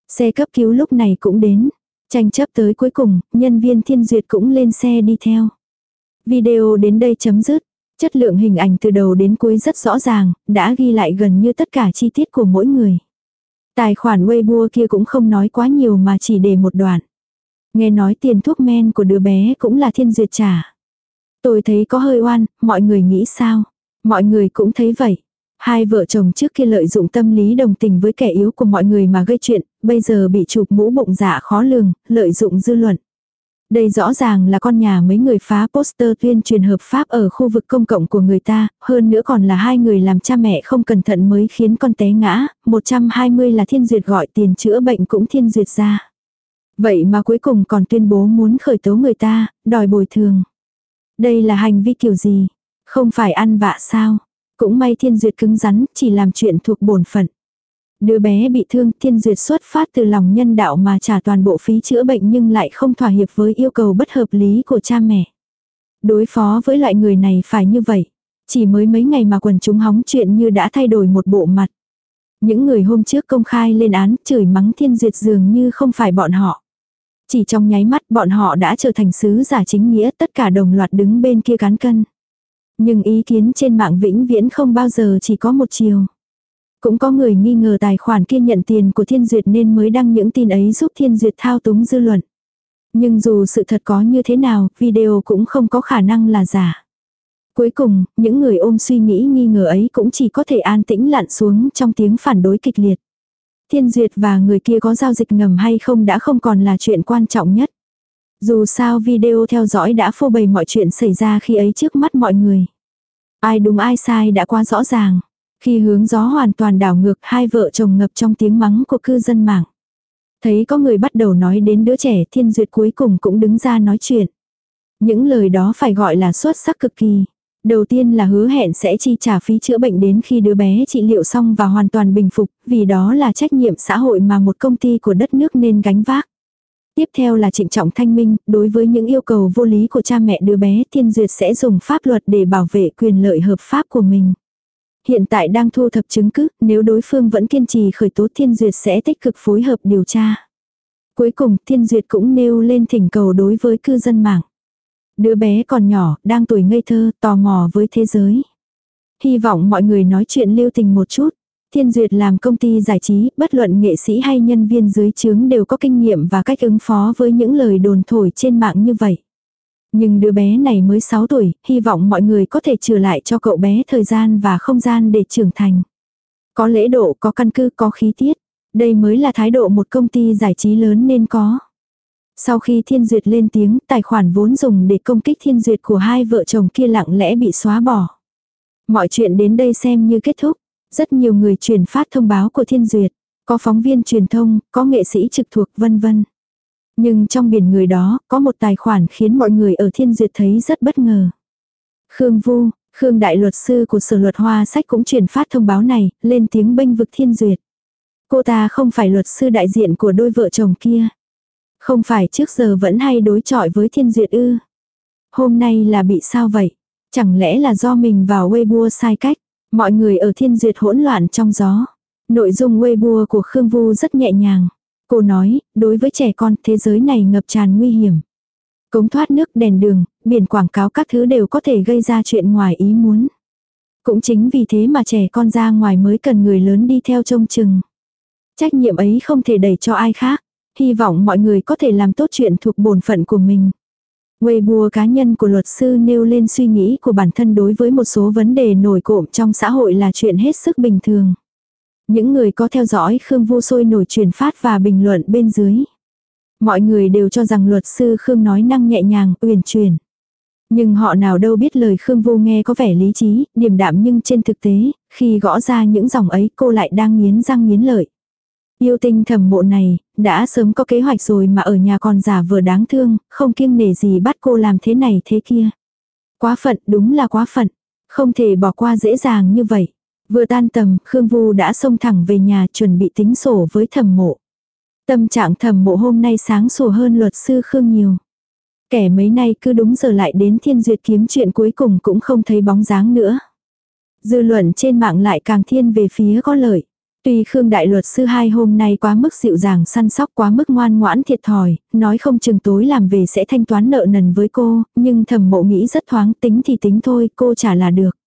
Xe cấp cứu lúc này cũng đến. Tranh chấp tới cuối cùng, nhân viên Thiên Duyệt cũng lên xe đi theo. Video đến đây chấm dứt. Chất lượng hình ảnh từ đầu đến cuối rất rõ ràng, đã ghi lại gần như tất cả chi tiết của mỗi người. Tài khoản Weibo kia cũng không nói quá nhiều mà chỉ để một đoạn. Nghe nói tiền thuốc men của đứa bé cũng là thiên duyệt trả. Tôi thấy có hơi oan, mọi người nghĩ sao? Mọi người cũng thấy vậy. Hai vợ chồng trước kia lợi dụng tâm lý đồng tình với kẻ yếu của mọi người mà gây chuyện, bây giờ bị chụp mũ bụng dạ khó lường, lợi dụng dư luận. Đây rõ ràng là con nhà mấy người phá poster tuyên truyền hợp pháp ở khu vực công cộng của người ta, hơn nữa còn là hai người làm cha mẹ không cẩn thận mới khiến con té ngã, 120 là thiên duyệt gọi tiền chữa bệnh cũng thiên duyệt ra. Vậy mà cuối cùng còn tuyên bố muốn khởi tố người ta, đòi bồi thường. Đây là hành vi kiểu gì? Không phải ăn vạ sao? Cũng may thiên duyệt cứng rắn, chỉ làm chuyện thuộc bổn phận. Đứa bé bị thương, thiên duyệt xuất phát từ lòng nhân đạo mà trả toàn bộ phí chữa bệnh nhưng lại không thỏa hiệp với yêu cầu bất hợp lý của cha mẹ. Đối phó với loại người này phải như vậy. Chỉ mới mấy ngày mà quần chúng hóng chuyện như đã thay đổi một bộ mặt. Những người hôm trước công khai lên án, chửi mắng thiên duyệt dường như không phải bọn họ. Chỉ trong nháy mắt, bọn họ đã trở thành sứ giả chính nghĩa, tất cả đồng loạt đứng bên kia cán cân. Nhưng ý kiến trên mạng vĩnh viễn không bao giờ chỉ có một chiều. Cũng có người nghi ngờ tài khoản kia nhận tiền của Thiên Duyệt nên mới đăng những tin ấy giúp Thiên Duyệt thao túng dư luận. Nhưng dù sự thật có như thế nào, video cũng không có khả năng là giả. Cuối cùng, những người ôm suy nghĩ nghi ngờ ấy cũng chỉ có thể an tĩnh lặn xuống trong tiếng phản đối kịch liệt. Thiên Duyệt và người kia có giao dịch ngầm hay không đã không còn là chuyện quan trọng nhất. Dù sao video theo dõi đã phô bày mọi chuyện xảy ra khi ấy trước mắt mọi người. Ai đúng ai sai đã quá rõ ràng. Khi hướng gió hoàn toàn đảo ngược hai vợ chồng ngập trong tiếng mắng của cư dân mạng. Thấy có người bắt đầu nói đến đứa trẻ thiên duyệt cuối cùng cũng đứng ra nói chuyện. Những lời đó phải gọi là xuất sắc cực kỳ. Đầu tiên là hứa hẹn sẽ chi trả phí chữa bệnh đến khi đứa bé trị liệu xong và hoàn toàn bình phục, vì đó là trách nhiệm xã hội mà một công ty của đất nước nên gánh vác. Tiếp theo là trịnh trọng thanh minh, đối với những yêu cầu vô lý của cha mẹ đứa bé Thiên Duyệt sẽ dùng pháp luật để bảo vệ quyền lợi hợp pháp của mình. Hiện tại đang thu thập chứng cứ, nếu đối phương vẫn kiên trì khởi tố Thiên Duyệt sẽ tích cực phối hợp điều tra. Cuối cùng Thiên Duyệt cũng nêu lên thỉnh cầu đối với cư dân mạng. Đứa bé còn nhỏ, đang tuổi ngây thơ, tò mò với thế giới. Hy vọng mọi người nói chuyện lưu tình một chút. Thiên Duyệt làm công ty giải trí, bất luận nghệ sĩ hay nhân viên dưới chướng đều có kinh nghiệm và cách ứng phó với những lời đồn thổi trên mạng như vậy. Nhưng đứa bé này mới 6 tuổi, hy vọng mọi người có thể trừ lại cho cậu bé thời gian và không gian để trưởng thành. Có lễ độ, có căn cứ, có khí tiết. Đây mới là thái độ một công ty giải trí lớn nên có. Sau khi Thiên Duyệt lên tiếng, tài khoản vốn dùng để công kích Thiên Duyệt của hai vợ chồng kia lặng lẽ bị xóa bỏ. Mọi chuyện đến đây xem như kết thúc. Rất nhiều người truyền phát thông báo của Thiên Duyệt. Có phóng viên truyền thông, có nghệ sĩ trực thuộc vân vân. Nhưng trong biển người đó, có một tài khoản khiến mọi người ở Thiên Duyệt thấy rất bất ngờ. Khương Vu, Khương đại luật sư của Sở Luật Hoa Sách cũng truyền phát thông báo này, lên tiếng bênh vực Thiên Duyệt. Cô ta không phải luật sư đại diện của đôi vợ chồng kia. Không phải trước giờ vẫn hay đối chọi với Thiên Duyệt ư. Hôm nay là bị sao vậy? Chẳng lẽ là do mình vào Weibo sai cách? Mọi người ở Thiên Duyệt hỗn loạn trong gió. Nội dung Weibo của Khương Vu rất nhẹ nhàng. Cô nói, đối với trẻ con thế giới này ngập tràn nguy hiểm. Cống thoát nước, đèn đường, biển quảng cáo các thứ đều có thể gây ra chuyện ngoài ý muốn. Cũng chính vì thế mà trẻ con ra ngoài mới cần người lớn đi theo trông chừng. Trách nhiệm ấy không thể đẩy cho ai khác. Hy vọng mọi người có thể làm tốt chuyện thuộc bổn phận của mình. Weibo cá nhân của luật sư nêu lên suy nghĩ của bản thân đối với một số vấn đề nổi cộm trong xã hội là chuyện hết sức bình thường. Những người có theo dõi Khương vu Sôi nổi truyền phát và bình luận bên dưới. Mọi người đều cho rằng luật sư Khương nói năng nhẹ nhàng, uyển chuyển. Nhưng họ nào đâu biết lời Khương vu nghe có vẻ lý trí, điềm đạm nhưng trên thực tế, khi gõ ra những dòng ấy cô lại đang nghiến răng nghiến lợi. Yêu tinh thầm mộ này, đã sớm có kế hoạch rồi mà ở nhà còn giả vừa đáng thương, không kiêng nể gì bắt cô làm thế này thế kia. Quá phận, đúng là quá phận. Không thể bỏ qua dễ dàng như vậy. Vừa tan tầm, Khương Vu đã xông thẳng về nhà chuẩn bị tính sổ với thẩm mộ. Tâm trạng thẩm mộ hôm nay sáng sủa hơn luật sư Khương nhiều. Kẻ mấy nay cứ đúng giờ lại đến thiên duyệt kiếm chuyện cuối cùng cũng không thấy bóng dáng nữa. Dư luận trên mạng lại càng thiên về phía có lợi. Tuy Khương Đại Luật Sư hai hôm nay quá mức dịu dàng săn sóc quá mức ngoan ngoãn thiệt thòi, nói không chừng tối làm về sẽ thanh toán nợ nần với cô, nhưng thầm mộ nghĩ rất thoáng tính thì tính thôi, cô trả là được.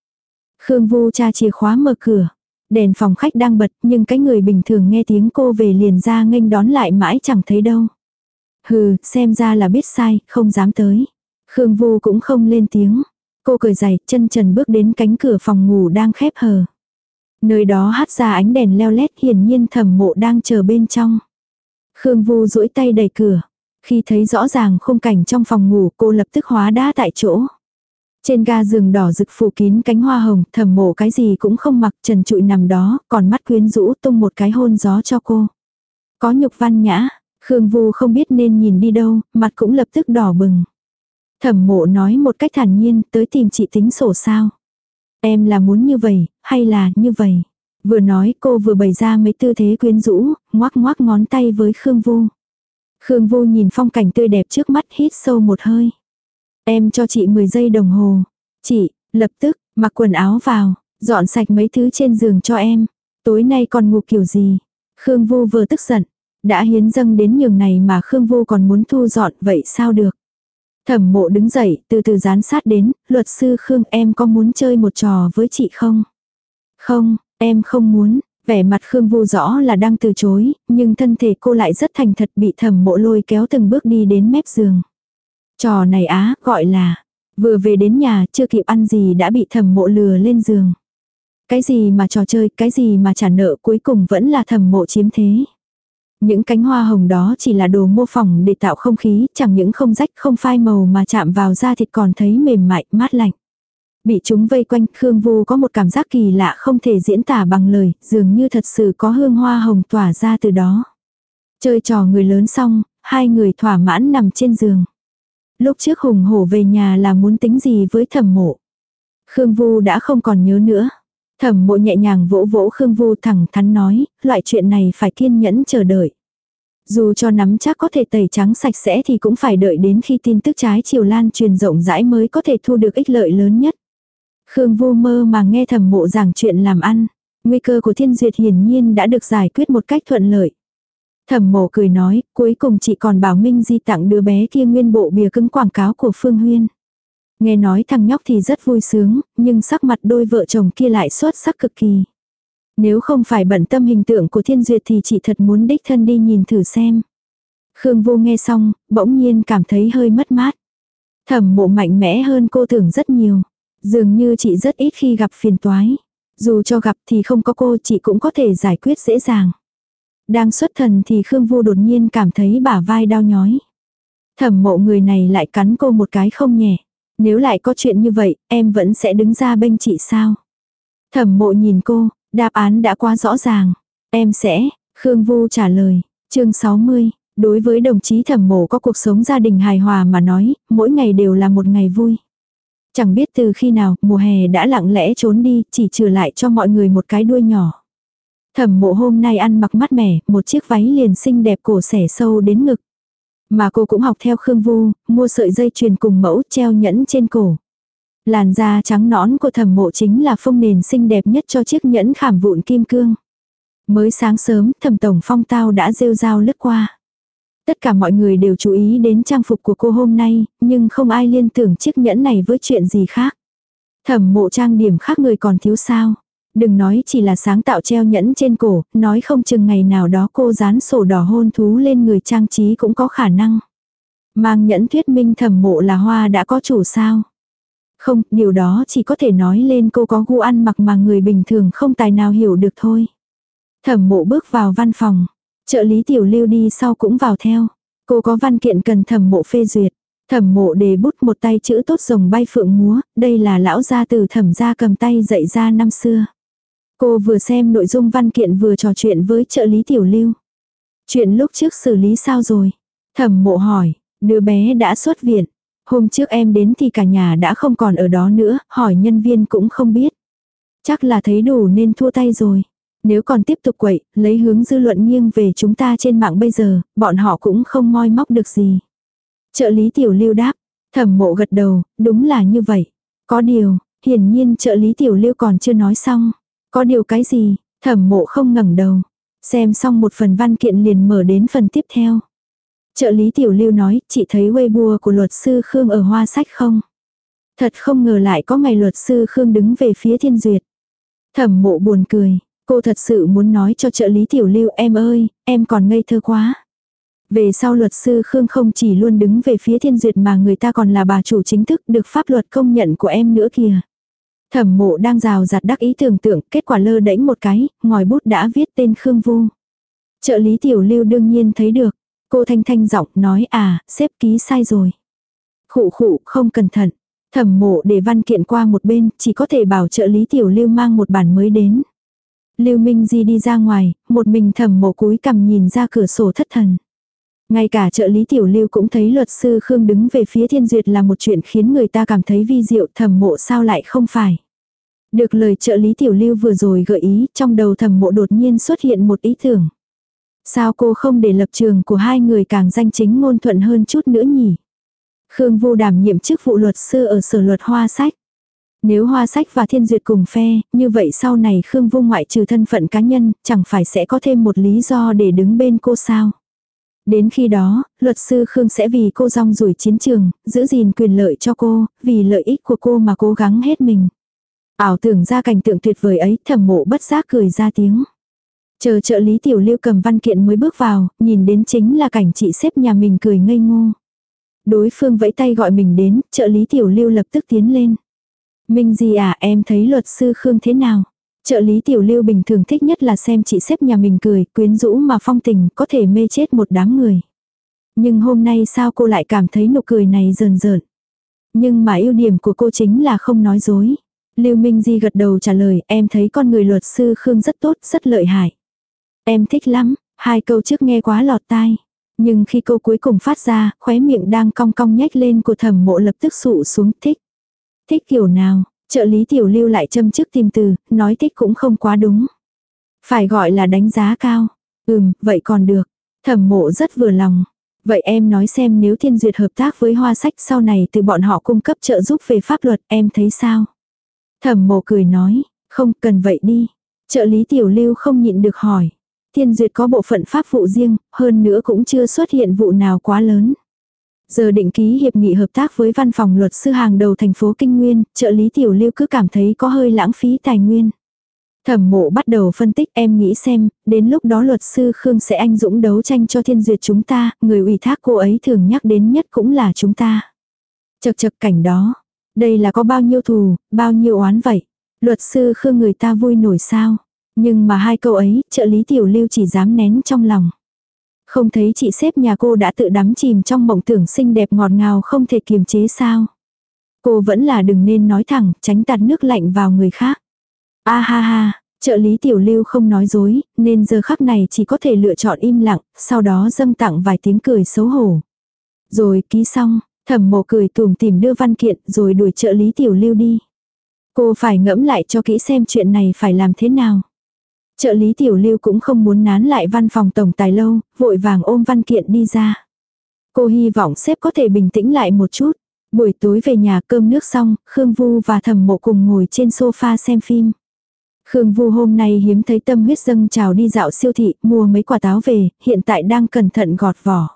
Khương Vu cha chìa khóa mở cửa. Đèn phòng khách đang bật nhưng cái người bình thường nghe tiếng cô về liền ra nghênh đón lại mãi chẳng thấy đâu. Hừ, xem ra là biết sai, không dám tới. Khương Vu cũng không lên tiếng. Cô cười giày, chân trần bước đến cánh cửa phòng ngủ đang khép hờ. Nơi đó hắt ra ánh đèn leo lét hiển nhiên thẩm mộ đang chờ bên trong. Khương Vu duỗi tay đẩy cửa. Khi thấy rõ ràng khung cảnh trong phòng ngủ cô lập tức hóa đá tại chỗ. Trên ga giường đỏ rực phủ kín cánh hoa hồng, thẩm mộ cái gì cũng không mặc trần trụi nằm đó, còn mắt quyến rũ tung một cái hôn gió cho cô. Có nhục văn nhã, Khương Vu không biết nên nhìn đi đâu, mặt cũng lập tức đỏ bừng. Thẩm mộ nói một cách thản nhiên, tới tìm chị tính sổ sao. Em là muốn như vậy, hay là như vậy? Vừa nói cô vừa bày ra mấy tư thế quyến rũ, ngoác ngoác ngón tay với Khương Vu. Khương Vu nhìn phong cảnh tươi đẹp trước mắt hít sâu một hơi. Em cho chị 10 giây đồng hồ. Chị, lập tức, mặc quần áo vào, dọn sạch mấy thứ trên giường cho em. Tối nay còn ngủ kiểu gì? Khương Vu vừa tức giận. Đã hiến dâng đến nhường này mà Khương Vu còn muốn thu dọn vậy sao được? Thẩm mộ đứng dậy, từ từ dán sát đến, luật sư Khương em có muốn chơi một trò với chị không? Không, em không muốn, vẻ mặt Khương Vu rõ là đang từ chối, nhưng thân thể cô lại rất thành thật bị thẩm mộ lôi kéo từng bước đi đến mép giường. Trò này á, gọi là, vừa về đến nhà chưa kịp ăn gì đã bị thẩm mộ lừa lên giường. Cái gì mà trò chơi, cái gì mà trả nợ cuối cùng vẫn là thẩm mộ chiếm thế. Những cánh hoa hồng đó chỉ là đồ mô phỏng để tạo không khí, chẳng những không rách không phai màu mà chạm vào da thịt còn thấy mềm mại, mát lạnh. Bị chúng vây quanh, Khương Vu có một cảm giác kỳ lạ không thể diễn tả bằng lời, dường như thật sự có hương hoa hồng tỏa ra từ đó. Chơi trò người lớn xong, hai người thỏa mãn nằm trên giường. Lúc trước hùng hổ về nhà là muốn tính gì với thẩm mộ. Khương Vu đã không còn nhớ nữa. Thẩm mộ nhẹ nhàng vỗ vỗ Khương Vu thẳng thắn nói, loại chuyện này phải kiên nhẫn chờ đợi. Dù cho nắm chắc có thể tẩy trắng sạch sẽ thì cũng phải đợi đến khi tin tức trái chiều lan truyền rộng rãi mới có thể thu được ích lợi lớn nhất. Khương Vu mơ mà nghe thẩm mộ giảng chuyện làm ăn. Nguy cơ của thiên duyệt hiển nhiên đã được giải quyết một cách thuận lợi. Thẩm mộ cười nói, cuối cùng chị còn bảo Minh Di tặng đứa bé kia nguyên bộ bìa cứng quảng cáo của Phương Huyên. Nghe nói thằng nhóc thì rất vui sướng, nhưng sắc mặt đôi vợ chồng kia lại xuất sắc cực kỳ. Nếu không phải bận tâm hình tượng của thiên duyệt thì chị thật muốn đích thân đi nhìn thử xem. Khương vô nghe xong, bỗng nhiên cảm thấy hơi mất mát. Thẩm mộ mạnh mẽ hơn cô tưởng rất nhiều. Dường như chị rất ít khi gặp phiền toái. Dù cho gặp thì không có cô chị cũng có thể giải quyết dễ dàng. Đang xuất thần thì Khương Vu đột nhiên cảm thấy bả vai đau nhói. Thẩm mộ người này lại cắn cô một cái không nhẹ. Nếu lại có chuyện như vậy, em vẫn sẽ đứng ra bên chị sao? Thẩm mộ nhìn cô, đáp án đã quá rõ ràng. Em sẽ, Khương Vu trả lời. chương 60, đối với đồng chí thẩm mộ có cuộc sống gia đình hài hòa mà nói, mỗi ngày đều là một ngày vui. Chẳng biết từ khi nào, mùa hè đã lặng lẽ trốn đi, chỉ trừ lại cho mọi người một cái đuôi nhỏ. Thẩm mộ hôm nay ăn mặc mát mẻ, một chiếc váy liền xinh đẹp cổ xẻ sâu đến ngực. Mà cô cũng học theo Khương Vu, mua sợi dây chuyền cùng mẫu treo nhẫn trên cổ. Làn da trắng nõn của thẩm mộ chính là phông nền xinh đẹp nhất cho chiếc nhẫn khảm vụn kim cương. Mới sáng sớm, thẩm tổng phong tao đã rêu rao lướt qua. Tất cả mọi người đều chú ý đến trang phục của cô hôm nay, nhưng không ai liên tưởng chiếc nhẫn này với chuyện gì khác. Thẩm mộ trang điểm khác người còn thiếu sao. Đừng nói chỉ là sáng tạo treo nhẫn trên cổ, nói không chừng ngày nào đó cô dán sổ đỏ hôn thú lên người trang trí cũng có khả năng. Mang nhẫn thuyết minh thẩm mộ là hoa đã có chủ sao. Không, điều đó chỉ có thể nói lên cô có gu ăn mặc mà người bình thường không tài nào hiểu được thôi. Thẩm mộ bước vào văn phòng. Trợ lý tiểu lưu đi sau cũng vào theo. Cô có văn kiện cần thẩm mộ phê duyệt. Thẩm mộ đề bút một tay chữ tốt rồng bay phượng múa, đây là lão gia từ thẩm gia cầm tay dạy ra năm xưa. Cô vừa xem nội dung văn kiện vừa trò chuyện với trợ lý tiểu lưu. Chuyện lúc trước xử lý sao rồi? Thẩm mộ hỏi, đứa bé đã xuất viện. Hôm trước em đến thì cả nhà đã không còn ở đó nữa, hỏi nhân viên cũng không biết. Chắc là thấy đủ nên thua tay rồi. Nếu còn tiếp tục quậy, lấy hướng dư luận nghiêng về chúng ta trên mạng bây giờ, bọn họ cũng không moi móc được gì. Trợ lý tiểu lưu đáp, thẩm mộ gật đầu, đúng là như vậy. Có điều, hiển nhiên trợ lý tiểu lưu còn chưa nói xong. Có điều cái gì, thẩm mộ không ngẩng đầu. Xem xong một phần văn kiện liền mở đến phần tiếp theo. Trợ lý tiểu lưu nói, chị thấy Weibo của luật sư Khương ở hoa sách không? Thật không ngờ lại có ngày luật sư Khương đứng về phía thiên duyệt. Thẩm mộ buồn cười, cô thật sự muốn nói cho trợ lý tiểu lưu em ơi, em còn ngây thơ quá. Về sau luật sư Khương không chỉ luôn đứng về phía thiên duyệt mà người ta còn là bà chủ chính thức được pháp luật công nhận của em nữa kìa. Thẩm mộ đang rào rạt đắc ý tưởng tượng, kết quả lơ đễnh một cái, ngòi bút đã viết tên Khương Vu. Trợ lý tiểu lưu đương nhiên thấy được. Cô thanh thanh giọng nói à, xếp ký sai rồi. Khụ khụ, không cẩn thận. Thẩm mộ để văn kiện qua một bên, chỉ có thể bảo trợ lý tiểu lưu mang một bản mới đến. Lưu Minh Di đi ra ngoài, một mình thẩm mộ cúi cầm nhìn ra cửa sổ thất thần. Ngay cả trợ lý tiểu lưu cũng thấy luật sư Khương đứng về phía thiên duyệt là một chuyện khiến người ta cảm thấy vi diệu thẩm mộ sao lại không phải. Được lời trợ lý tiểu lưu vừa rồi gợi ý, trong đầu thẩm mộ đột nhiên xuất hiện một ý tưởng. Sao cô không để lập trường của hai người càng danh chính ngôn thuận hơn chút nữa nhỉ? Khương Vu đảm nhiệm chức vụ luật sư ở sở luật hoa sách. Nếu hoa sách và thiên duyệt cùng phe, như vậy sau này Khương Vu ngoại trừ thân phận cá nhân, chẳng phải sẽ có thêm một lý do để đứng bên cô sao? Đến khi đó, luật sư Khương sẽ vì cô rong rủi chiến trường, giữ gìn quyền lợi cho cô, vì lợi ích của cô mà cố gắng hết mình. Ảo tưởng ra cảnh tượng tuyệt vời ấy, thẩm mộ bất giác cười ra tiếng. Chờ trợ lý tiểu lưu cầm văn kiện mới bước vào, nhìn đến chính là cảnh chị xếp nhà mình cười ngây ngô. Đối phương vẫy tay gọi mình đến, trợ lý tiểu lưu lập tức tiến lên. Minh gì à em thấy luật sư Khương thế nào? Trợ lý tiểu lưu bình thường thích nhất là xem chị xếp nhà mình cười, quyến rũ mà phong tình, có thể mê chết một đám người. Nhưng hôm nay sao cô lại cảm thấy nụ cười này rờn rợn? Nhưng mà ưu điểm của cô chính là không nói dối. Lưu Minh Di gật đầu trả lời, em thấy con người luật sư Khương rất tốt, rất lợi hại. Em thích lắm, hai câu trước nghe quá lọt tai. Nhưng khi câu cuối cùng phát ra, khóe miệng đang cong cong nhếch lên của thẩm mộ lập tức sụ xuống thích. Thích kiểu nào, trợ lý tiểu lưu lại châm trước tìm từ, nói thích cũng không quá đúng. Phải gọi là đánh giá cao. Ừm, vậy còn được. Thẩm mộ rất vừa lòng. Vậy em nói xem nếu thiên duyệt hợp tác với hoa sách sau này từ bọn họ cung cấp trợ giúp về pháp luật em thấy sao? Thẩm mộ cười nói, không cần vậy đi. Trợ lý tiểu lưu không nhịn được hỏi. Thiên duyệt có bộ phận pháp vụ riêng, hơn nữa cũng chưa xuất hiện vụ nào quá lớn. Giờ định ký hiệp nghị hợp tác với văn phòng luật sư hàng đầu thành phố Kinh Nguyên, trợ lý tiểu lưu cứ cảm thấy có hơi lãng phí tài nguyên. Thẩm mộ bắt đầu phân tích em nghĩ xem, đến lúc đó luật sư Khương sẽ anh dũng đấu tranh cho thiên duyệt chúng ta, người ủy thác cô ấy thường nhắc đến nhất cũng là chúng ta. Chật chật cảnh đó, đây là có bao nhiêu thù, bao nhiêu oán vậy. Luật sư Khương người ta vui nổi sao. Nhưng mà hai câu ấy, trợ lý tiểu lưu chỉ dám nén trong lòng. Không thấy chị xếp nhà cô đã tự đắm chìm trong mộng tưởng xinh đẹp ngọt ngào không thể kiềm chế sao. Cô vẫn là đừng nên nói thẳng, tránh tạt nước lạnh vào người khác. A ha ha, trợ lý tiểu lưu không nói dối, nên giờ khắc này chỉ có thể lựa chọn im lặng, sau đó dâng tặng vài tiếng cười xấu hổ. Rồi ký xong, thẩm mộ cười tùm tìm đưa văn kiện rồi đuổi trợ lý tiểu lưu đi. Cô phải ngẫm lại cho kỹ xem chuyện này phải làm thế nào. Trợ lý tiểu lưu cũng không muốn nán lại văn phòng tổng tài lâu, vội vàng ôm văn kiện đi ra. Cô hy vọng sếp có thể bình tĩnh lại một chút. Buổi tối về nhà cơm nước xong, Khương Vu và thẩm mộ cùng ngồi trên sofa xem phim. Khương Vu hôm nay hiếm thấy tâm huyết dâng trào đi dạo siêu thị, mua mấy quả táo về, hiện tại đang cẩn thận gọt vỏ.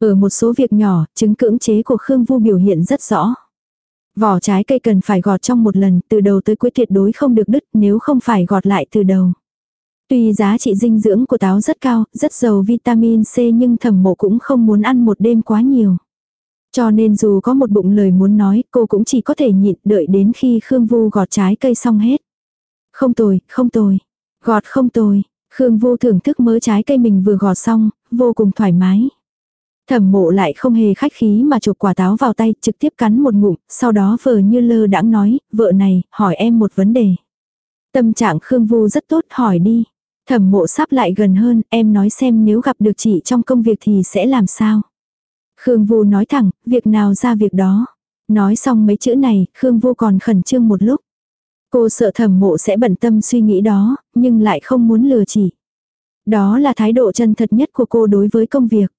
Ở một số việc nhỏ, chứng cưỡng chế của Khương Vu biểu hiện rất rõ. Vỏ trái cây cần phải gọt trong một lần, từ đầu tới cuối tuyệt đối không được đứt nếu không phải gọt lại từ đầu. Tuy giá trị dinh dưỡng của táo rất cao, rất giàu vitamin C nhưng thẩm mộ cũng không muốn ăn một đêm quá nhiều. Cho nên dù có một bụng lời muốn nói, cô cũng chỉ có thể nhịn đợi đến khi Khương Vu gọt trái cây xong hết. Không tồi, không tồi. Gọt không tồi. Khương Vu thưởng thức mớ trái cây mình vừa gọt xong, vô cùng thoải mái. Thẩm mộ lại không hề khách khí mà chụp quả táo vào tay, trực tiếp cắn một ngụm, sau đó vờ như lơ đãng nói, vợ này, hỏi em một vấn đề. Tâm trạng Khương Vu rất tốt, hỏi đi. Thẩm mộ sắp lại gần hơn, em nói xem nếu gặp được chị trong công việc thì sẽ làm sao. Khương Vu nói thẳng, việc nào ra việc đó. Nói xong mấy chữ này, Khương Vu còn khẩn trương một lúc. Cô sợ thẩm mộ sẽ bận tâm suy nghĩ đó, nhưng lại không muốn lừa chị. Đó là thái độ chân thật nhất của cô đối với công việc.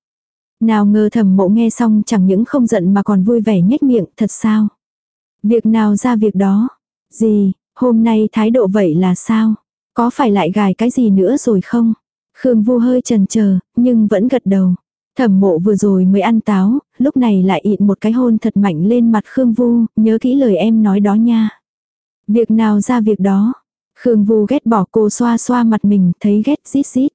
Nào ngờ thẩm mộ nghe xong chẳng những không giận mà còn vui vẻ nhếch miệng, thật sao? Việc nào ra việc đó? Gì, hôm nay thái độ vậy là sao? Có phải lại gài cái gì nữa rồi không? Khương Vu hơi chần chờ, nhưng vẫn gật đầu. Thẩm mộ vừa rồi mới ăn táo, lúc này lại ịn một cái hôn thật mạnh lên mặt Khương Vu, nhớ kỹ lời em nói đó nha. Việc nào ra việc đó. Khương Vu ghét bỏ cô xoa xoa mặt mình, thấy ghét rít rít.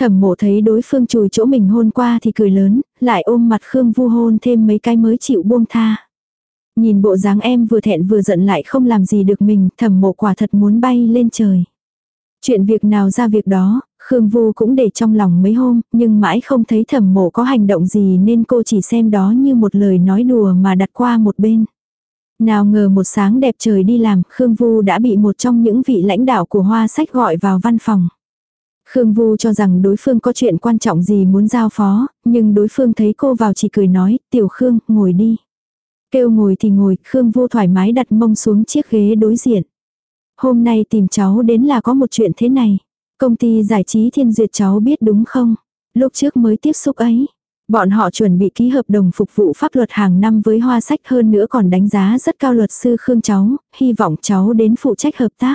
Thẩm mộ thấy đối phương chùi chỗ mình hôn qua thì cười lớn, lại ôm mặt Khương Vu hôn thêm mấy cái mới chịu buông tha. Nhìn bộ dáng em vừa thẹn vừa giận lại không làm gì được mình, thẩm mộ quả thật muốn bay lên trời. Chuyện việc nào ra việc đó, Khương Vu cũng để trong lòng mấy hôm, nhưng mãi không thấy thẩm mộ có hành động gì nên cô chỉ xem đó như một lời nói đùa mà đặt qua một bên. Nào ngờ một sáng đẹp trời đi làm, Khương Vu đã bị một trong những vị lãnh đạo của hoa sách gọi vào văn phòng. Khương Vu cho rằng đối phương có chuyện quan trọng gì muốn giao phó, nhưng đối phương thấy cô vào chỉ cười nói, tiểu Khương, ngồi đi. Kêu ngồi thì ngồi, Khương Vu thoải mái đặt mông xuống chiếc ghế đối diện. Hôm nay tìm cháu đến là có một chuyện thế này. Công ty giải trí thiên duyệt cháu biết đúng không? Lúc trước mới tiếp xúc ấy. Bọn họ chuẩn bị ký hợp đồng phục vụ pháp luật hàng năm với hoa sách hơn nữa còn đánh giá rất cao luật sư Khương cháu, hy vọng cháu đến phụ trách hợp tác.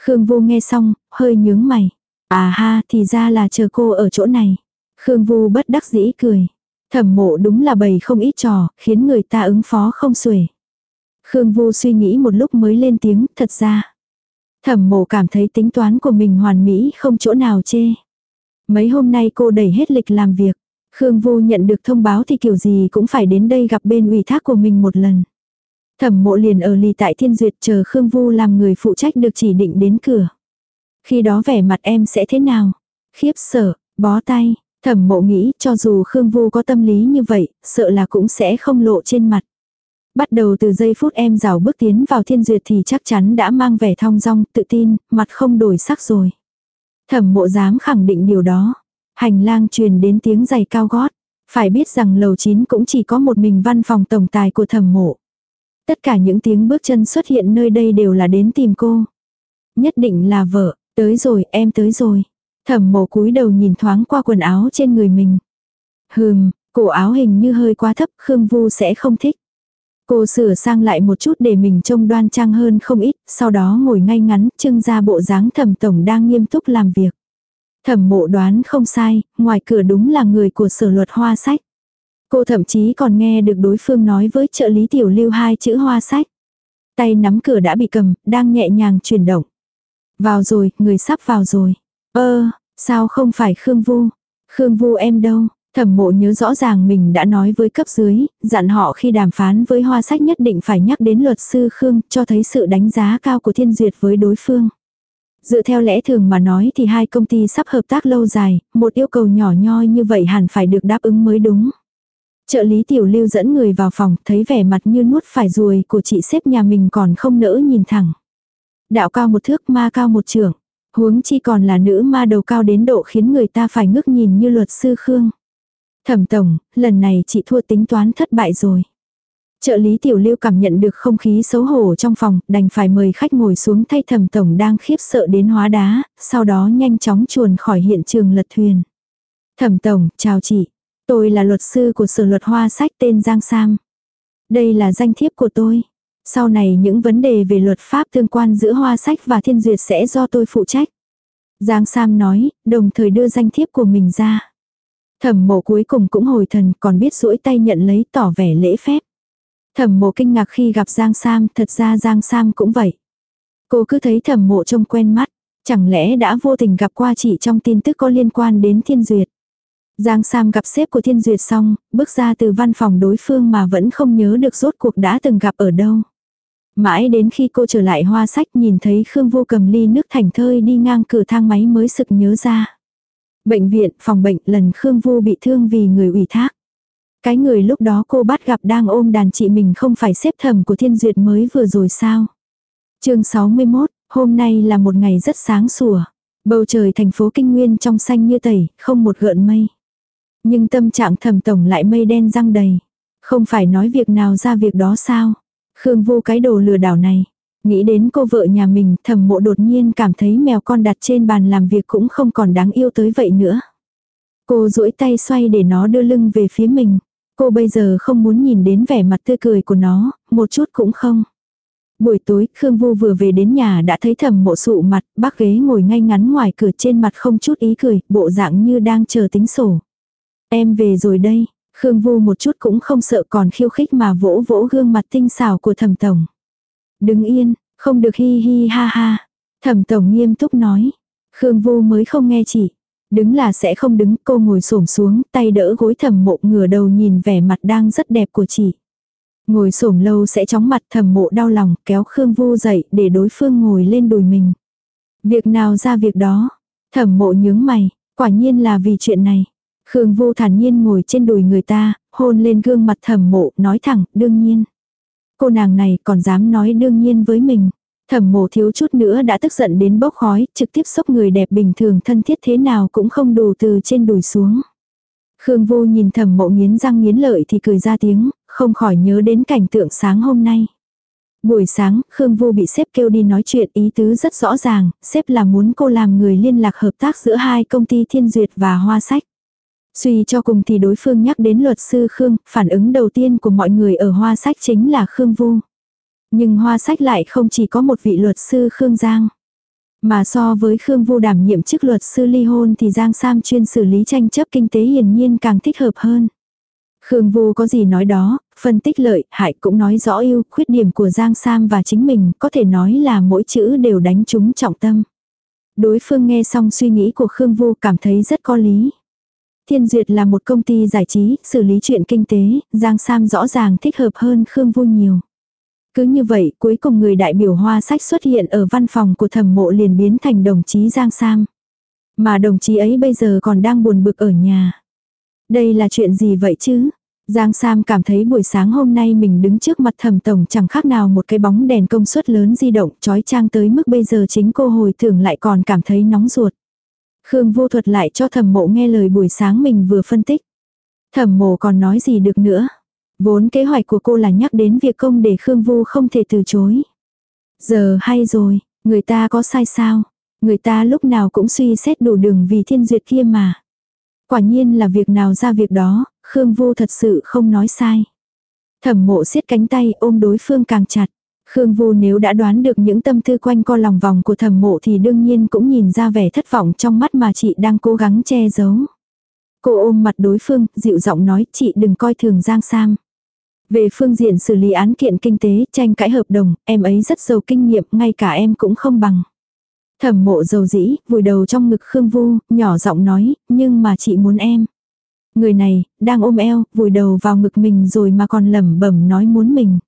Khương Vu nghe xong, hơi nhướng mày. À ha, thì ra là chờ cô ở chỗ này. Khương Vu bất đắc dĩ cười. Thẩm mộ đúng là bầy không ít trò, khiến người ta ứng phó không xuể. Khương Vu suy nghĩ một lúc mới lên tiếng, thật ra. Thẩm mộ cảm thấy tính toán của mình hoàn mỹ không chỗ nào chê. Mấy hôm nay cô đẩy hết lịch làm việc. Khương Vu nhận được thông báo thì kiểu gì cũng phải đến đây gặp bên ủy thác của mình một lần. Thẩm mộ liền ở lì tại thiên duyệt chờ Khương Vu làm người phụ trách được chỉ định đến cửa. Khi đó vẻ mặt em sẽ thế nào? Khiếp sợ, bó tay, thẩm mộ nghĩ cho dù Khương Vu có tâm lý như vậy, sợ là cũng sẽ không lộ trên mặt. Bắt đầu từ giây phút em rào bước tiến vào thiên duyệt thì chắc chắn đã mang vẻ thong dong, tự tin, mặt không đổi sắc rồi. Thẩm mộ dám khẳng định điều đó. Hành lang truyền đến tiếng giày cao gót. Phải biết rằng lầu 9 cũng chỉ có một mình văn phòng tổng tài của thẩm mộ. Tất cả những tiếng bước chân xuất hiện nơi đây đều là đến tìm cô. Nhất định là vợ, tới rồi, em tới rồi. Thẩm mộ cúi đầu nhìn thoáng qua quần áo trên người mình. Hừm, cổ áo hình như hơi quá thấp, Khương Vu sẽ không thích. Cô sửa sang lại một chút để mình trông đoan trang hơn không ít, sau đó ngồi ngay ngắn, trưng ra bộ dáng thẩm tổng đang nghiêm túc làm việc. Thẩm mộ đoán không sai, ngoài cửa đúng là người của sở luật hoa sách. Cô thậm chí còn nghe được đối phương nói với trợ lý tiểu lưu hai chữ hoa sách. Tay nắm cửa đã bị cầm, đang nhẹ nhàng chuyển động. Vào rồi, người sắp vào rồi. Ơ, sao không phải Khương Vu? Khương Vu em đâu? Thẩm mộ nhớ rõ ràng mình đã nói với cấp dưới, dặn họ khi đàm phán với hoa sách nhất định phải nhắc đến luật sư Khương cho thấy sự đánh giá cao của thiên duyệt với đối phương. Dựa theo lẽ thường mà nói thì hai công ty sắp hợp tác lâu dài, một yêu cầu nhỏ nhoi như vậy hẳn phải được đáp ứng mới đúng. Trợ lý tiểu lưu dẫn người vào phòng, thấy vẻ mặt như nuốt phải ruồi của chị xếp nhà mình còn không nỡ nhìn thẳng. Đạo cao một thước ma cao một trưởng, huống chi còn là nữ ma đầu cao đến độ khiến người ta phải ngước nhìn như luật sư Khương. Thẩm tổng, lần này chị thua tính toán thất bại rồi. Trợ lý tiểu lưu cảm nhận được không khí xấu hổ trong phòng, đành phải mời khách ngồi xuống thay thẩm tổng đang khiếp sợ đến hóa đá, sau đó nhanh chóng chuồn khỏi hiện trường lật thuyền. Thẩm tổng, chào chị. Tôi là luật sư của sở luật hoa sách tên Giang Sam. Đây là danh thiếp của tôi. Sau này những vấn đề về luật pháp tương quan giữa hoa sách và thiên duyệt sẽ do tôi phụ trách. Giang Sam nói, đồng thời đưa danh thiếp của mình ra. Thẩm mộ cuối cùng cũng hồi thần còn biết duỗi tay nhận lấy tỏ vẻ lễ phép. Thẩm mộ kinh ngạc khi gặp Giang Sam, thật ra Giang Sam cũng vậy. Cô cứ thấy thẩm mộ trông quen mắt, chẳng lẽ đã vô tình gặp qua chị trong tin tức có liên quan đến thiên duyệt. Giang Sam gặp sếp của thiên duyệt xong, bước ra từ văn phòng đối phương mà vẫn không nhớ được rốt cuộc đã từng gặp ở đâu. Mãi đến khi cô trở lại hoa sách nhìn thấy Khương Vô cầm ly nước thành thơi đi ngang cửa thang máy mới sực nhớ ra. Bệnh viện, phòng bệnh lần Khương Vu bị thương vì người ủy thác. Cái người lúc đó cô bắt gặp đang ôm đàn chị mình không phải xếp thầm của thiên duyệt mới vừa rồi sao. chương 61, hôm nay là một ngày rất sáng sủa. Bầu trời thành phố Kinh Nguyên trong xanh như tẩy, không một gợn mây. Nhưng tâm trạng thầm tổng lại mây đen răng đầy. Không phải nói việc nào ra việc đó sao. Khương Vu cái đồ lừa đảo này. Nghĩ đến cô vợ nhà mình, thẩm mộ đột nhiên cảm thấy mèo con đặt trên bàn làm việc cũng không còn đáng yêu tới vậy nữa. Cô duỗi tay xoay để nó đưa lưng về phía mình. Cô bây giờ không muốn nhìn đến vẻ mặt tươi cười của nó, một chút cũng không. Buổi tối, Khương Vu vừa về đến nhà đã thấy thẩm mộ sụ mặt, bác ghế ngồi ngay ngắn ngoài cửa trên mặt không chút ý cười, bộ dạng như đang chờ tính sổ. Em về rồi đây, Khương Vu một chút cũng không sợ còn khiêu khích mà vỗ vỗ gương mặt tinh xảo của thẩm tổng. Đứng yên, không được hi hi ha ha. Thẩm tổng nghiêm túc nói. Khương Vu mới không nghe chỉ. Đứng là sẽ không đứng, cô ngồi xổm xuống, tay đỡ gối thẩm mộ ngửa đầu nhìn vẻ mặt đang rất đẹp của chị. Ngồi xổm lâu sẽ chóng mặt thẩm mộ đau lòng, kéo Khương Vu dậy để đối phương ngồi lên đùi mình. Việc nào ra việc đó. Thẩm mộ nhướng mày, quả nhiên là vì chuyện này. Khương Vu thản nhiên ngồi trên đùi người ta, hôn lên gương mặt thẩm mộ, nói thẳng, đương nhiên. Cô nàng này còn dám nói đương nhiên với mình. Thẩm mộ thiếu chút nữa đã tức giận đến bốc khói, trực tiếp sốc người đẹp bình thường thân thiết thế nào cũng không đủ từ trên đùi xuống. Khương Vô nhìn thẩm mộ nghiến răng nghiến lợi thì cười ra tiếng, không khỏi nhớ đến cảnh tượng sáng hôm nay. Buổi sáng, Khương Vô bị sếp kêu đi nói chuyện ý tứ rất rõ ràng, sếp là muốn cô làm người liên lạc hợp tác giữa hai công ty Thiên Duyệt và Hoa Sách. Suy cho cùng thì đối phương nhắc đến luật sư Khương, phản ứng đầu tiên của mọi người ở Hoa Sách chính là Khương Vu. Nhưng Hoa Sách lại không chỉ có một vị luật sư Khương Giang. Mà so với Khương Vu đảm nhiệm chức luật sư ly hôn thì Giang Sam chuyên xử lý tranh chấp kinh tế hiển nhiên càng thích hợp hơn. Khương Vu có gì nói đó, phân tích lợi, hại cũng nói rõ ưu, khuyết điểm của Giang Sam và chính mình, có thể nói là mỗi chữ đều đánh trúng trọng tâm. Đối phương nghe xong suy nghĩ của Khương Vu cảm thấy rất có lý. Thiên Duyệt là một công ty giải trí, xử lý chuyện kinh tế, Giang Sam rõ ràng thích hợp hơn Khương Vu nhiều. Cứ như vậy, cuối cùng người đại biểu hoa sách xuất hiện ở văn phòng của thẩm mộ liền biến thành đồng chí Giang Sam. Mà đồng chí ấy bây giờ còn đang buồn bực ở nhà. Đây là chuyện gì vậy chứ? Giang Sam cảm thấy buổi sáng hôm nay mình đứng trước mặt thẩm tổng chẳng khác nào một cái bóng đèn công suất lớn di động trói trang tới mức bây giờ chính cô hồi tưởng lại còn cảm thấy nóng ruột. Khương vô thuật lại cho thẩm mộ nghe lời buổi sáng mình vừa phân tích. Thẩm mộ còn nói gì được nữa. Vốn kế hoạch của cô là nhắc đến việc công để Khương Vu không thể từ chối. Giờ hay rồi, người ta có sai sao? Người ta lúc nào cũng suy xét đủ đường vì thiên duyệt kia mà. Quả nhiên là việc nào ra việc đó, Khương Vu thật sự không nói sai. Thẩm mộ siết cánh tay ôm đối phương càng chặt. Khương Vu nếu đã đoán được những tâm tư quanh co lòng vòng của thẩm mộ thì đương nhiên cũng nhìn ra vẻ thất vọng trong mắt mà chị đang cố gắng che giấu. Cô ôm mặt đối phương, dịu giọng nói chị đừng coi thường Giang Sam. Về phương diện xử lý án kiện kinh tế, tranh cãi hợp đồng, em ấy rất giàu kinh nghiệm, ngay cả em cũng không bằng. Thẩm mộ dầu dĩ, vùi đầu trong ngực Khương Vu, nhỏ giọng nói, nhưng mà chị muốn em. Người này, đang ôm eo, vùi đầu vào ngực mình rồi mà còn lẩm bẩm nói muốn mình.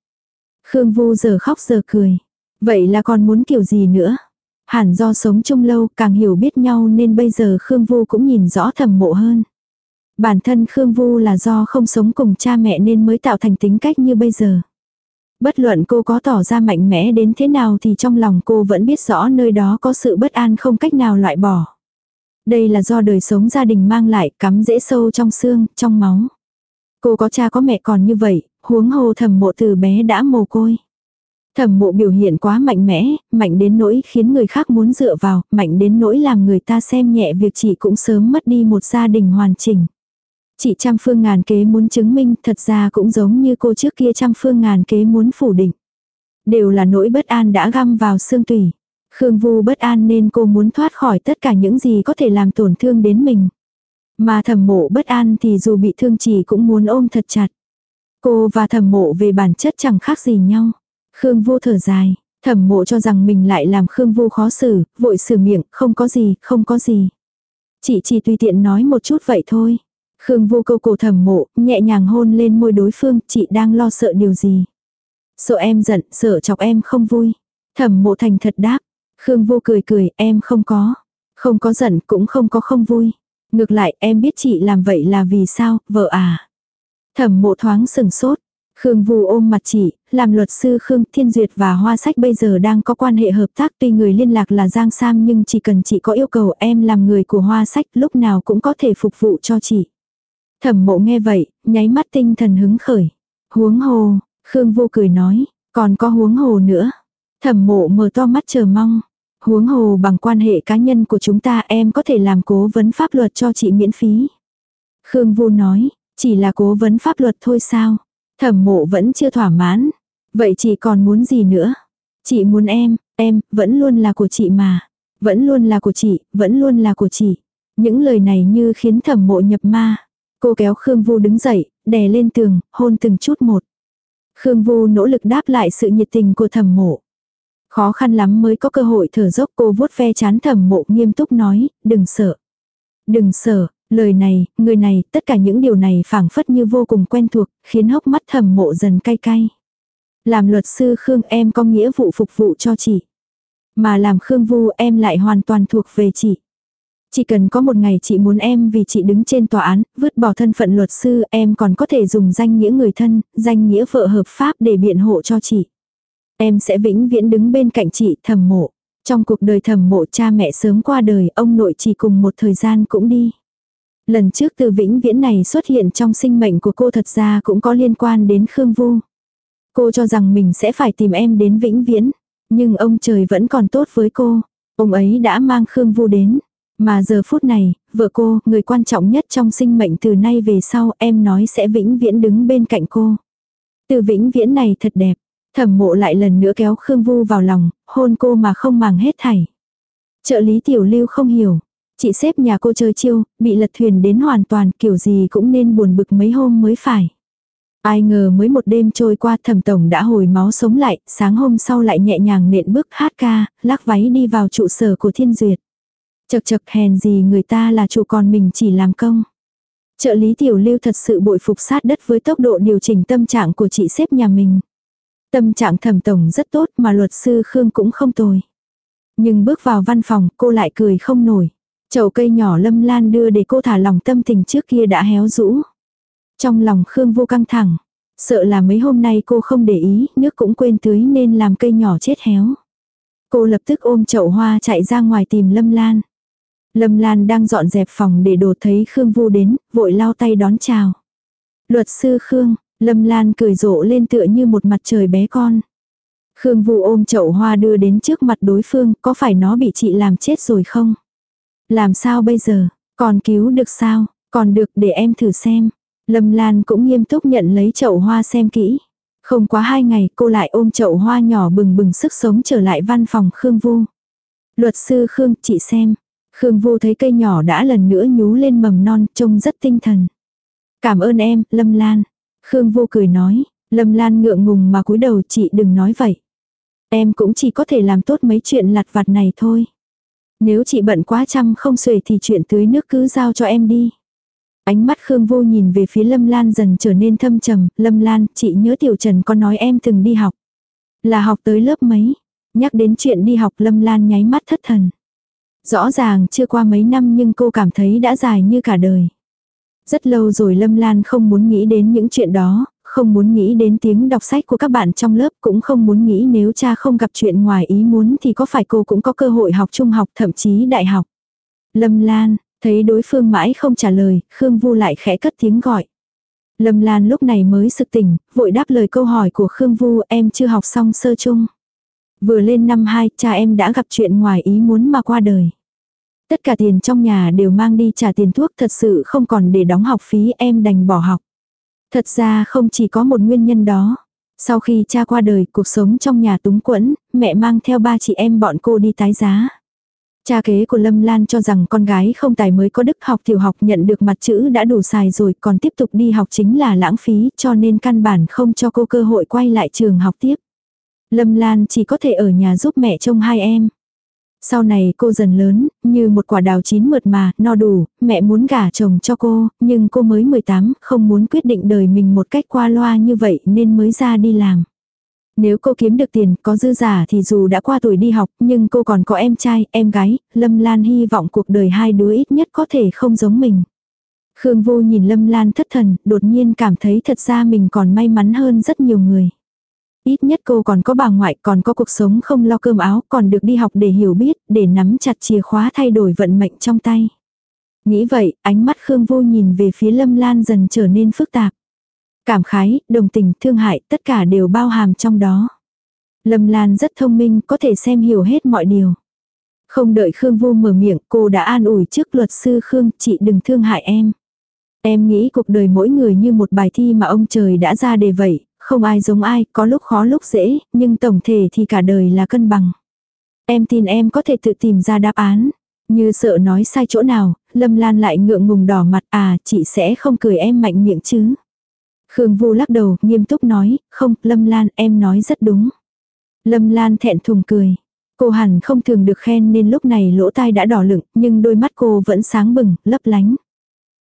Khương Vu giờ khóc giờ cười. Vậy là còn muốn kiểu gì nữa? Hẳn do sống chung lâu càng hiểu biết nhau nên bây giờ Khương Vu cũng nhìn rõ thầm mộ hơn. Bản thân Khương Vu là do không sống cùng cha mẹ nên mới tạo thành tính cách như bây giờ. Bất luận cô có tỏ ra mạnh mẽ đến thế nào thì trong lòng cô vẫn biết rõ nơi đó có sự bất an không cách nào loại bỏ. Đây là do đời sống gia đình mang lại cắm dễ sâu trong xương, trong máu. Cô có cha có mẹ còn như vậy, huống hồ thẩm mộ từ bé đã mồ côi. Thẩm mộ biểu hiện quá mạnh mẽ, mạnh đến nỗi khiến người khác muốn dựa vào, mạnh đến nỗi làm người ta xem nhẹ việc chị cũng sớm mất đi một gia đình hoàn chỉnh. Chị trăm phương ngàn kế muốn chứng minh thật ra cũng giống như cô trước kia trăm phương ngàn kế muốn phủ định. Đều là nỗi bất an đã găm vào xương tủy. Khương Vu bất an nên cô muốn thoát khỏi tất cả những gì có thể làm tổn thương đến mình. Mà thẩm mộ bất an thì dù bị thương chỉ cũng muốn ôm thật chặt. Cô và thẩm mộ về bản chất chẳng khác gì nhau. Khương Vu thở dài, thẩm mộ cho rằng mình lại làm Khương Vu khó xử, vội sửa miệng, không có gì, không có gì. Chị chỉ tùy tiện nói một chút vậy thôi. Khương vô câu cổ thầm mộ, nhẹ nhàng hôn lên môi đối phương, chị đang lo sợ điều gì. Sợ em giận, sợ chọc em không vui. Thẩm mộ thành thật đáp. Khương vô cười cười, em không có. Không có giận, cũng không có không vui. Ngược lại, em biết chị làm vậy là vì sao, vợ à. Thẩm mộ thoáng sừng sốt. Khương Vu ôm mặt chị, làm luật sư Khương Thiên Duyệt và Hoa Sách bây giờ đang có quan hệ hợp tác tuy người liên lạc là Giang Sam nhưng chỉ cần chị có yêu cầu em làm người của Hoa Sách lúc nào cũng có thể phục vụ cho chị. Thẩm mộ nghe vậy, nháy mắt tinh thần hứng khởi. Huống hồ, Khương vô cười nói, còn có huống hồ nữa. Thẩm mộ mở to mắt chờ mong. Huống hồ bằng quan hệ cá nhân của chúng ta em có thể làm cố vấn pháp luật cho chị miễn phí. Khương Vu nói, chỉ là cố vấn pháp luật thôi sao? Thẩm mộ vẫn chưa thỏa mãn. Vậy chị còn muốn gì nữa? Chị muốn em, em, vẫn luôn là của chị mà. Vẫn luôn là của chị, vẫn luôn là của chị. Những lời này như khiến thẩm mộ nhập ma. Cô kéo Khương Vu đứng dậy, đè lên tường, hôn từng chút một. Khương Vu nỗ lực đáp lại sự nhiệt tình của thẩm mộ. Khó khăn lắm mới có cơ hội thở dốc cô vuốt ve chán thẩm mộ nghiêm túc nói, đừng sợ. Đừng sợ, lời này, người này, tất cả những điều này phảng phất như vô cùng quen thuộc, khiến hốc mắt thẩm mộ dần cay cay. Làm luật sư Khương em có nghĩa vụ phục vụ cho chị. Mà làm Khương Vu em lại hoàn toàn thuộc về chị. Chỉ cần có một ngày chị muốn em vì chị đứng trên tòa án, vứt bỏ thân phận luật sư, em còn có thể dùng danh nghĩa người thân, danh nghĩa vợ hợp pháp để biện hộ cho chị. Em sẽ vĩnh viễn đứng bên cạnh chị thầm mộ. Trong cuộc đời thầm mộ cha mẹ sớm qua đời, ông nội chỉ cùng một thời gian cũng đi. Lần trước từ vĩnh viễn này xuất hiện trong sinh mệnh của cô thật ra cũng có liên quan đến Khương Vu. Cô cho rằng mình sẽ phải tìm em đến vĩnh viễn. Nhưng ông trời vẫn còn tốt với cô. Ông ấy đã mang Khương Vu đến. Mà giờ phút này, vợ cô, người quan trọng nhất trong sinh mệnh từ nay về sau em nói sẽ vĩnh viễn đứng bên cạnh cô. Từ vĩnh viễn này thật đẹp. Thẩm mộ lại lần nữa kéo Khương Vu vào lòng, hôn cô mà không màng hết thảy. Trợ lý tiểu lưu không hiểu. Chị xếp nhà cô chơi chiêu, bị lật thuyền đến hoàn toàn kiểu gì cũng nên buồn bực mấy hôm mới phải. Ai ngờ mới một đêm trôi qua thẩm tổng đã hồi máu sống lại, sáng hôm sau lại nhẹ nhàng nện bước hát ca, lắc váy đi vào trụ sở của thiên duyệt. Chật chật hèn gì người ta là chủ còn mình chỉ làm công. Trợ lý tiểu lưu thật sự bội phục sát đất với tốc độ điều chỉnh tâm trạng của chị xếp nhà mình. Tâm trạng thẩm tổng rất tốt mà luật sư Khương cũng không tồi. Nhưng bước vào văn phòng cô lại cười không nổi. Chậu cây nhỏ lâm lan đưa để cô thả lòng tâm tình trước kia đã héo rũ. Trong lòng Khương vô căng thẳng. Sợ là mấy hôm nay cô không để ý, nước cũng quên tưới nên làm cây nhỏ chết héo. Cô lập tức ôm chậu hoa chạy ra ngoài tìm Lâm Lan. Lâm Lan đang dọn dẹp phòng để đồ thấy Khương Vu đến, vội lao tay đón chào. Luật sư Khương, Lâm Lan cười rộ lên tựa như một mặt trời bé con. Khương Vu ôm chậu hoa đưa đến trước mặt đối phương, có phải nó bị chị làm chết rồi không? Làm sao bây giờ? Còn cứu được sao? Còn được để em thử xem. Lâm Lan cũng nghiêm túc nhận lấy chậu hoa xem kỹ. Không quá hai ngày cô lại ôm chậu hoa nhỏ bừng bừng sức sống trở lại văn phòng Khương Vu. Luật sư Khương, chị xem. Khương Vu thấy cây nhỏ đã lần nữa nhú lên mầm non, trông rất tinh thần. Cảm ơn em, Lâm Lan. Khương Vu cười nói, Lâm Lan ngượng ngùng mà cúi đầu chị đừng nói vậy. Em cũng chỉ có thể làm tốt mấy chuyện lặt vặt này thôi. Nếu chị bận quá chăm không xuể thì chuyện tưới nước cứ giao cho em đi. Ánh mắt Khương Vô nhìn về phía Lâm Lan dần trở nên thâm trầm, Lâm Lan, chị nhớ Tiểu Trần có nói em từng đi học. Là học tới lớp mấy? Nhắc đến chuyện đi học Lâm Lan nháy mắt thất thần. Rõ ràng chưa qua mấy năm nhưng cô cảm thấy đã dài như cả đời. Rất lâu rồi Lâm Lan không muốn nghĩ đến những chuyện đó, không muốn nghĩ đến tiếng đọc sách của các bạn trong lớp, cũng không muốn nghĩ nếu cha không gặp chuyện ngoài ý muốn thì có phải cô cũng có cơ hội học trung học thậm chí đại học. Lâm Lan, thấy đối phương mãi không trả lời, Khương Vu lại khẽ cất tiếng gọi. Lâm Lan lúc này mới sực tỉnh, vội đáp lời câu hỏi của Khương Vu em chưa học xong sơ chung. Vừa lên năm 2, cha em đã gặp chuyện ngoài ý muốn mà qua đời. Tất cả tiền trong nhà đều mang đi trả tiền thuốc thật sự không còn để đóng học phí em đành bỏ học. Thật ra không chỉ có một nguyên nhân đó. Sau khi cha qua đời, cuộc sống trong nhà túng quẫn, mẹ mang theo ba chị em bọn cô đi tái giá. Cha kế của Lâm Lan cho rằng con gái không tài mới có đức học tiểu học nhận được mặt chữ đã đủ xài rồi còn tiếp tục đi học chính là lãng phí cho nên căn bản không cho cô cơ hội quay lại trường học tiếp. Lâm Lan chỉ có thể ở nhà giúp mẹ trông hai em. Sau này cô dần lớn, như một quả đào chín mượt mà, no đủ, mẹ muốn gả chồng cho cô, nhưng cô mới 18, không muốn quyết định đời mình một cách qua loa như vậy nên mới ra đi làm. Nếu cô kiếm được tiền, có dư giả thì dù đã qua tuổi đi học, nhưng cô còn có em trai, em gái, Lâm Lan hy vọng cuộc đời hai đứa ít nhất có thể không giống mình. Khương Vô nhìn Lâm Lan thất thần, đột nhiên cảm thấy thật ra mình còn may mắn hơn rất nhiều người. Ít nhất cô còn có bà ngoại, còn có cuộc sống không lo cơm áo, còn được đi học để hiểu biết, để nắm chặt chìa khóa thay đổi vận mệnh trong tay. Nghĩ vậy, ánh mắt Khương Vô nhìn về phía Lâm Lan dần trở nên phức tạp. Cảm khái, đồng tình, thương hại, tất cả đều bao hàm trong đó. Lâm Lan rất thông minh, có thể xem hiểu hết mọi điều. Không đợi Khương Vu mở miệng, cô đã an ủi trước luật sư Khương, chị đừng thương hại em. Em nghĩ cuộc đời mỗi người như một bài thi mà ông trời đã ra đề vậy, không ai giống ai, có lúc khó lúc dễ, nhưng tổng thể thì cả đời là cân bằng. Em tin em có thể tự tìm ra đáp án. Như sợ nói sai chỗ nào, Lâm Lan lại ngượng ngùng đỏ mặt à chị sẽ không cười em mạnh miệng chứ. Khương Vu lắc đầu, nghiêm túc nói, không, Lâm Lan em nói rất đúng. Lâm Lan thẹn thùng cười. Cô hẳn không thường được khen nên lúc này lỗ tai đã đỏ lựng, nhưng đôi mắt cô vẫn sáng bừng, lấp lánh.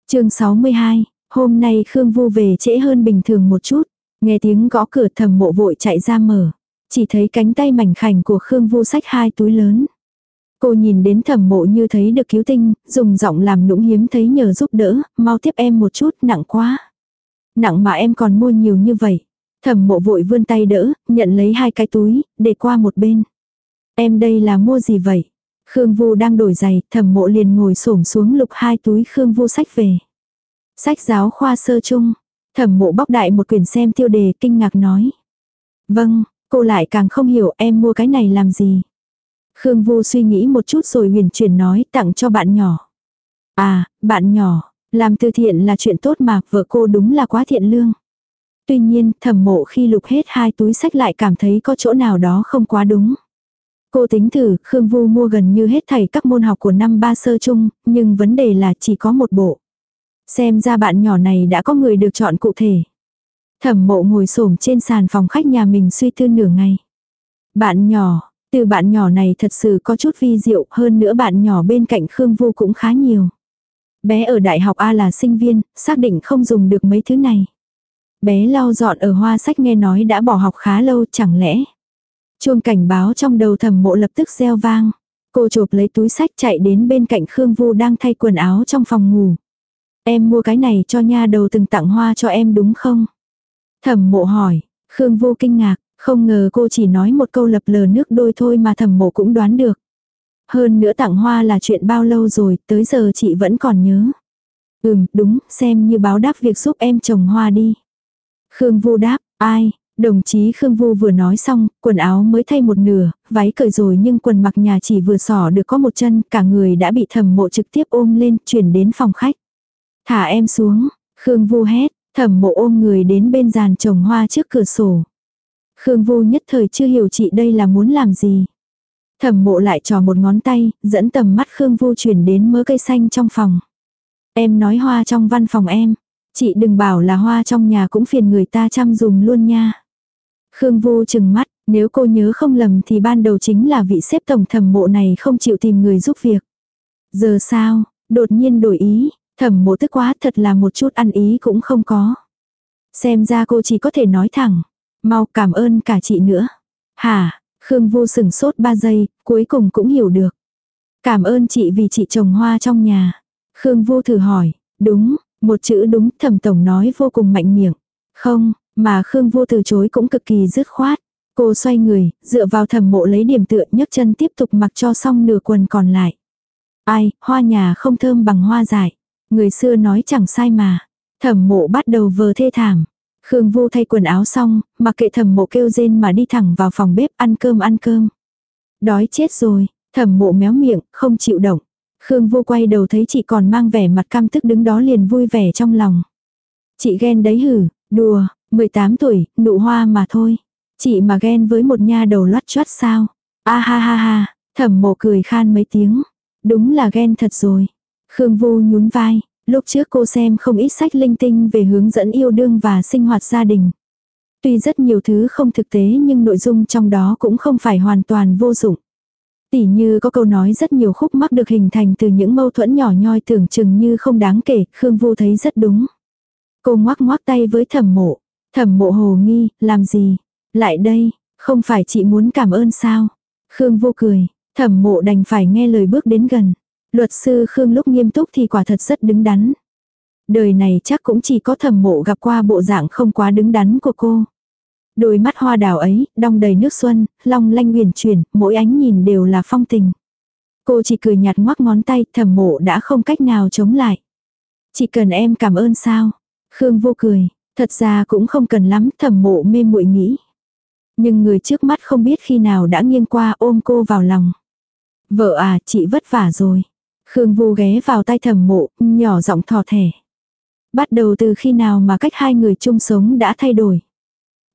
chương 62, hôm nay Khương Vu về trễ hơn bình thường một chút. Nghe tiếng gõ cửa thầm mộ vội chạy ra mở. Chỉ thấy cánh tay mảnh khảnh của Khương Vu sách hai túi lớn. Cô nhìn đến thẩm mộ như thấy được cứu tinh, dùng giọng làm nũng hiếm thấy nhờ giúp đỡ, mau tiếp em một chút, nặng quá. Nặng mà em còn mua nhiều như vậy. Thẩm mộ vội vươn tay đỡ, nhận lấy hai cái túi, để qua một bên. Em đây là mua gì vậy? Khương Vu đang đổi giày, thẩm mộ liền ngồi xổm xuống lục hai túi Khương Vu sách về. Sách giáo khoa sơ chung. Thẩm mộ bóc đại một quyển xem tiêu đề kinh ngạc nói. Vâng, cô lại càng không hiểu em mua cái này làm gì. Khương Vu suy nghĩ một chút rồi huyền chuyển nói tặng cho bạn nhỏ. À, bạn nhỏ, làm từ thiện là chuyện tốt mà vợ cô đúng là quá thiện lương. Tuy nhiên, thẩm mộ khi lục hết hai túi sách lại cảm thấy có chỗ nào đó không quá đúng. Cô tính thử, Khương Vu mua gần như hết thầy các môn học của năm ba sơ chung, nhưng vấn đề là chỉ có một bộ. Xem ra bạn nhỏ này đã có người được chọn cụ thể. Thẩm mộ ngồi xổm trên sàn phòng khách nhà mình suy tư nửa ngày. Bạn nhỏ, từ bạn nhỏ này thật sự có chút vi diệu, hơn nữa bạn nhỏ bên cạnh Khương Vu cũng khá nhiều. Bé ở đại học A là sinh viên, xác định không dùng được mấy thứ này. Bé lau dọn ở hoa sách nghe nói đã bỏ học khá lâu chẳng lẽ. Chuông cảnh báo trong đầu thầm mộ lập tức reo vang. Cô chộp lấy túi sách chạy đến bên cạnh Khương Vu đang thay quần áo trong phòng ngủ. Em mua cái này cho nha đầu từng tặng hoa cho em đúng không? Thẩm mộ hỏi, Khương Vu kinh ngạc, không ngờ cô chỉ nói một câu lập lờ nước đôi thôi mà thẩm mộ cũng đoán được. Hơn nữa tặng hoa là chuyện bao lâu rồi, tới giờ chị vẫn còn nhớ. Ừm, đúng, xem như báo đáp việc giúp em trồng hoa đi. Khương Vu đáp, ai, Đồng chí Khương Vu vừa nói xong, quần áo mới thay một nửa, váy cởi rồi nhưng quần mặc nhà chỉ vừa xỏ được có một chân, cả người đã bị thầm mộ trực tiếp ôm lên, chuyển đến phòng khách. Thả em xuống, Khương Vu hét, thẩm mộ ôm người đến bên giàn trồng hoa trước cửa sổ. Khương Vu nhất thời chưa hiểu chị đây là muốn làm gì. Thẩm mộ lại trò một ngón tay, dẫn tầm mắt Khương Vu chuyển đến mớ cây xanh trong phòng. Em nói hoa trong văn phòng em. Chị đừng bảo là hoa trong nhà cũng phiền người ta chăm dùng luôn nha. Khương Vu chừng mắt, nếu cô nhớ không lầm thì ban đầu chính là vị xếp tổng thẩm mộ này không chịu tìm người giúp việc. Giờ sao, đột nhiên đổi ý, thẩm mộ tức quá thật là một chút ăn ý cũng không có. Xem ra cô chỉ có thể nói thẳng, mau cảm ơn cả chị nữa. Hả, Khương Vu sừng sốt 3 giây, cuối cùng cũng hiểu được. Cảm ơn chị vì chị trồng hoa trong nhà. Khương Vu thử hỏi, đúng, một chữ đúng thẩm tổng nói vô cùng mạnh miệng. Không, mà Khương Vô từ chối cũng cực kỳ dứt khoát. Cô xoay người, dựa vào thẩm mộ lấy điểm tựa nhấc chân tiếp tục mặc cho xong nửa quần còn lại. Ai, hoa nhà không thơm bằng hoa dại. Người xưa nói chẳng sai mà. Thẩm mộ bắt đầu vờ thê thảm. Khương Vô thay quần áo xong, mặc kệ thẩm mộ kêu rên mà đi thẳng vào phòng bếp ăn cơm ăn cơm. Đói chết rồi, thẩm mộ méo miệng, không chịu động. Khương Vô quay đầu thấy chị còn mang vẻ mặt cam tức đứng đó liền vui vẻ trong lòng. Chị ghen đấy hử, đùa, 18 tuổi, nụ hoa mà thôi. Chị mà ghen với một nha đầu loát choát sao. A ha ha ha, thẩm mộ cười khan mấy tiếng. Đúng là ghen thật rồi. Khương Vu nhún vai, lúc trước cô xem không ít sách linh tinh về hướng dẫn yêu đương và sinh hoạt gia đình. Tuy rất nhiều thứ không thực tế nhưng nội dung trong đó cũng không phải hoàn toàn vô dụng. Tỉ như có câu nói rất nhiều khúc mắc được hình thành từ những mâu thuẫn nhỏ nhoi tưởng chừng như không đáng kể, Khương Vu thấy rất đúng. Cô ngoắc ngoắc tay với thẩm mộ. Thẩm mộ hồ nghi, làm gì? Lại đây, không phải chị muốn cảm ơn sao? Khương vô cười, thẩm mộ đành phải nghe lời bước đến gần. Luật sư Khương lúc nghiêm túc thì quả thật rất đứng đắn. Đời này chắc cũng chỉ có thẩm mộ gặp qua bộ dạng không quá đứng đắn của cô. Đôi mắt hoa đào ấy, đong đầy nước xuân, long lanh huyền chuyển, mỗi ánh nhìn đều là phong tình. Cô chỉ cười nhạt ngoắc ngón tay, thẩm mộ đã không cách nào chống lại. Chỉ cần em cảm ơn sao? Khương vô cười, Thật ra cũng không cần lắm, thẩm mộ mê muội nghĩ. Nhưng người trước mắt không biết khi nào đã nghiêng qua ôm cô vào lòng. Vợ à, chị vất vả rồi. Khương Vu ghé vào tay thẩm mộ, nhỏ giọng thò thẻ. Bắt đầu từ khi nào mà cách hai người chung sống đã thay đổi.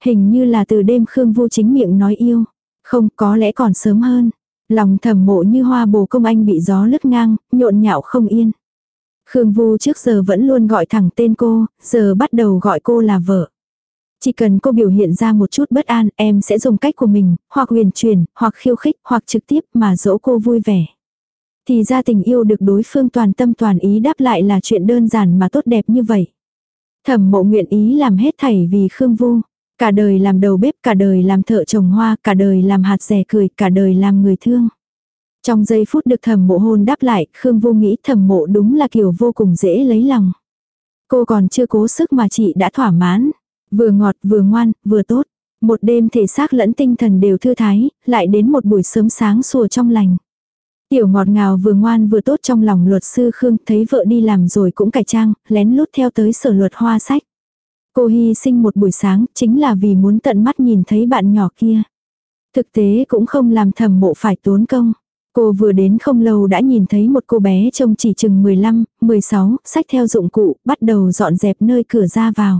Hình như là từ đêm Khương Vu chính miệng nói yêu. Không có lẽ còn sớm hơn. Lòng Thẩm mộ như hoa bồ công anh bị gió lướt ngang, nhộn nhạo không yên. Khương Vu trước giờ vẫn luôn gọi thẳng tên cô, giờ bắt đầu gọi cô là vợ. Chỉ cần cô biểu hiện ra một chút bất an, em sẽ dùng cách của mình, hoặc huyền truyền, hoặc khiêu khích, hoặc trực tiếp mà dỗ cô vui vẻ. Thì ra tình yêu được đối phương toàn tâm toàn ý đáp lại là chuyện đơn giản mà tốt đẹp như vậy. Thẩm mộ nguyện ý làm hết thảy vì Khương Vu. Cả đời làm đầu bếp, cả đời làm thợ trồng hoa, cả đời làm hạt rẻ cười, cả đời làm người thương. Trong giây phút được thẩm mộ hôn đáp lại, Khương vô nghĩ thẩm mộ đúng là kiểu vô cùng dễ lấy lòng. Cô còn chưa cố sức mà chị đã thỏa mãn. Vừa ngọt vừa ngoan, vừa tốt. Một đêm thể xác lẫn tinh thần đều thư thái, lại đến một buổi sớm sáng sủa trong lành. Tiểu ngọt ngào vừa ngoan vừa tốt trong lòng luật sư Khương thấy vợ đi làm rồi cũng cải trang, lén lút theo tới sở luật hoa sách. Cô hy sinh một buổi sáng chính là vì muốn tận mắt nhìn thấy bạn nhỏ kia. Thực tế cũng không làm thầm mộ phải tốn công. Cô vừa đến không lâu đã nhìn thấy một cô bé trông chỉ chừng 15, 16, sách theo dụng cụ, bắt đầu dọn dẹp nơi cửa ra vào.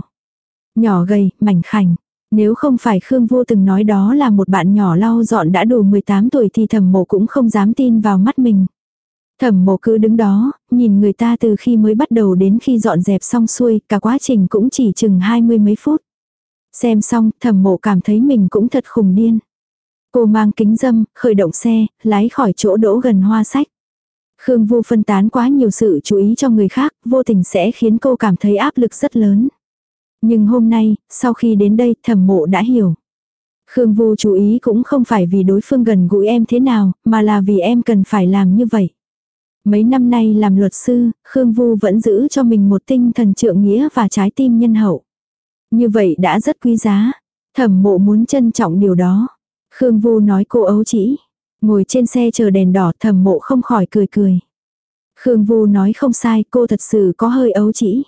Nhỏ gầy, mảnh khảnh. Nếu không phải Khương Vô từng nói đó là một bạn nhỏ lau dọn đã đủ 18 tuổi thì thẩm mộ cũng không dám tin vào mắt mình. Thẩm mộ cứ đứng đó, nhìn người ta từ khi mới bắt đầu đến khi dọn dẹp xong xuôi, cả quá trình cũng chỉ chừng hai mươi mấy phút. Xem xong, thẩm mộ cảm thấy mình cũng thật khùng điên. Cô mang kính dâm, khởi động xe, lái khỏi chỗ đỗ gần hoa sách. Khương Vu phân tán quá nhiều sự chú ý cho người khác, vô tình sẽ khiến cô cảm thấy áp lực rất lớn. Nhưng hôm nay, sau khi đến đây, thẩm mộ đã hiểu. Khương Vu chú ý cũng không phải vì đối phương gần gũi em thế nào, mà là vì em cần phải làm như vậy. Mấy năm nay làm luật sư, Khương Vu vẫn giữ cho mình một tinh thần trượng nghĩa và trái tim nhân hậu. Như vậy đã rất quý giá. Thẩm mộ muốn trân trọng điều đó. Khương Vu nói cô ấu chỉ. Ngồi trên xe chờ đèn đỏ thẩm mộ không khỏi cười cười. Khương Vu nói không sai cô thật sự có hơi ấu chỉ.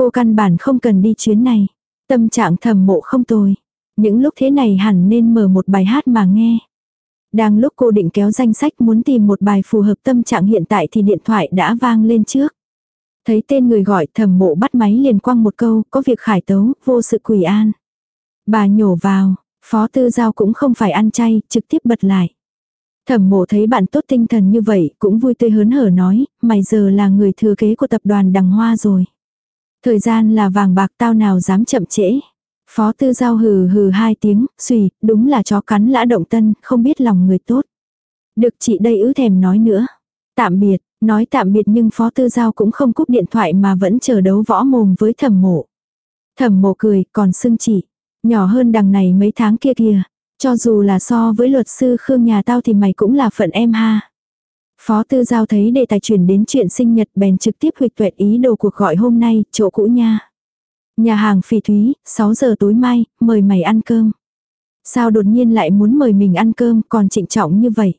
Cô căn bản không cần đi chuyến này. Tâm trạng thầm mộ không tồi. Những lúc thế này hẳn nên mở một bài hát mà nghe. Đang lúc cô định kéo danh sách muốn tìm một bài phù hợp tâm trạng hiện tại thì điện thoại đã vang lên trước. Thấy tên người gọi thầm mộ bắt máy liền quăng một câu, có việc khải tấu, vô sự quỷ an. Bà nhổ vào, phó tư giao cũng không phải ăn chay, trực tiếp bật lại. Thẩm mộ thấy bạn tốt tinh thần như vậy, cũng vui tươi hớn hở nói, mày giờ là người thừa kế của tập đoàn đằng hoa rồi. Thời gian là vàng bạc tao nào dám chậm trễ. Phó tư giao hừ hừ hai tiếng, suy, đúng là chó cắn lã động tân, không biết lòng người tốt. Được chị đây ứ thèm nói nữa. Tạm biệt, nói tạm biệt nhưng phó tư giao cũng không cúp điện thoại mà vẫn chờ đấu võ mồm với thẩm mộ. Thẩm mộ cười, còn xưng chị. Nhỏ hơn đằng này mấy tháng kia kìa. Cho dù là so với luật sư Khương nhà tao thì mày cũng là phận em ha. Phó tư giao thấy đề tài chuyển đến chuyện sinh nhật bèn trực tiếp huyệt tuệ ý đồ cuộc gọi hôm nay, chỗ cũ nha. Nhà hàng phỉ thúy, 6 giờ tối mai, mời mày ăn cơm. Sao đột nhiên lại muốn mời mình ăn cơm còn trịnh trọng như vậy?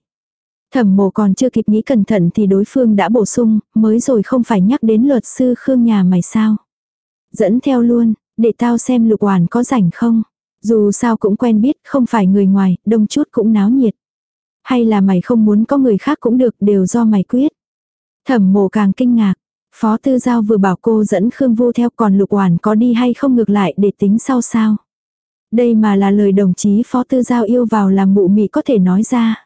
Thẩm mộ còn chưa kịp nghĩ cẩn thận thì đối phương đã bổ sung, mới rồi không phải nhắc đến luật sư Khương nhà mày sao. Dẫn theo luôn, để tao xem lục hoàn có rảnh không. Dù sao cũng quen biết, không phải người ngoài, đông chút cũng náo nhiệt. Hay là mày không muốn có người khác cũng được đều do mày quyết. Thẩm mộ càng kinh ngạc. Phó tư giao vừa bảo cô dẫn Khương Vu theo còn lục hoàn có đi hay không ngược lại để tính sau sao. Đây mà là lời đồng chí phó tư giao yêu vào làm mụ mị có thể nói ra.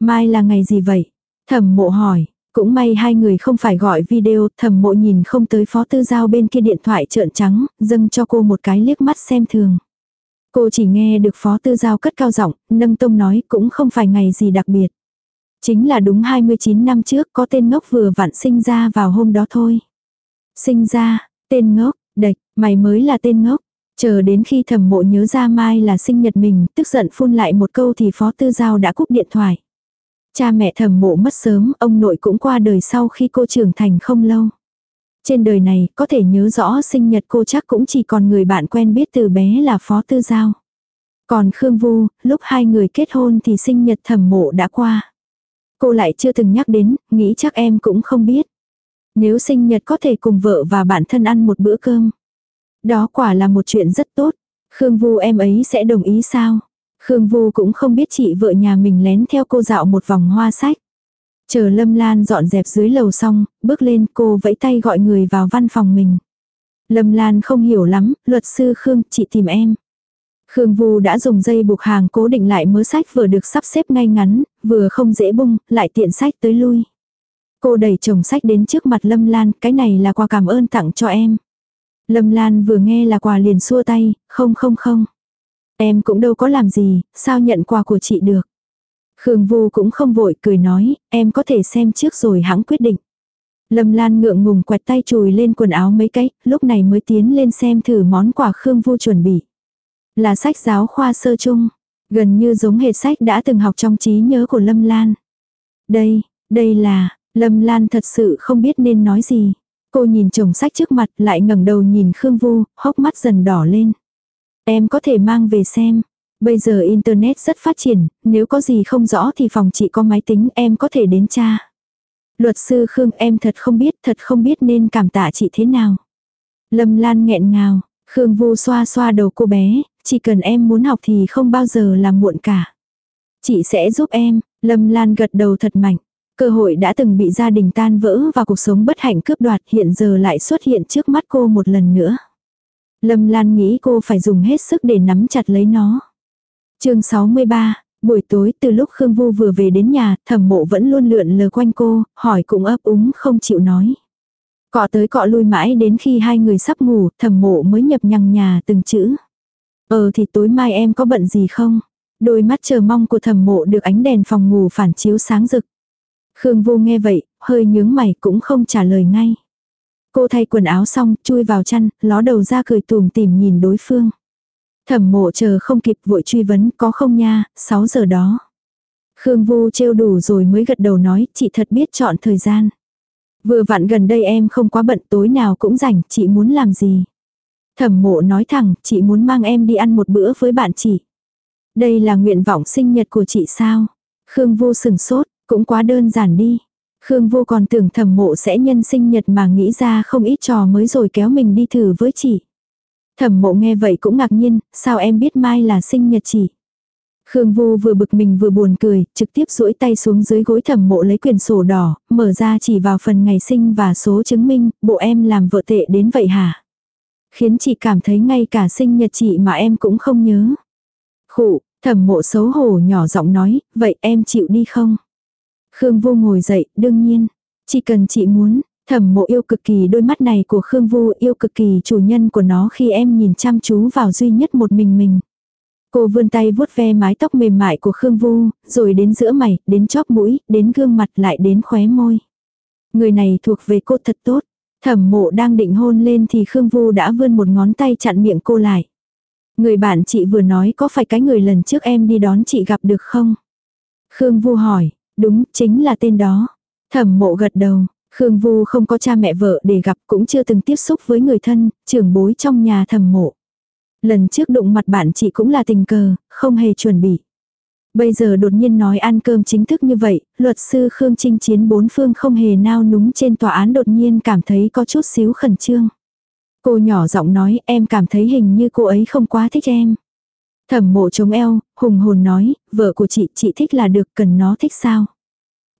Mai là ngày gì vậy? Thẩm mộ hỏi. Cũng may hai người không phải gọi video, thẩm mộ nhìn không tới phó tư giao bên kia điện thoại trợn trắng, dâng cho cô một cái liếc mắt xem thường. Cô chỉ nghe được phó tư giao cất cao giọng, nâng tông nói cũng không phải ngày gì đặc biệt. Chính là đúng 29 năm trước có tên ngốc vừa vặn sinh ra vào hôm đó thôi. Sinh ra, tên ngốc, đệch, mày mới là tên ngốc. Chờ đến khi thẩm mộ nhớ ra mai là sinh nhật mình, tức giận phun lại một câu thì phó tư giao đã cúp điện thoại. Cha mẹ thẩm mộ mất sớm, ông nội cũng qua đời sau khi cô trưởng thành không lâu. Trên đời này, có thể nhớ rõ sinh nhật cô chắc cũng chỉ còn người bạn quen biết từ bé là Phó Tư Giao. Còn Khương Vu, lúc hai người kết hôn thì sinh nhật thẩm mộ đã qua. Cô lại chưa từng nhắc đến, nghĩ chắc em cũng không biết. Nếu sinh nhật có thể cùng vợ và bản thân ăn một bữa cơm. Đó quả là một chuyện rất tốt. Khương Vu em ấy sẽ đồng ý sao? Khương Vu cũng không biết chị vợ nhà mình lén theo cô dạo một vòng hoa sách. Chờ Lâm Lan dọn dẹp dưới lầu xong, bước lên cô vẫy tay gọi người vào văn phòng mình. Lâm Lan không hiểu lắm, luật sư Khương, chị tìm em. Khương Vu đã dùng dây buộc hàng cố định lại mớ sách vừa được sắp xếp ngay ngắn, vừa không dễ bung, lại tiện sách tới lui. Cô đẩy chồng sách đến trước mặt Lâm Lan, cái này là quà cảm ơn tặng cho em. Lâm Lan vừa nghe là quà liền xua tay, không không không. Em cũng đâu có làm gì, sao nhận quà của chị được. Khương Vu cũng không vội cười nói, em có thể xem trước rồi hãng quyết định. Lâm Lan ngượng ngùng quẹt tay chùi lên quần áo mấy cái, lúc này mới tiến lên xem thử món quà Khương Vu chuẩn bị. Là sách giáo khoa sơ chung, gần như giống hệt sách đã từng học trong trí nhớ của Lâm Lan. Đây, đây là, Lâm Lan thật sự không biết nên nói gì. Cô nhìn chồng sách trước mặt lại ngẩng đầu nhìn Khương Vu, hốc mắt dần đỏ lên. Em có thể mang về xem. Bây giờ Internet rất phát triển, nếu có gì không rõ thì phòng chị có máy tính em có thể đến tra. Luật sư Khương em thật không biết, thật không biết nên cảm tạ chị thế nào. Lâm Lan nghẹn ngào, Khương Vu xoa xoa đầu cô bé, chỉ cần em muốn học thì không bao giờ là muộn cả. Chị sẽ giúp em, Lâm Lan gật đầu thật mạnh. Cơ hội đã từng bị gia đình tan vỡ và cuộc sống bất hạnh cướp đoạt hiện giờ lại xuất hiện trước mắt cô một lần nữa. Lâm Lan nghĩ cô phải dùng hết sức để nắm chặt lấy nó chương 63, buổi tối từ lúc Khương Vu vừa về đến nhà, thẩm mộ vẫn luôn lượn lờ quanh cô, hỏi cũng ấp úng không chịu nói. Cọ tới cọ lui mãi đến khi hai người sắp ngủ, thẩm mộ mới nhập nhằng nhà từng chữ. Ờ thì tối mai em có bận gì không? Đôi mắt chờ mong của thẩm mộ được ánh đèn phòng ngủ phản chiếu sáng rực. Khương vu nghe vậy, hơi nhướng mày cũng không trả lời ngay. Cô thay quần áo xong, chui vào chăn, ló đầu ra cười tùm tìm nhìn đối phương. Thẩm mộ chờ không kịp vội truy vấn có không nha, 6 giờ đó. Khương Vu trêu đủ rồi mới gật đầu nói, chị thật biết chọn thời gian. Vừa vặn gần đây em không quá bận tối nào cũng rảnh, chị muốn làm gì. Thẩm mộ nói thẳng, chị muốn mang em đi ăn một bữa với bạn chị. Đây là nguyện vọng sinh nhật của chị sao? Khương Vu sừng sốt, cũng quá đơn giản đi. Khương vu còn tưởng thẩm mộ sẽ nhân sinh nhật mà nghĩ ra không ít trò mới rồi kéo mình đi thử với chị. Thẩm mộ nghe vậy cũng ngạc nhiên, sao em biết mai là sinh nhật chị. Khương Vu vừa bực mình vừa buồn cười, trực tiếp duỗi tay xuống dưới gối thẩm mộ lấy quyền sổ đỏ, mở ra chỉ vào phần ngày sinh và số chứng minh, bộ em làm vợ tệ đến vậy hả? Khiến chị cảm thấy ngay cả sinh nhật chị mà em cũng không nhớ. Khụ, thẩm mộ xấu hổ nhỏ giọng nói, vậy em chịu đi không? Khương Vu ngồi dậy, đương nhiên. Chỉ cần chị muốn, thẩm mộ yêu cực kỳ đôi mắt này của Khương Vu yêu cực kỳ chủ nhân của nó khi em nhìn chăm chú vào duy nhất một mình mình. Cô vươn tay vuốt ve mái tóc mềm mại của Khương Vu, rồi đến giữa mày, đến chóp mũi, đến gương mặt lại đến khóe môi. Người này thuộc về cô thật tốt. Thẩm mộ đang định hôn lên thì Khương Vu đã vươn một ngón tay chặn miệng cô lại. Người bạn chị vừa nói có phải cái người lần trước em đi đón chị gặp được không? Khương Vu hỏi, Đúng, chính là tên đó. Thẩm mộ gật đầu, Khương Vu không có cha mẹ vợ để gặp cũng chưa từng tiếp xúc với người thân, trưởng bối trong nhà thầm mộ. Lần trước đụng mặt bạn chị cũng là tình cờ, không hề chuẩn bị. Bây giờ đột nhiên nói ăn cơm chính thức như vậy, luật sư Khương Trinh Chiến bốn phương không hề nao núng trên tòa án đột nhiên cảm thấy có chút xíu khẩn trương. Cô nhỏ giọng nói em cảm thấy hình như cô ấy không quá thích em. Thẩm mộ chống eo, hùng hồn nói, vợ của chị, chị thích là được, cần nó thích sao?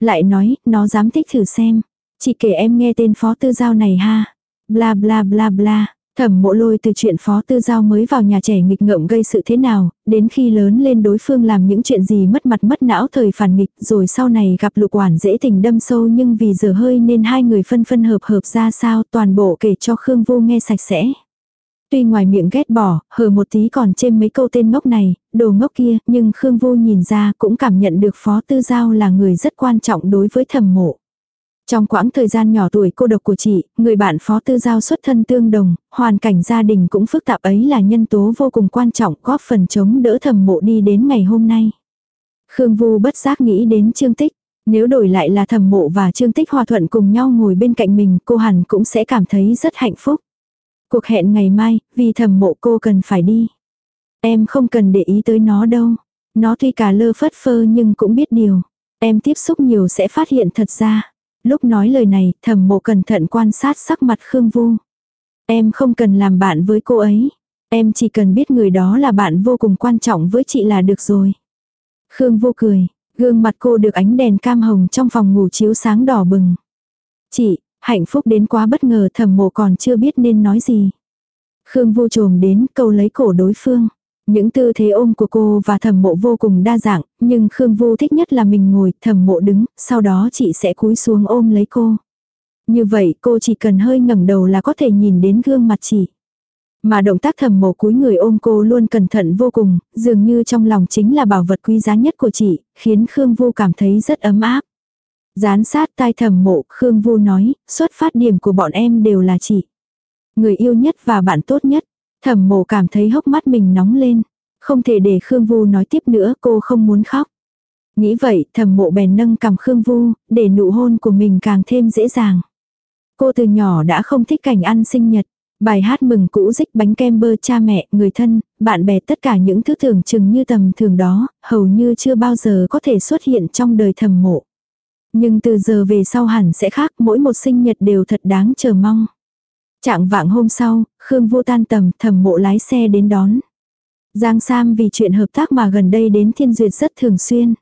Lại nói, nó dám thích thử xem. Chị kể em nghe tên phó tư giao này ha. Bla bla bla bla. Thẩm mộ lôi từ chuyện phó tư giao mới vào nhà trẻ nghịch ngợm gây sự thế nào, đến khi lớn lên đối phương làm những chuyện gì mất mặt mất não thời phản nghịch, rồi sau này gặp lục quản dễ tình đâm sâu nhưng vì giờ hơi nên hai người phân phân hợp hợp ra sao toàn bộ kể cho Khương Vô nghe sạch sẽ. Tuy ngoài miệng ghét bỏ, hờ một tí còn chêm mấy câu tên ngốc này, đồ ngốc kia, nhưng Khương Vô nhìn ra cũng cảm nhận được Phó Tư Giao là người rất quan trọng đối với thẩm mộ. Trong quãng thời gian nhỏ tuổi cô độc của chị, người bạn Phó Tư Giao xuất thân tương đồng, hoàn cảnh gia đình cũng phức tạp ấy là nhân tố vô cùng quan trọng góp phần chống đỡ thầm mộ đi đến ngày hôm nay. Khương Vu bất giác nghĩ đến Trương Tích. Nếu đổi lại là thầm mộ và Trương Tích hòa thuận cùng nhau ngồi bên cạnh mình cô hẳn cũng sẽ cảm thấy rất hạnh phúc. Cuộc hẹn ngày mai, vì thầm mộ cô cần phải đi. Em không cần để ý tới nó đâu. Nó tuy cả lơ phất phơ nhưng cũng biết điều. Em tiếp xúc nhiều sẽ phát hiện thật ra. Lúc nói lời này, thầm mộ cẩn thận quan sát sắc mặt Khương Vu. Em không cần làm bạn với cô ấy. Em chỉ cần biết người đó là bạn vô cùng quan trọng với chị là được rồi. Khương vu cười, gương mặt cô được ánh đèn cam hồng trong phòng ngủ chiếu sáng đỏ bừng. Chị, hạnh phúc đến quá bất ngờ thẩm mộ còn chưa biết nên nói gì. Khương vu trồm đến câu lấy cổ đối phương. Những tư thế ôm của cô và thẩm mộ vô cùng đa dạng, nhưng Khương vu thích nhất là mình ngồi, thẩm mộ đứng, sau đó chị sẽ cúi xuống ôm lấy cô. Như vậy cô chỉ cần hơi ngẩng đầu là có thể nhìn đến gương mặt chị. Mà động tác thầm mộ cúi người ôm cô luôn cẩn thận vô cùng, dường như trong lòng chính là bảo vật quý giá nhất của chị, khiến Khương Vu cảm thấy rất ấm áp. Gián sát tai thầm mộ, Khương Vu nói, xuất phát điểm của bọn em đều là chị. Người yêu nhất và bạn tốt nhất. Thẩm mộ cảm thấy hốc mắt mình nóng lên. Không thể để Khương Vu nói tiếp nữa, cô không muốn khóc. Nghĩ vậy, thẩm mộ bèn nâng cầm Khương Vu, để nụ hôn của mình càng thêm dễ dàng. Cô từ nhỏ đã không thích cảnh ăn sinh nhật. Bài hát mừng cũ dích bánh kem bơ cha mẹ, người thân, bạn bè tất cả những thứ tưởng chừng như tầm thường đó, hầu như chưa bao giờ có thể xuất hiện trong đời thầm mộ. Nhưng từ giờ về sau hẳn sẽ khác, mỗi một sinh nhật đều thật đáng chờ mong. Trạng vạng hôm sau, Khương vô tan tầm thầm mộ lái xe đến đón. Giang Sam vì chuyện hợp tác mà gần đây đến Thiên Duyệt rất thường xuyên.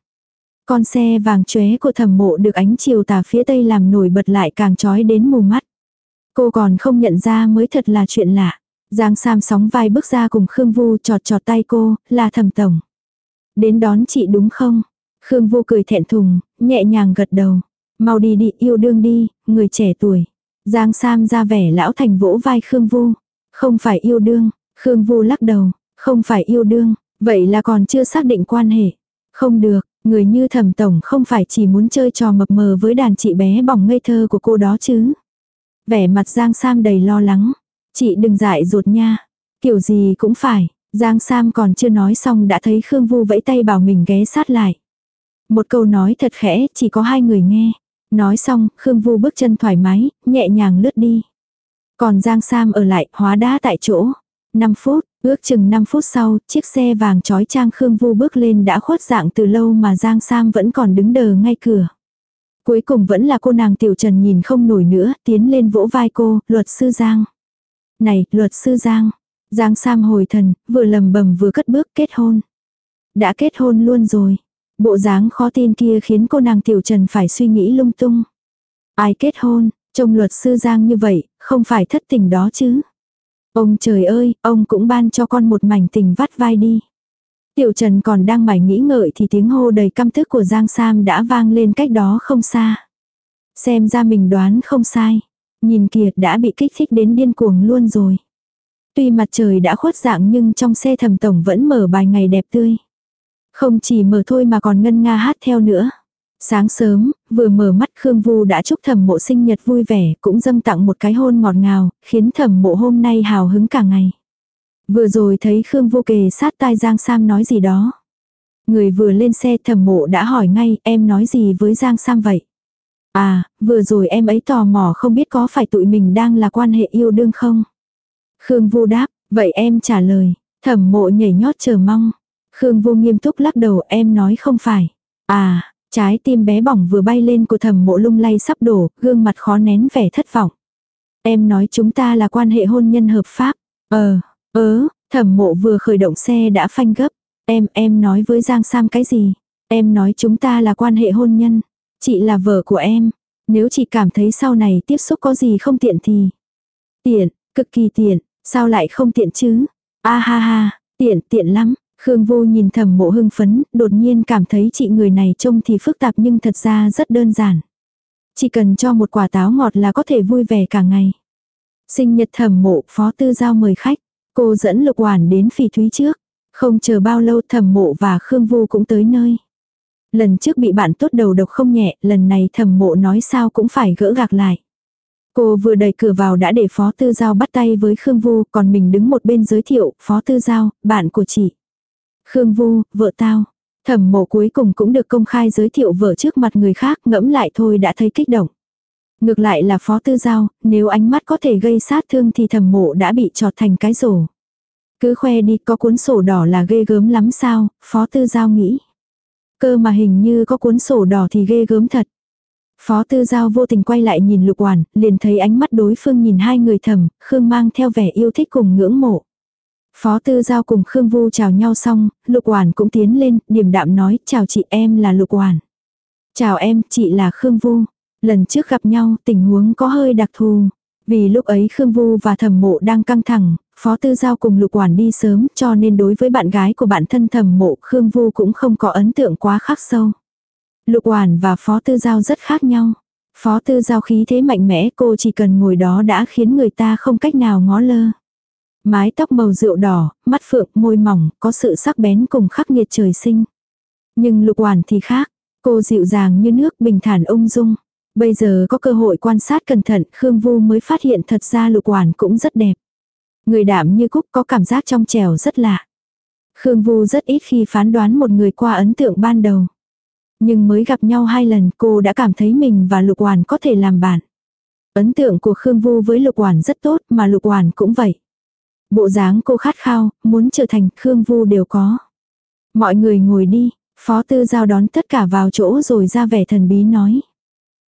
Con xe vàng chóe của thầm mộ được ánh chiều tà phía tây làm nổi bật lại càng chói đến mù mắt. Cô còn không nhận ra mới thật là chuyện lạ. Giang Sam sóng vai bước ra cùng Khương Vu trọt trọt tay cô, là thầm tổng. Đến đón chị đúng không? Khương Vu cười thẹn thùng, nhẹ nhàng gật đầu. Mau đi đi, yêu đương đi, người trẻ tuổi. Giang Sam ra vẻ lão thành vỗ vai Khương Vu. Không phải yêu đương, Khương Vu lắc đầu, không phải yêu đương, vậy là còn chưa xác định quan hệ. Không được, người như thẩm tổng không phải chỉ muốn chơi trò mập mờ với đàn chị bé bỏng ngây thơ của cô đó chứ. Vẻ mặt Giang Sam đầy lo lắng. Chị đừng dại ruột nha. Kiểu gì cũng phải. Giang Sam còn chưa nói xong đã thấy Khương Vu vẫy tay bảo mình ghé sát lại. Một câu nói thật khẽ, chỉ có hai người nghe. Nói xong, Khương Vu bước chân thoải mái, nhẹ nhàng lướt đi. Còn Giang Sam ở lại, hóa đá tại chỗ. 5 phút, ước chừng 5 phút sau, chiếc xe vàng trói trang Khương Vu bước lên đã khuất dạng từ lâu mà Giang Sam vẫn còn đứng đờ ngay cửa. Cuối cùng vẫn là cô nàng Tiểu Trần nhìn không nổi nữa, tiến lên vỗ vai cô, luật sư Giang. Này, luật sư Giang. Giang Sam hồi thần, vừa lầm bầm vừa cất bước kết hôn. Đã kết hôn luôn rồi. Bộ dáng khó tin kia khiến cô nàng Tiểu Trần phải suy nghĩ lung tung. Ai kết hôn, trông luật sư Giang như vậy, không phải thất tình đó chứ. Ông trời ơi, ông cũng ban cho con một mảnh tình vắt vai đi. Tiểu Trần còn đang mải nghĩ ngợi thì tiếng hô đầy căm tức của Giang Sam đã vang lên cách đó không xa. Xem ra mình đoán không sai. Nhìn Kiệt đã bị kích thích đến điên cuồng luôn rồi. Tuy mặt trời đã khuất dạng nhưng trong xe thầm tổng vẫn mở bài ngày đẹp tươi. Không chỉ mở thôi mà còn ngân nga hát theo nữa. Sáng sớm, vừa mở mắt Khương Vu đã chúc thầm mộ sinh nhật vui vẻ, cũng dâng tặng một cái hôn ngọt ngào, khiến thầm mộ hôm nay hào hứng cả ngày. Vừa rồi thấy Khương vu Kề sát tai Giang Sam nói gì đó. Người vừa lên xe thẩm mộ đã hỏi ngay em nói gì với Giang Sam vậy. À, vừa rồi em ấy tò mò không biết có phải tụi mình đang là quan hệ yêu đương không. Khương vu đáp, vậy em trả lời. Thẩm mộ nhảy nhót chờ mong. Khương Vô nghiêm túc lắc đầu em nói không phải. À, trái tim bé bỏng vừa bay lên của thầm mộ lung lay sắp đổ, gương mặt khó nén vẻ thất vọng. Em nói chúng ta là quan hệ hôn nhân hợp pháp. Ờ, Ớ, thẩm mộ vừa khởi động xe đã phanh gấp. Em, em nói với Giang Sam cái gì? Em nói chúng ta là quan hệ hôn nhân. Chị là vợ của em. Nếu chị cảm thấy sau này tiếp xúc có gì không tiện thì... Tiện, cực kỳ tiện, sao lại không tiện chứ? A ha ha, tiện, tiện lắm. Khương Vô nhìn thầm mộ hưng phấn, đột nhiên cảm thấy chị người này trông thì phức tạp nhưng thật ra rất đơn giản. Chỉ cần cho một quả táo ngọt là có thể vui vẻ cả ngày. Sinh nhật thẩm mộ phó tư giao mời khách. Cô dẫn lục hoàn đến phỉ thúy trước. Không chờ bao lâu thẩm mộ và Khương Vu cũng tới nơi. Lần trước bị bạn tốt đầu độc không nhẹ, lần này thẩm mộ nói sao cũng phải gỡ gạc lại. Cô vừa đẩy cửa vào đã để Phó Tư Giao bắt tay với Khương Vu, còn mình đứng một bên giới thiệu, Phó Tư Giao, bạn của chị. Khương Vu, vợ tao. Thẩm mộ cuối cùng cũng được công khai giới thiệu vợ trước mặt người khác, ngẫm lại thôi đã thấy kích động. Ngược lại là phó tư giao, nếu ánh mắt có thể gây sát thương thì thẩm mộ đã bị trọt thành cái rổ. Cứ khoe đi có cuốn sổ đỏ là ghê gớm lắm sao, phó tư giao nghĩ. Cơ mà hình như có cuốn sổ đỏ thì ghê gớm thật. Phó tư giao vô tình quay lại nhìn lục quản, liền thấy ánh mắt đối phương nhìn hai người thầm, khương mang theo vẻ yêu thích cùng ngưỡng mộ. Phó Tư Giao cùng Khương Vu chào nhau xong, Lục Hoàn cũng tiến lên, điềm đạm nói, chào chị em là Lục Hoàn. Chào em, chị là Khương Vu. Lần trước gặp nhau, tình huống có hơi đặc thù. Vì lúc ấy Khương Vu và thẩm mộ đang căng thẳng, Phó Tư Giao cùng Lục Hoàn đi sớm cho nên đối với bạn gái của bạn thân thẩm mộ Khương Vu cũng không có ấn tượng quá khắc sâu. Lục Hoàn và Phó Tư Giao rất khác nhau. Phó Tư Giao khí thế mạnh mẽ cô chỉ cần ngồi đó đã khiến người ta không cách nào ngó lơ. Mái tóc màu rượu đỏ, mắt phượng, môi mỏng, có sự sắc bén cùng khắc nghiệt trời sinh. Nhưng Lục Hoàn thì khác, cô dịu dàng như nước bình thản ung dung. Bây giờ có cơ hội quan sát cẩn thận, Khương Vu mới phát hiện thật ra Lục Hoàn cũng rất đẹp. Người đảm như cúc có cảm giác trong trèo rất lạ. Khương Vu rất ít khi phán đoán một người qua ấn tượng ban đầu. Nhưng mới gặp nhau hai lần cô đã cảm thấy mình và Lục Hoàn có thể làm bạn. Ấn tượng của Khương Vu với Lục Hoàn rất tốt mà Lục Hoàn cũng vậy. Bộ dáng cô khát khao, muốn trở thành Khương Vu đều có. Mọi người ngồi đi, Phó Tư Giao đón tất cả vào chỗ rồi ra vẻ thần bí nói.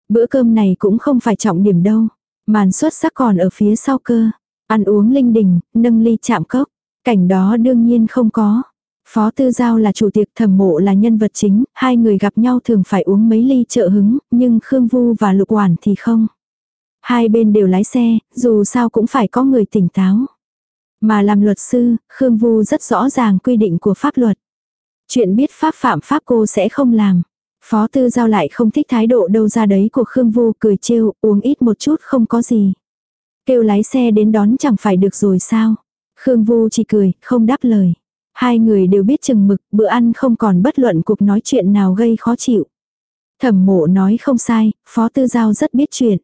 Bữa cơm này cũng không phải trọng điểm đâu. Màn xuất sắc còn ở phía sau cơ. Ăn uống linh đình, nâng ly chạm cốc. Cảnh đó đương nhiên không có. Phó Tư Giao là chủ tiệc thẩm mộ là nhân vật chính, hai người gặp nhau thường phải uống mấy ly trợ hứng, nhưng Khương Vu và Lục Hoàn thì không. Hai bên đều lái xe, dù sao cũng phải có người tỉnh táo. Mà làm luật sư, Khương Vu rất rõ ràng quy định của pháp luật. Chuyện biết pháp phạm pháp cô sẽ không làm. Phó Tư Giao lại không thích thái độ đâu ra đấy của Khương Vu cười trêu, uống ít một chút không có gì. Kêu lái xe đến đón chẳng phải được rồi sao. Khương Vu chỉ cười, không đáp lời. Hai người đều biết chừng mực, bữa ăn không còn bất luận cuộc nói chuyện nào gây khó chịu. Thẩm mộ nói không sai, Phó Tư Giao rất biết chuyện.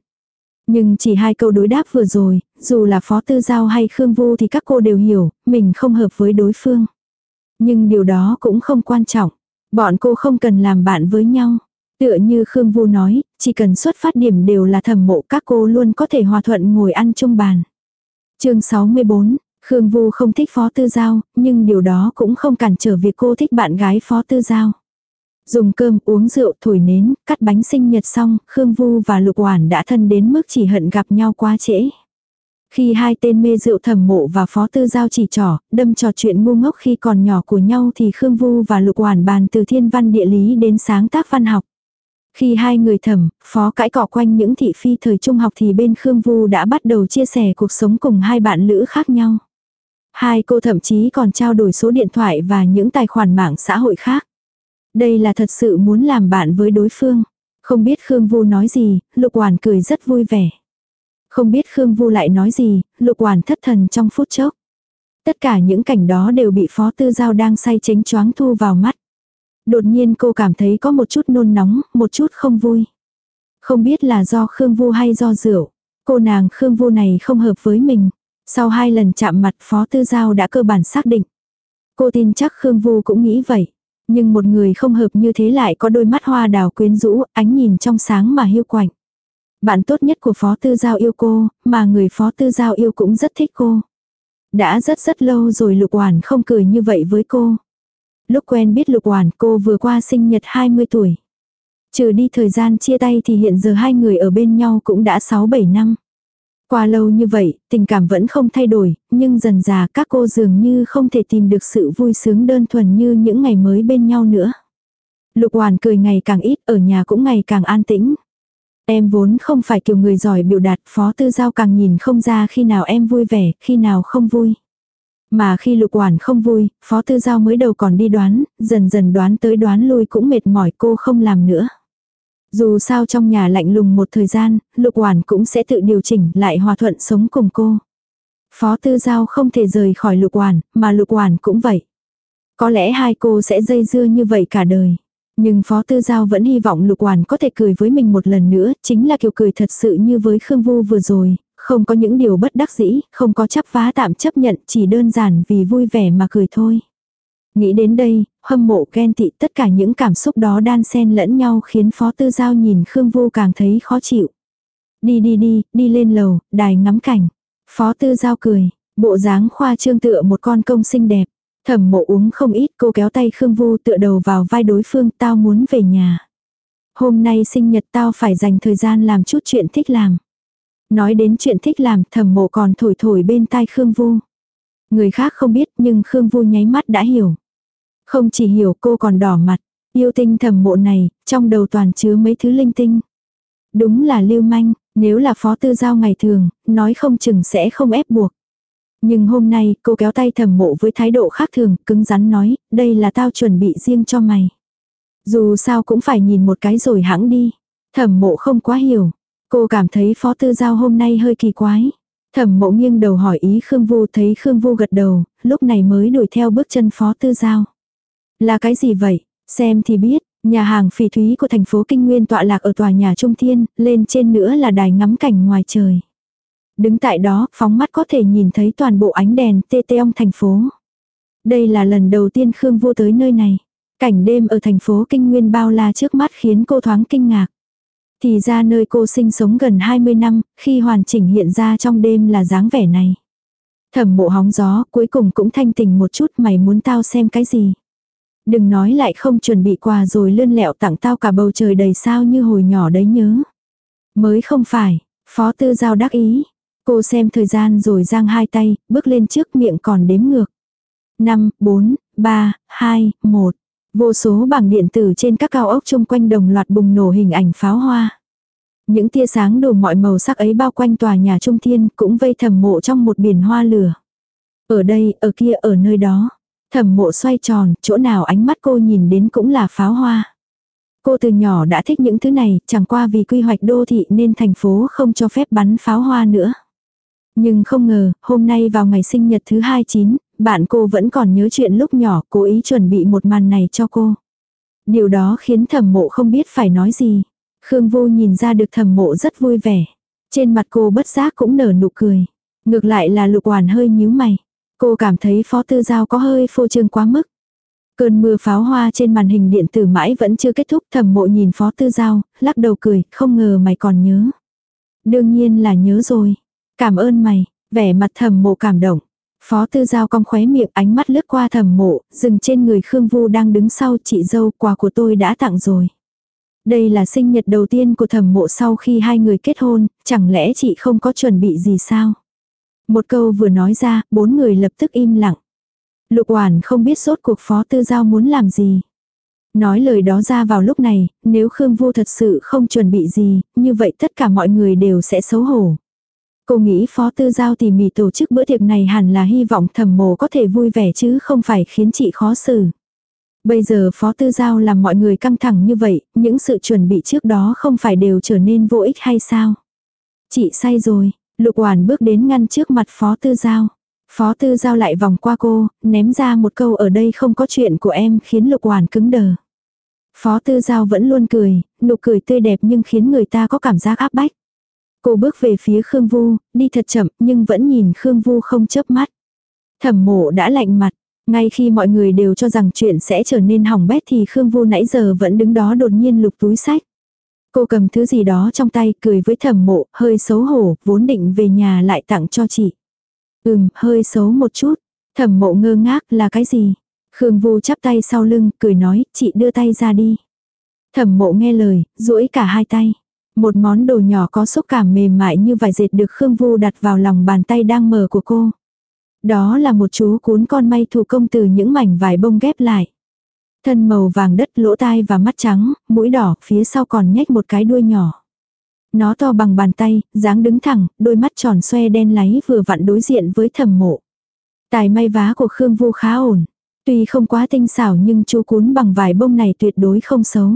Nhưng chỉ hai câu đối đáp vừa rồi, dù là Phó Tư Giao hay Khương Vu thì các cô đều hiểu, mình không hợp với đối phương. Nhưng điều đó cũng không quan trọng. Bọn cô không cần làm bạn với nhau. Tựa như Khương Vu nói, chỉ cần xuất phát điểm đều là thẩm mộ các cô luôn có thể hòa thuận ngồi ăn chung bàn. chương 64, Khương Vu không thích Phó Tư Giao, nhưng điều đó cũng không cản trở việc cô thích bạn gái Phó Tư Giao. Dùng cơm, uống rượu, thổi nến, cắt bánh sinh nhật xong, Khương Vu và Lục Oản đã thân đến mức chỉ hận gặp nhau quá trễ. Khi hai tên mê rượu thẩm mộ và phó tư giao chỉ trỏ, đâm trò chuyện ngu ngốc khi còn nhỏ của nhau thì Khương Vu và Lục Oản bàn từ thiên văn địa lý đến sáng tác văn học. Khi hai người thẩm, phó cãi cọ quanh những thị phi thời trung học thì bên Khương Vu đã bắt đầu chia sẻ cuộc sống cùng hai bạn lữ khác nhau. Hai cô thậm chí còn trao đổi số điện thoại và những tài khoản mạng xã hội khác. Đây là thật sự muốn làm bạn với đối phương. Không biết Khương Vu nói gì, Lục Hoàn cười rất vui vẻ. Không biết Khương Vu lại nói gì, Lục Hoàn thất thần trong phút chốc. Tất cả những cảnh đó đều bị Phó Tư Giao đang say chánh choáng thu vào mắt. Đột nhiên cô cảm thấy có một chút nôn nóng, một chút không vui. Không biết là do Khương Vu hay do rượu. Cô nàng Khương Vu này không hợp với mình. Sau hai lần chạm mặt Phó Tư Giao đã cơ bản xác định. Cô tin chắc Khương Vu cũng nghĩ vậy. Nhưng một người không hợp như thế lại có đôi mắt hoa đào quyến rũ, ánh nhìn trong sáng mà hiu quạnh. Bạn tốt nhất của Phó Tư Giao yêu cô, mà người Phó Tư Giao yêu cũng rất thích cô. Đã rất rất lâu rồi Lục Hoàn không cười như vậy với cô. Lúc quen biết Lục Hoàn cô vừa qua sinh nhật 20 tuổi. Trừ đi thời gian chia tay thì hiện giờ hai người ở bên nhau cũng đã 6-7 năm. Qua lâu như vậy, tình cảm vẫn không thay đổi, nhưng dần già các cô dường như không thể tìm được sự vui sướng đơn thuần như những ngày mới bên nhau nữa. Lục Hoàn cười ngày càng ít, ở nhà cũng ngày càng an tĩnh. Em vốn không phải kiểu người giỏi biểu đạt, phó tư giao càng nhìn không ra khi nào em vui vẻ, khi nào không vui. Mà khi lục quản không vui, phó tư giao mới đầu còn đi đoán, dần dần đoán tới đoán lui cũng mệt mỏi cô không làm nữa. Dù sao trong nhà lạnh lùng một thời gian, lục hoàn cũng sẽ tự điều chỉnh lại hòa thuận sống cùng cô. Phó tư giao không thể rời khỏi lục hoàn mà lục hoàn cũng vậy. Có lẽ hai cô sẽ dây dưa như vậy cả đời. Nhưng Phó Tư Giao vẫn hy vọng Lục Hoàn có thể cười với mình một lần nữa, chính là kiểu cười thật sự như với Khương Vu vừa rồi, không có những điều bất đắc dĩ, không có chấp phá tạm chấp nhận, chỉ đơn giản vì vui vẻ mà cười thôi. Nghĩ đến đây, hâm mộ ghen tị tất cả những cảm xúc đó đan xen lẫn nhau khiến Phó Tư Giao nhìn Khương Vu càng thấy khó chịu. Đi đi đi, đi lên lầu, đài ngắm cảnh. Phó Tư Giao cười, bộ dáng khoa trương tựa một con công xinh đẹp. Thẩm mộ uống không ít cô kéo tay Khương Vu tựa đầu vào vai đối phương tao muốn về nhà. Hôm nay sinh nhật tao phải dành thời gian làm chút chuyện thích làm. Nói đến chuyện thích làm thẩm mộ còn thổi thổi bên tai Khương Vu. Người khác không biết nhưng Khương Vu nháy mắt đã hiểu. Không chỉ hiểu cô còn đỏ mặt. Yêu tinh thầm mộ này, trong đầu toàn chứa mấy thứ linh tinh. Đúng là lưu manh, nếu là phó tư giao ngày thường, nói không chừng sẽ không ép buộc. Nhưng hôm nay, cô kéo tay thầm mộ với thái độ khác thường, cứng rắn nói, đây là tao chuẩn bị riêng cho mày. Dù sao cũng phải nhìn một cái rồi hãng đi. Thẩm mộ không quá hiểu. Cô cảm thấy phó tư giao hôm nay hơi kỳ quái. Thẩm mộ nghiêng đầu hỏi ý Khương Vu thấy Khương Vu gật đầu, lúc này mới đuổi theo bước chân phó tư giao. Là cái gì vậy? Xem thì biết, nhà hàng phỉ thúy của thành phố Kinh Nguyên tọa lạc ở tòa nhà Trung Thiên, lên trên nữa là đài ngắm cảnh ngoài trời. Đứng tại đó, phóng mắt có thể nhìn thấy toàn bộ ánh đèn tê tê ong thành phố. Đây là lần đầu tiên Khương vô tới nơi này. Cảnh đêm ở thành phố Kinh Nguyên bao la trước mắt khiến cô thoáng kinh ngạc. Thì ra nơi cô sinh sống gần 20 năm, khi hoàn chỉnh hiện ra trong đêm là dáng vẻ này. Thẩm bộ hóng gió, cuối cùng cũng thanh tình một chút mày muốn tao xem cái gì. Đừng nói lại không chuẩn bị quà rồi lươn lẹo tặng tao cả bầu trời đầy sao như hồi nhỏ đấy nhớ. Mới không phải, phó tư giao đắc ý. Cô xem thời gian rồi giang hai tay, bước lên trước miệng còn đếm ngược. 5, 4, 3, 2, 1. Vô số bảng điện tử trên các cao ốc chung quanh đồng loạt bùng nổ hình ảnh pháo hoa. Những tia sáng đủ mọi màu sắc ấy bao quanh tòa nhà trung thiên cũng vây thầm mộ trong một biển hoa lửa. Ở đây, ở kia, ở nơi đó. Thẩm mộ xoay tròn, chỗ nào ánh mắt cô nhìn đến cũng là pháo hoa. Cô từ nhỏ đã thích những thứ này, chẳng qua vì quy hoạch đô thị nên thành phố không cho phép bắn pháo hoa nữa. Nhưng không ngờ, hôm nay vào ngày sinh nhật thứ 29, bạn cô vẫn còn nhớ chuyện lúc nhỏ cố ý chuẩn bị một màn này cho cô. Điều đó khiến thẩm mộ không biết phải nói gì. Khương Vô nhìn ra được thẩm mộ rất vui vẻ. Trên mặt cô bất giác cũng nở nụ cười. Ngược lại là lục hoàn hơi nhíu mày. Cô cảm thấy phó tư giao có hơi phô trương quá mức. Cơn mưa pháo hoa trên màn hình điện tử mãi vẫn chưa kết thúc thẩm mộ nhìn phó tư giao, lắc đầu cười, không ngờ mày còn nhớ. Đương nhiên là nhớ rồi. Cảm ơn mày, vẻ mặt thẩm mộ cảm động. Phó tư giao cong khóe miệng ánh mắt lướt qua thẩm mộ, dừng trên người Khương Vu đang đứng sau chị dâu quà của tôi đã tặng rồi. Đây là sinh nhật đầu tiên của thẩm mộ sau khi hai người kết hôn, chẳng lẽ chị không có chuẩn bị gì sao? Một câu vừa nói ra, bốn người lập tức im lặng. Lục Oản không biết sốt cuộc phó tư giao muốn làm gì. Nói lời đó ra vào lúc này, nếu Khương Vu thật sự không chuẩn bị gì, như vậy tất cả mọi người đều sẽ xấu hổ. Cô nghĩ phó tư giao tỉ mỉ tổ chức bữa tiệc này hẳn là hy vọng thẩm mồ có thể vui vẻ chứ không phải khiến chị khó xử. Bây giờ phó tư giao làm mọi người căng thẳng như vậy, những sự chuẩn bị trước đó không phải đều trở nên vô ích hay sao? Chị say rồi, lục hoàn bước đến ngăn trước mặt phó tư giao. Phó tư giao lại vòng qua cô, ném ra một câu ở đây không có chuyện của em khiến lục hoàn cứng đờ. Phó tư giao vẫn luôn cười, nụ cười tươi đẹp nhưng khiến người ta có cảm giác áp bách. Cô bước về phía Khương Vu, đi thật chậm nhưng vẫn nhìn Khương Vu không chớp mắt. Thẩm mộ đã lạnh mặt, ngay khi mọi người đều cho rằng chuyện sẽ trở nên hỏng bét thì Khương Vu nãy giờ vẫn đứng đó đột nhiên lục túi sách. Cô cầm thứ gì đó trong tay cười với thẩm mộ, hơi xấu hổ, vốn định về nhà lại tặng cho chị. Ừm, hơi xấu một chút. Thẩm mộ ngơ ngác là cái gì? Khương Vu chắp tay sau lưng, cười nói, chị đưa tay ra đi. Thẩm mộ nghe lời, duỗi cả hai tay. Một món đồ nhỏ có xúc cảm mềm mại như vải dệt được Khương Vu đặt vào lòng bàn tay đang mở của cô. Đó là một chú cuốn con may thủ công từ những mảnh vải bông ghép lại. Thân màu vàng đất lỗ tai và mắt trắng, mũi đỏ, phía sau còn nhếch một cái đuôi nhỏ. Nó to bằng bàn tay, dáng đứng thẳng, đôi mắt tròn xoe đen láy vừa vặn đối diện với thẩm mộ. Tài may vá của Khương Vu khá ổn. Tuy không quá tinh xảo nhưng chú cún bằng vải bông này tuyệt đối không xấu.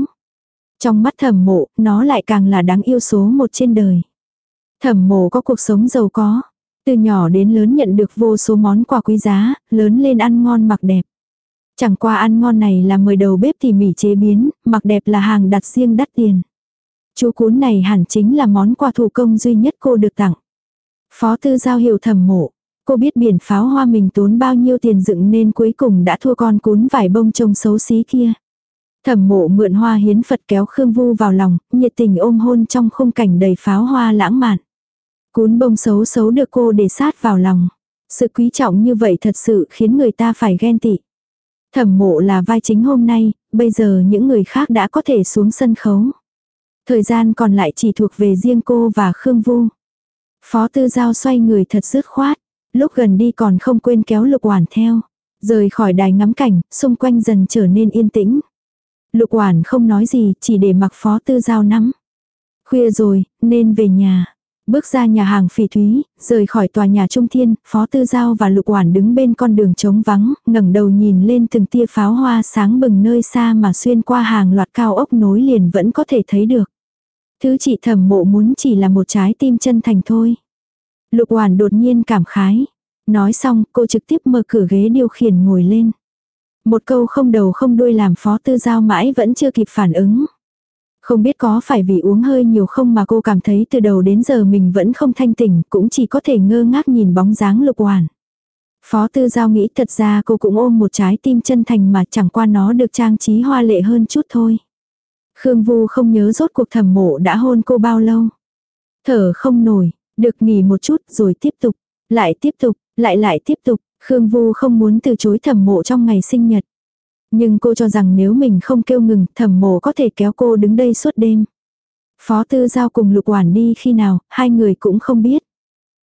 Trong mắt thẩm mộ, nó lại càng là đáng yêu số một trên đời. Thẩm mộ có cuộc sống giàu có. Từ nhỏ đến lớn nhận được vô số món quà quý giá, lớn lên ăn ngon mặc đẹp. Chẳng qua ăn ngon này là mời đầu bếp tỉ mỉ chế biến, mặc đẹp là hàng đặt riêng đắt tiền. Chú cuốn này hẳn chính là món quà thủ công duy nhất cô được tặng. Phó tư giao hiểu thầm mộ. Cô biết biển pháo hoa mình tốn bao nhiêu tiền dựng nên cuối cùng đã thua con cuốn vải bông trông xấu xí kia. Thẩm mộ mượn hoa hiến Phật kéo Khương Vu vào lòng, nhiệt tình ôm hôn trong khung cảnh đầy pháo hoa lãng mạn. Cún bông xấu xấu được cô để sát vào lòng. Sự quý trọng như vậy thật sự khiến người ta phải ghen tị. Thẩm mộ là vai chính hôm nay, bây giờ những người khác đã có thể xuống sân khấu. Thời gian còn lại chỉ thuộc về riêng cô và Khương Vu. Phó tư giao xoay người thật dứt khoát. Lúc gần đi còn không quên kéo lục quản theo. Rời khỏi đài ngắm cảnh, xung quanh dần trở nên yên tĩnh. Lục quản không nói gì, chỉ để mặc phó tư giao nắm. Khuya rồi, nên về nhà. Bước ra nhà hàng phỉ thúy, rời khỏi tòa nhà trung thiên, phó tư giao và lục hoàn đứng bên con đường trống vắng, ngẩng đầu nhìn lên từng tia pháo hoa sáng bừng nơi xa mà xuyên qua hàng loạt cao ốc nối liền vẫn có thể thấy được. Thứ chị thẩm mộ muốn chỉ là một trái tim chân thành thôi. Lục hoàn đột nhiên cảm khái. Nói xong, cô trực tiếp mở cửa ghế điều khiển ngồi lên. Một câu không đầu không đuôi làm phó tư giao mãi vẫn chưa kịp phản ứng. Không biết có phải vì uống hơi nhiều không mà cô cảm thấy từ đầu đến giờ mình vẫn không thanh tỉnh, cũng chỉ có thể ngơ ngác nhìn bóng dáng lục hoàn. Phó tư giao nghĩ thật ra cô cũng ôm một trái tim chân thành mà chẳng qua nó được trang trí hoa lệ hơn chút thôi. Khương Vu không nhớ rốt cuộc thẩm mộ đã hôn cô bao lâu. Thở không nổi, được nghỉ một chút rồi tiếp tục, lại tiếp tục, lại lại tiếp tục. Khương Vu không muốn từ chối thẩm mộ trong ngày sinh nhật. Nhưng cô cho rằng nếu mình không kêu ngừng, thẩm mộ có thể kéo cô đứng đây suốt đêm. Phó tư giao cùng lục quản đi khi nào, hai người cũng không biết.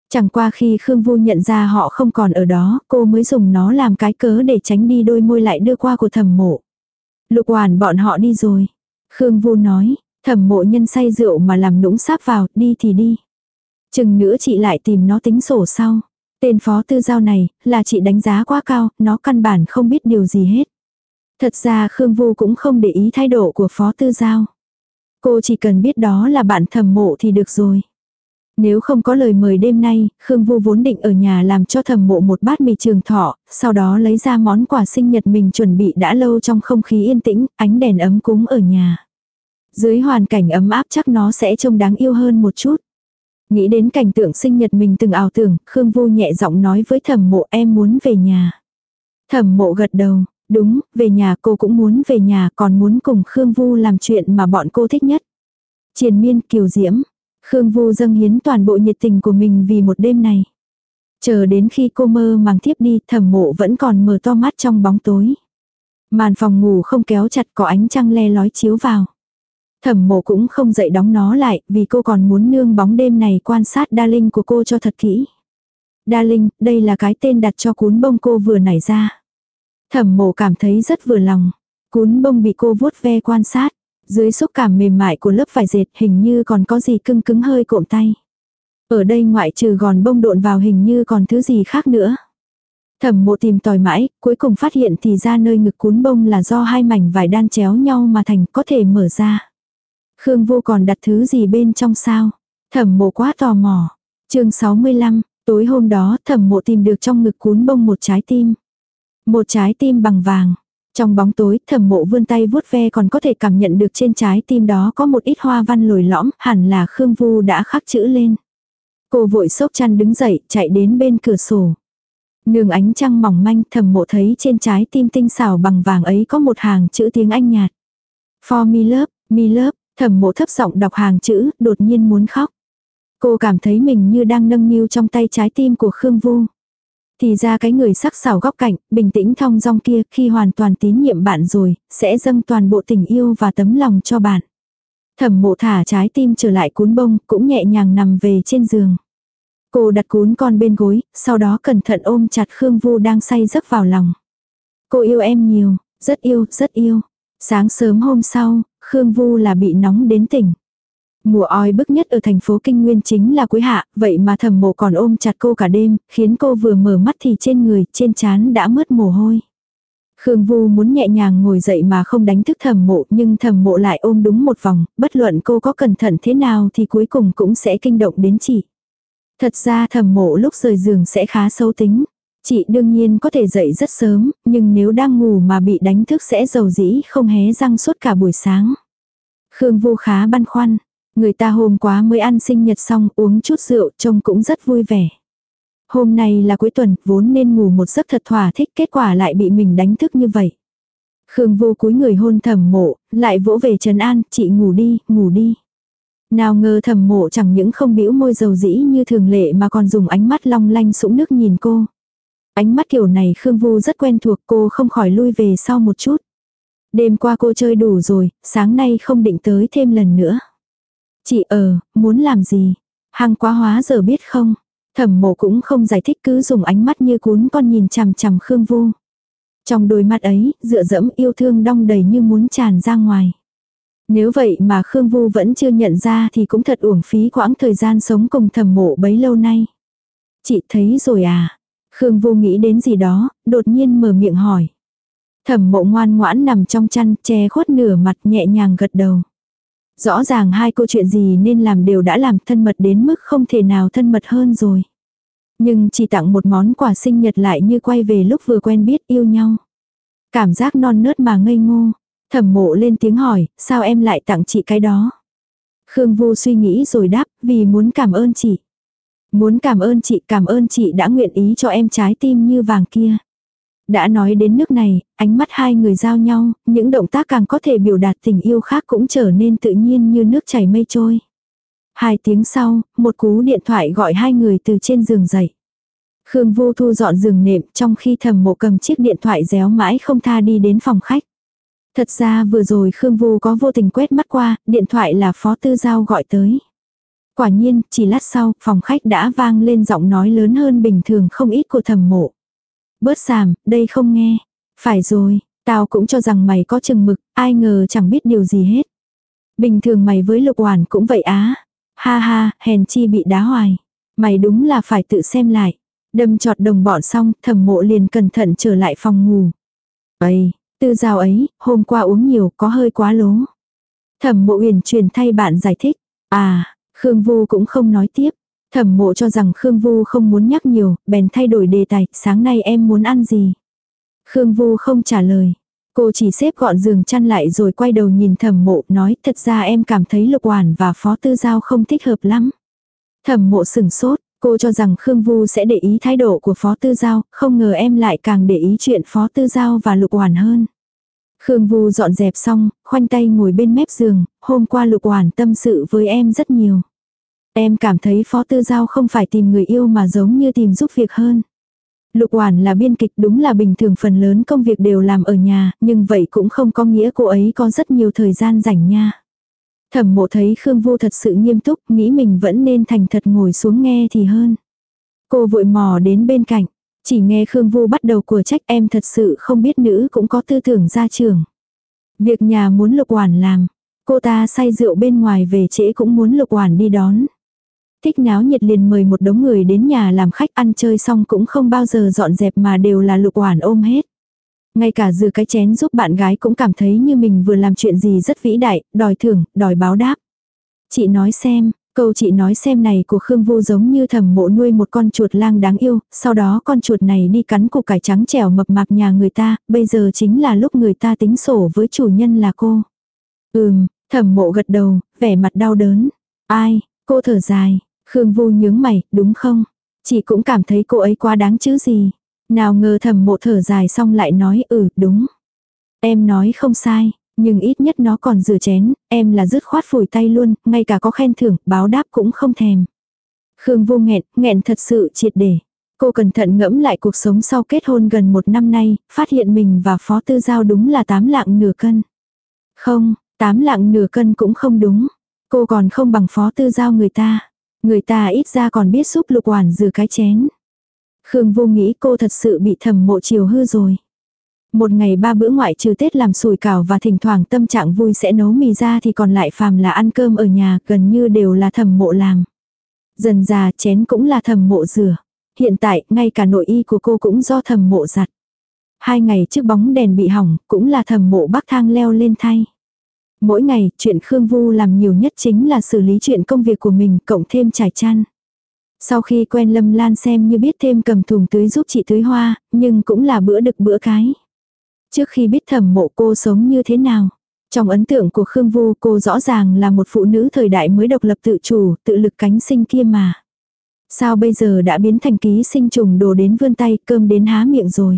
Chẳng qua khi Khương Vu nhận ra họ không còn ở đó, cô mới dùng nó làm cái cớ để tránh đi đôi môi lại đưa qua của thẩm mộ. Lục quản bọn họ đi rồi. Khương Vu nói, thẩm mộ nhân say rượu mà làm nũng sáp vào, đi thì đi. Chừng nữa chị lại tìm nó tính sổ sau. Tên phó tư giao này, là chị đánh giá quá cao, nó căn bản không biết điều gì hết. Thật ra Khương Vu cũng không để ý thái độ của phó tư giao. Cô chỉ cần biết đó là bạn thẩm mộ thì được rồi. Nếu không có lời mời đêm nay, Khương Vu vốn định ở nhà làm cho thẩm mộ một bát mì trường thọ, sau đó lấy ra món quà sinh nhật mình chuẩn bị đã lâu trong không khí yên tĩnh, ánh đèn ấm cúng ở nhà. Dưới hoàn cảnh ấm áp chắc nó sẽ trông đáng yêu hơn một chút. Nghĩ đến cảnh tượng sinh nhật mình từng ảo tưởng, Khương Vu nhẹ giọng nói với thẩm mộ em muốn về nhà. Thẩm mộ gật đầu, đúng, về nhà cô cũng muốn về nhà còn muốn cùng Khương Vu làm chuyện mà bọn cô thích nhất. Triền miên kiều diễm, Khương Vu dâng hiến toàn bộ nhiệt tình của mình vì một đêm này. Chờ đến khi cô mơ màng thiếp đi thẩm mộ vẫn còn mở to mắt trong bóng tối. Màn phòng ngủ không kéo chặt có ánh trăng le lói chiếu vào. Thẩm mộ cũng không dậy đóng nó lại vì cô còn muốn nương bóng đêm này quan sát đa linh của cô cho thật kỹ. Đa linh, đây là cái tên đặt cho cuốn bông cô vừa nảy ra. Thẩm mộ cảm thấy rất vừa lòng. Cuốn bông bị cô vuốt ve quan sát. Dưới xúc cảm mềm mại của lớp vải dệt hình như còn có gì cưng cứng hơi cộm tay. Ở đây ngoại trừ gòn bông độn vào hình như còn thứ gì khác nữa. Thẩm mộ tìm tòi mãi, cuối cùng phát hiện thì ra nơi ngực cuốn bông là do hai mảnh vải đan chéo nhau mà thành có thể mở ra. Khương vô còn đặt thứ gì bên trong sao? Thẩm mộ quá tò mò. chương 65, tối hôm đó thẩm mộ tìm được trong ngực cuốn bông một trái tim. Một trái tim bằng vàng. Trong bóng tối, thẩm mộ vươn tay vuốt ve còn có thể cảm nhận được trên trái tim đó có một ít hoa văn lồi lõm, hẳn là Khương Vu đã khắc chữ lên. Cô vội sốc chăn đứng dậy, chạy đến bên cửa sổ. Nương ánh trăng mỏng manh thẩm mộ thấy trên trái tim tinh xảo bằng vàng ấy có một hàng chữ tiếng Anh nhạt. For me love, me love, thẩm mộ thấp giọng đọc hàng chữ, đột nhiên muốn khóc. Cô cảm thấy mình như đang nâng niu trong tay trái tim của Khương Vu. Thì ra cái người sắc sảo góc cạnh, bình tĩnh thong dong kia khi hoàn toàn tín nhiệm bạn rồi, sẽ dâng toàn bộ tình yêu và tấm lòng cho bạn. Thẩm mộ thả trái tim trở lại cuốn bông, cũng nhẹ nhàng nằm về trên giường. Cô đặt cuốn con bên gối, sau đó cẩn thận ôm chặt Khương Vu đang say giấc vào lòng. Cô yêu em nhiều, rất yêu, rất yêu. Sáng sớm hôm sau, Khương Vu là bị nóng đến tỉnh. Mùa oi bức nhất ở thành phố Kinh Nguyên chính là cuối hạ, vậy mà thầm mộ còn ôm chặt cô cả đêm, khiến cô vừa mở mắt thì trên người, trên trán đã mướt mồ hôi. Khương Vu muốn nhẹ nhàng ngồi dậy mà không đánh thức thầm mộ nhưng thầm mộ lại ôm đúng một vòng, bất luận cô có cẩn thận thế nào thì cuối cùng cũng sẽ kinh động đến chị. Thật ra thầm mộ lúc rời giường sẽ khá xấu tính. Chị đương nhiên có thể dậy rất sớm, nhưng nếu đang ngủ mà bị đánh thức sẽ dầu dĩ không hé răng suốt cả buổi sáng. Khương Vu khá băn khoăn, Người ta hôm quá mới ăn sinh nhật xong uống chút rượu trông cũng rất vui vẻ. Hôm nay là cuối tuần vốn nên ngủ một giấc thật thỏa thích kết quả lại bị mình đánh thức như vậy. Khương vô cúi người hôn thầm mộ, lại vỗ về Trần An, chị ngủ đi, ngủ đi. Nào ngờ thầm mộ chẳng những không bĩu môi dầu dĩ như thường lệ mà còn dùng ánh mắt long lanh sũng nước nhìn cô. Ánh mắt kiểu này Khương Vu rất quen thuộc cô không khỏi lui về sau một chút. Đêm qua cô chơi đủ rồi, sáng nay không định tới thêm lần nữa. Chị ờ, muốn làm gì? Hàng quá hóa giờ biết không? Thẩm mộ cũng không giải thích cứ dùng ánh mắt như cuốn con nhìn chằm chằm Khương Vu. Trong đôi mắt ấy, dựa dẫm yêu thương đong đầy như muốn tràn ra ngoài. Nếu vậy mà Khương Vu vẫn chưa nhận ra thì cũng thật uổng phí quãng thời gian sống cùng thẩm mộ bấy lâu nay. Chị thấy rồi à? Khương Vu nghĩ đến gì đó, đột nhiên mở miệng hỏi. Thẩm mộ ngoan ngoãn nằm trong chăn, che khuất nửa mặt nhẹ nhàng gật đầu. Rõ ràng hai câu chuyện gì nên làm đều đã làm thân mật đến mức không thể nào thân mật hơn rồi. Nhưng chỉ tặng một món quà sinh nhật lại như quay về lúc vừa quen biết yêu nhau. Cảm giác non nớt mà ngây ngô. Thẩm mộ lên tiếng hỏi, sao em lại tặng chị cái đó? Khương Vu suy nghĩ rồi đáp, vì muốn cảm ơn chị. Muốn cảm ơn chị, cảm ơn chị đã nguyện ý cho em trái tim như vàng kia. Đã nói đến nước này, ánh mắt hai người giao nhau, những động tác càng có thể biểu đạt tình yêu khác cũng trở nên tự nhiên như nước chảy mây trôi. Hai tiếng sau, một cú điện thoại gọi hai người từ trên giường dậy. Khương Vô Thu dọn giường nệm trong khi thầm mộ cầm chiếc điện thoại réo mãi không tha đi đến phòng khách. Thật ra vừa rồi Khương Vô có vô tình quét mắt qua, điện thoại là Phó Tư Giao gọi tới. Quả nhiên, chỉ lát sau, phòng khách đã vang lên giọng nói lớn hơn bình thường không ít của thầm mộ. Bớt giảm đây không nghe. Phải rồi, tao cũng cho rằng mày có chừng mực, ai ngờ chẳng biết điều gì hết. Bình thường mày với lục hoàn cũng vậy á. Ha ha, hèn chi bị đá hoài. Mày đúng là phải tự xem lại. Đâm trọt đồng bọn xong, thẩm mộ liền cẩn thận trở lại phòng ngủ. Ây, tư giao ấy, hôm qua uống nhiều có hơi quá lố. Thẩm mộ uyển truyền thay bạn giải thích. À, Khương Vu cũng không nói tiếp. Thẩm mộ cho rằng Khương Vu không muốn nhắc nhiều, bèn thay đổi đề tài, sáng nay em muốn ăn gì? Khương Vu không trả lời. Cô chỉ xếp gọn giường chăn lại rồi quay đầu nhìn thẩm mộ nói thật ra em cảm thấy lục hoàn và phó tư giao không thích hợp lắm. Thẩm mộ sừng sốt, cô cho rằng Khương Vu sẽ để ý thái độ của phó tư giao, không ngờ em lại càng để ý chuyện phó tư giao và lục hoàn hơn. Khương Vu dọn dẹp xong, khoanh tay ngồi bên mép giường, hôm qua lục hoàn tâm sự với em rất nhiều. Em cảm thấy phó tư giao không phải tìm người yêu mà giống như tìm giúp việc hơn. Lục Oản là biên kịch đúng là bình thường phần lớn công việc đều làm ở nhà, nhưng vậy cũng không có nghĩa cô ấy có rất nhiều thời gian rảnh nha. Thẩm mộ thấy Khương vu thật sự nghiêm túc, nghĩ mình vẫn nên thành thật ngồi xuống nghe thì hơn. Cô vội mò đến bên cạnh, chỉ nghe Khương vu bắt đầu của trách em thật sự không biết nữ cũng có tư tưởng ra trường. Việc nhà muốn Lục oản làm, cô ta say rượu bên ngoài về trễ cũng muốn Lục oản đi đón thích náo nhiệt liền mời một đống người đến nhà làm khách ăn chơi xong cũng không bao giờ dọn dẹp mà đều là lục hoàn ôm hết. Ngay cả dừa cái chén giúp bạn gái cũng cảm thấy như mình vừa làm chuyện gì rất vĩ đại, đòi thưởng, đòi báo đáp. Chị nói xem, câu chị nói xem này của Khương Vô giống như thầm mộ nuôi một con chuột lang đáng yêu, sau đó con chuột này đi cắn cục cải trắng trẻo mập mạp nhà người ta, bây giờ chính là lúc người ta tính sổ với chủ nhân là cô. Ừm, thầm mộ gật đầu, vẻ mặt đau đớn. Ai, cô thở dài, Khương Vu nhướng mày, đúng không? Chị cũng cảm thấy cô ấy quá đáng chứ gì. Nào ngờ thầm mộ thở dài xong lại nói ừ, đúng. Em nói không sai, nhưng ít nhất nó còn rửa chén, em là dứt khoát phủi tay luôn, ngay cả có khen thưởng, báo đáp cũng không thèm. Khương Vu nghẹn, nghẹn thật sự triệt để. Cô cẩn thận ngẫm lại cuộc sống sau kết hôn gần một năm nay, phát hiện mình và Phó Tư Giao đúng là tám lạng nửa cân. Không, tám lạng nửa cân cũng không đúng. Cô còn không bằng Phó Tư Giao người ta. Người ta ít ra còn biết giúp lục hoàn rửa cái chén. Khương vô nghĩ cô thật sự bị thầm mộ chiều hư rồi. Một ngày ba bữa ngoại trừ Tết làm sùi cảo và thỉnh thoảng tâm trạng vui sẽ nấu mì ra thì còn lại phàm là ăn cơm ở nhà, gần như đều là thầm mộ làm. Dần già chén cũng là thầm mộ rửa. Hiện tại, ngay cả nội y của cô cũng do thầm mộ giặt. Hai ngày trước bóng đèn bị hỏng, cũng là thầm mộ bắc thang leo lên thay. Mỗi ngày, chuyện Khương Vu làm nhiều nhất chính là xử lý chuyện công việc của mình, cộng thêm trải chăn. Sau khi quen Lâm Lan xem như biết thêm cầm thùng tưới giúp chị tưới hoa, nhưng cũng là bữa đực bữa cái. Trước khi biết thẩm mộ cô sống như thế nào, trong ấn tượng của Khương Vu cô rõ ràng là một phụ nữ thời đại mới độc lập tự chủ, tự lực cánh sinh kia mà. Sao bây giờ đã biến thành ký sinh trùng đồ đến vươn tay, cơm đến há miệng rồi.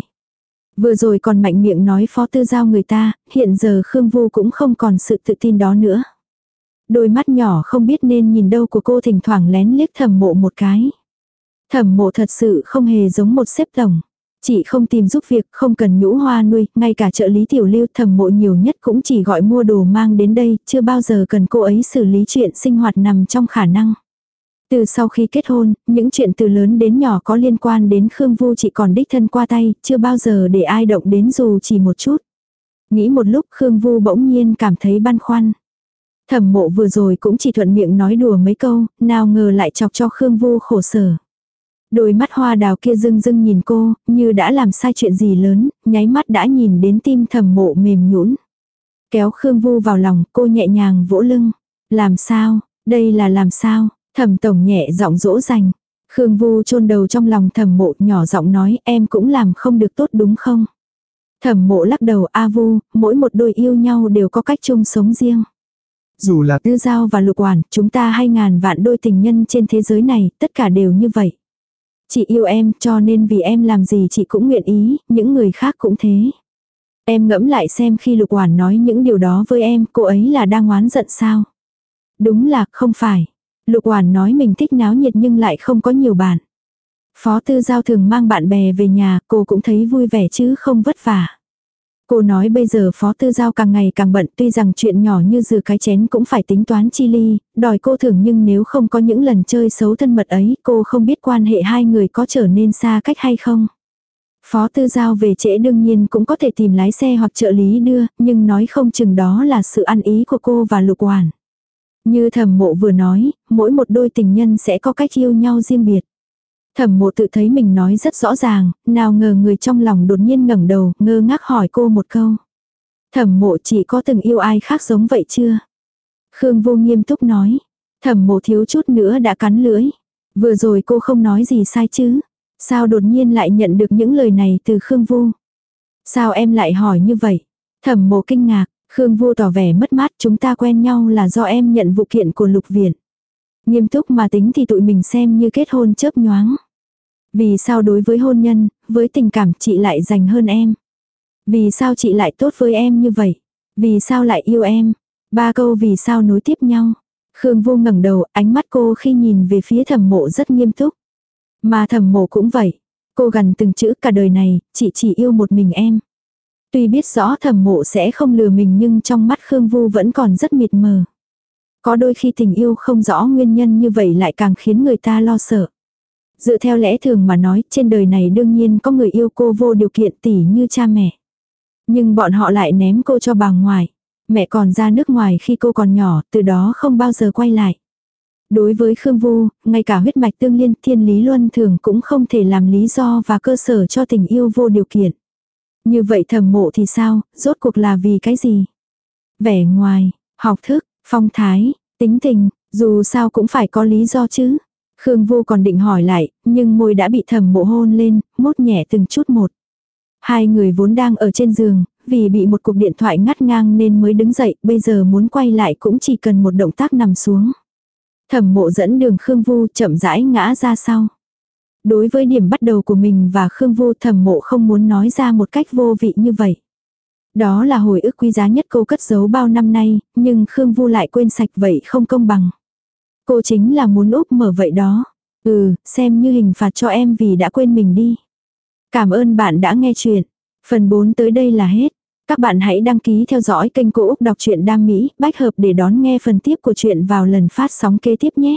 Vừa rồi còn mạnh miệng nói phó tư giao người ta, hiện giờ Khương Vu cũng không còn sự tự tin đó nữa. Đôi mắt nhỏ không biết nên nhìn đâu của cô thỉnh thoảng lén liếc thẩm mộ một cái. Thẩm mộ thật sự không hề giống một xếp tổng. Chị không tìm giúp việc, không cần nhũ hoa nuôi, ngay cả trợ lý tiểu lưu thẩm mộ nhiều nhất cũng chỉ gọi mua đồ mang đến đây, chưa bao giờ cần cô ấy xử lý chuyện sinh hoạt nằm trong khả năng. Từ sau khi kết hôn, những chuyện từ lớn đến nhỏ có liên quan đến Khương Vu chỉ còn đích thân qua tay, chưa bao giờ để ai động đến dù chỉ một chút. Nghĩ một lúc Khương Vu bỗng nhiên cảm thấy băn khoăn. Thẩm mộ vừa rồi cũng chỉ thuận miệng nói đùa mấy câu, nào ngờ lại chọc cho Khương Vu khổ sở. Đôi mắt hoa đào kia rưng rưng nhìn cô, như đã làm sai chuyện gì lớn, nháy mắt đã nhìn đến tim thẩm mộ mềm nhũn. Kéo Khương Vu vào lòng, cô nhẹ nhàng vỗ lưng. Làm sao, đây là làm sao, thẩm tổng nhẹ giọng dỗ dành. Khương Vu chôn đầu trong lòng thẩm mộ nhỏ giọng nói em cũng làm không được tốt đúng không? Thẩm mộ lắc đầu A Vu, mỗi một đôi yêu nhau đều có cách chung sống riêng. Dù là Tư giao và lục hoàn, chúng ta hay ngàn vạn đôi tình nhân trên thế giới này, tất cả đều như vậy. Chị yêu em cho nên vì em làm gì chị cũng nguyện ý, những người khác cũng thế. Em ngẫm lại xem khi lục hoàn nói những điều đó với em, cô ấy là đang oán giận sao? Đúng là không phải. Lục hoàn nói mình thích náo nhiệt nhưng lại không có nhiều bạn. Phó tư giao thường mang bạn bè về nhà, cô cũng thấy vui vẻ chứ không vất vả. Cô nói bây giờ phó tư giao càng ngày càng bận tuy rằng chuyện nhỏ như rửa cái chén cũng phải tính toán chi ly, đòi cô thường nhưng nếu không có những lần chơi xấu thân mật ấy cô không biết quan hệ hai người có trở nên xa cách hay không. Phó tư giao về trễ đương nhiên cũng có thể tìm lái xe hoặc trợ lý đưa, nhưng nói không chừng đó là sự ăn ý của cô và lục hoàn. Như thẩm mộ vừa nói, mỗi một đôi tình nhân sẽ có cách yêu nhau riêng biệt. Thẩm mộ tự thấy mình nói rất rõ ràng, nào ngờ người trong lòng đột nhiên ngẩng đầu, ngơ ngác hỏi cô một câu. Thẩm mộ chỉ có từng yêu ai khác giống vậy chưa? Khương vô nghiêm túc nói. Thẩm mộ thiếu chút nữa đã cắn lưỡi. Vừa rồi cô không nói gì sai chứ? Sao đột nhiên lại nhận được những lời này từ Khương Vu? Sao em lại hỏi như vậy? Thẩm mộ kinh ngạc, Khương Vu tỏ vẻ mất mát chúng ta quen nhau là do em nhận vụ kiện của lục viện. Nghiêm túc mà tính thì tụi mình xem như kết hôn chớp nhoáng. Vì sao đối với hôn nhân, với tình cảm chị lại dành hơn em? Vì sao chị lại tốt với em như vậy? Vì sao lại yêu em? Ba câu vì sao nối tiếp nhau? Khương Vô ngẩng đầu, ánh mắt cô khi nhìn về phía thẩm mộ rất nghiêm túc. Mà thẩm mộ cũng vậy. Cô gần từng chữ cả đời này, chị chỉ yêu một mình em. Tuy biết rõ thẩm mộ sẽ không lừa mình nhưng trong mắt Khương Vu vẫn còn rất mịt mờ. Có đôi khi tình yêu không rõ nguyên nhân như vậy lại càng khiến người ta lo sợ. Dựa theo lẽ thường mà nói, trên đời này đương nhiên có người yêu cô vô điều kiện tỉ như cha mẹ. Nhưng bọn họ lại ném cô cho bà ngoài. Mẹ còn ra nước ngoài khi cô còn nhỏ, từ đó không bao giờ quay lại. Đối với Khương Vu, ngay cả huyết mạch tương liên thiên lý luân thường cũng không thể làm lý do và cơ sở cho tình yêu vô điều kiện. Như vậy thầm mộ thì sao, rốt cuộc là vì cái gì? Vẻ ngoài, học thức, phong thái, tính tình, dù sao cũng phải có lý do chứ. Khương Vô còn định hỏi lại, nhưng môi đã bị thầm mộ hôn lên, mốt nhẹ từng chút một. Hai người vốn đang ở trên giường, vì bị một cuộc điện thoại ngắt ngang nên mới đứng dậy, bây giờ muốn quay lại cũng chỉ cần một động tác nằm xuống. Thẩm mộ dẫn đường Khương Vu chậm rãi ngã ra sau. Đối với điểm bắt đầu của mình và Khương vô thầm mộ không muốn nói ra một cách vô vị như vậy. Đó là hồi ức quý giá nhất cô cất giấu bao năm nay, nhưng Khương Vu lại quên sạch vậy không công bằng. Cô chính là muốn úp mở vậy đó. Ừ, xem như hình phạt cho em vì đã quên mình đi. Cảm ơn bạn đã nghe chuyện. Phần 4 tới đây là hết. Các bạn hãy đăng ký theo dõi kênh Cô Úc Đọc truyện Đam Mỹ, bách hợp để đón nghe phần tiếp của chuyện vào lần phát sóng kế tiếp nhé.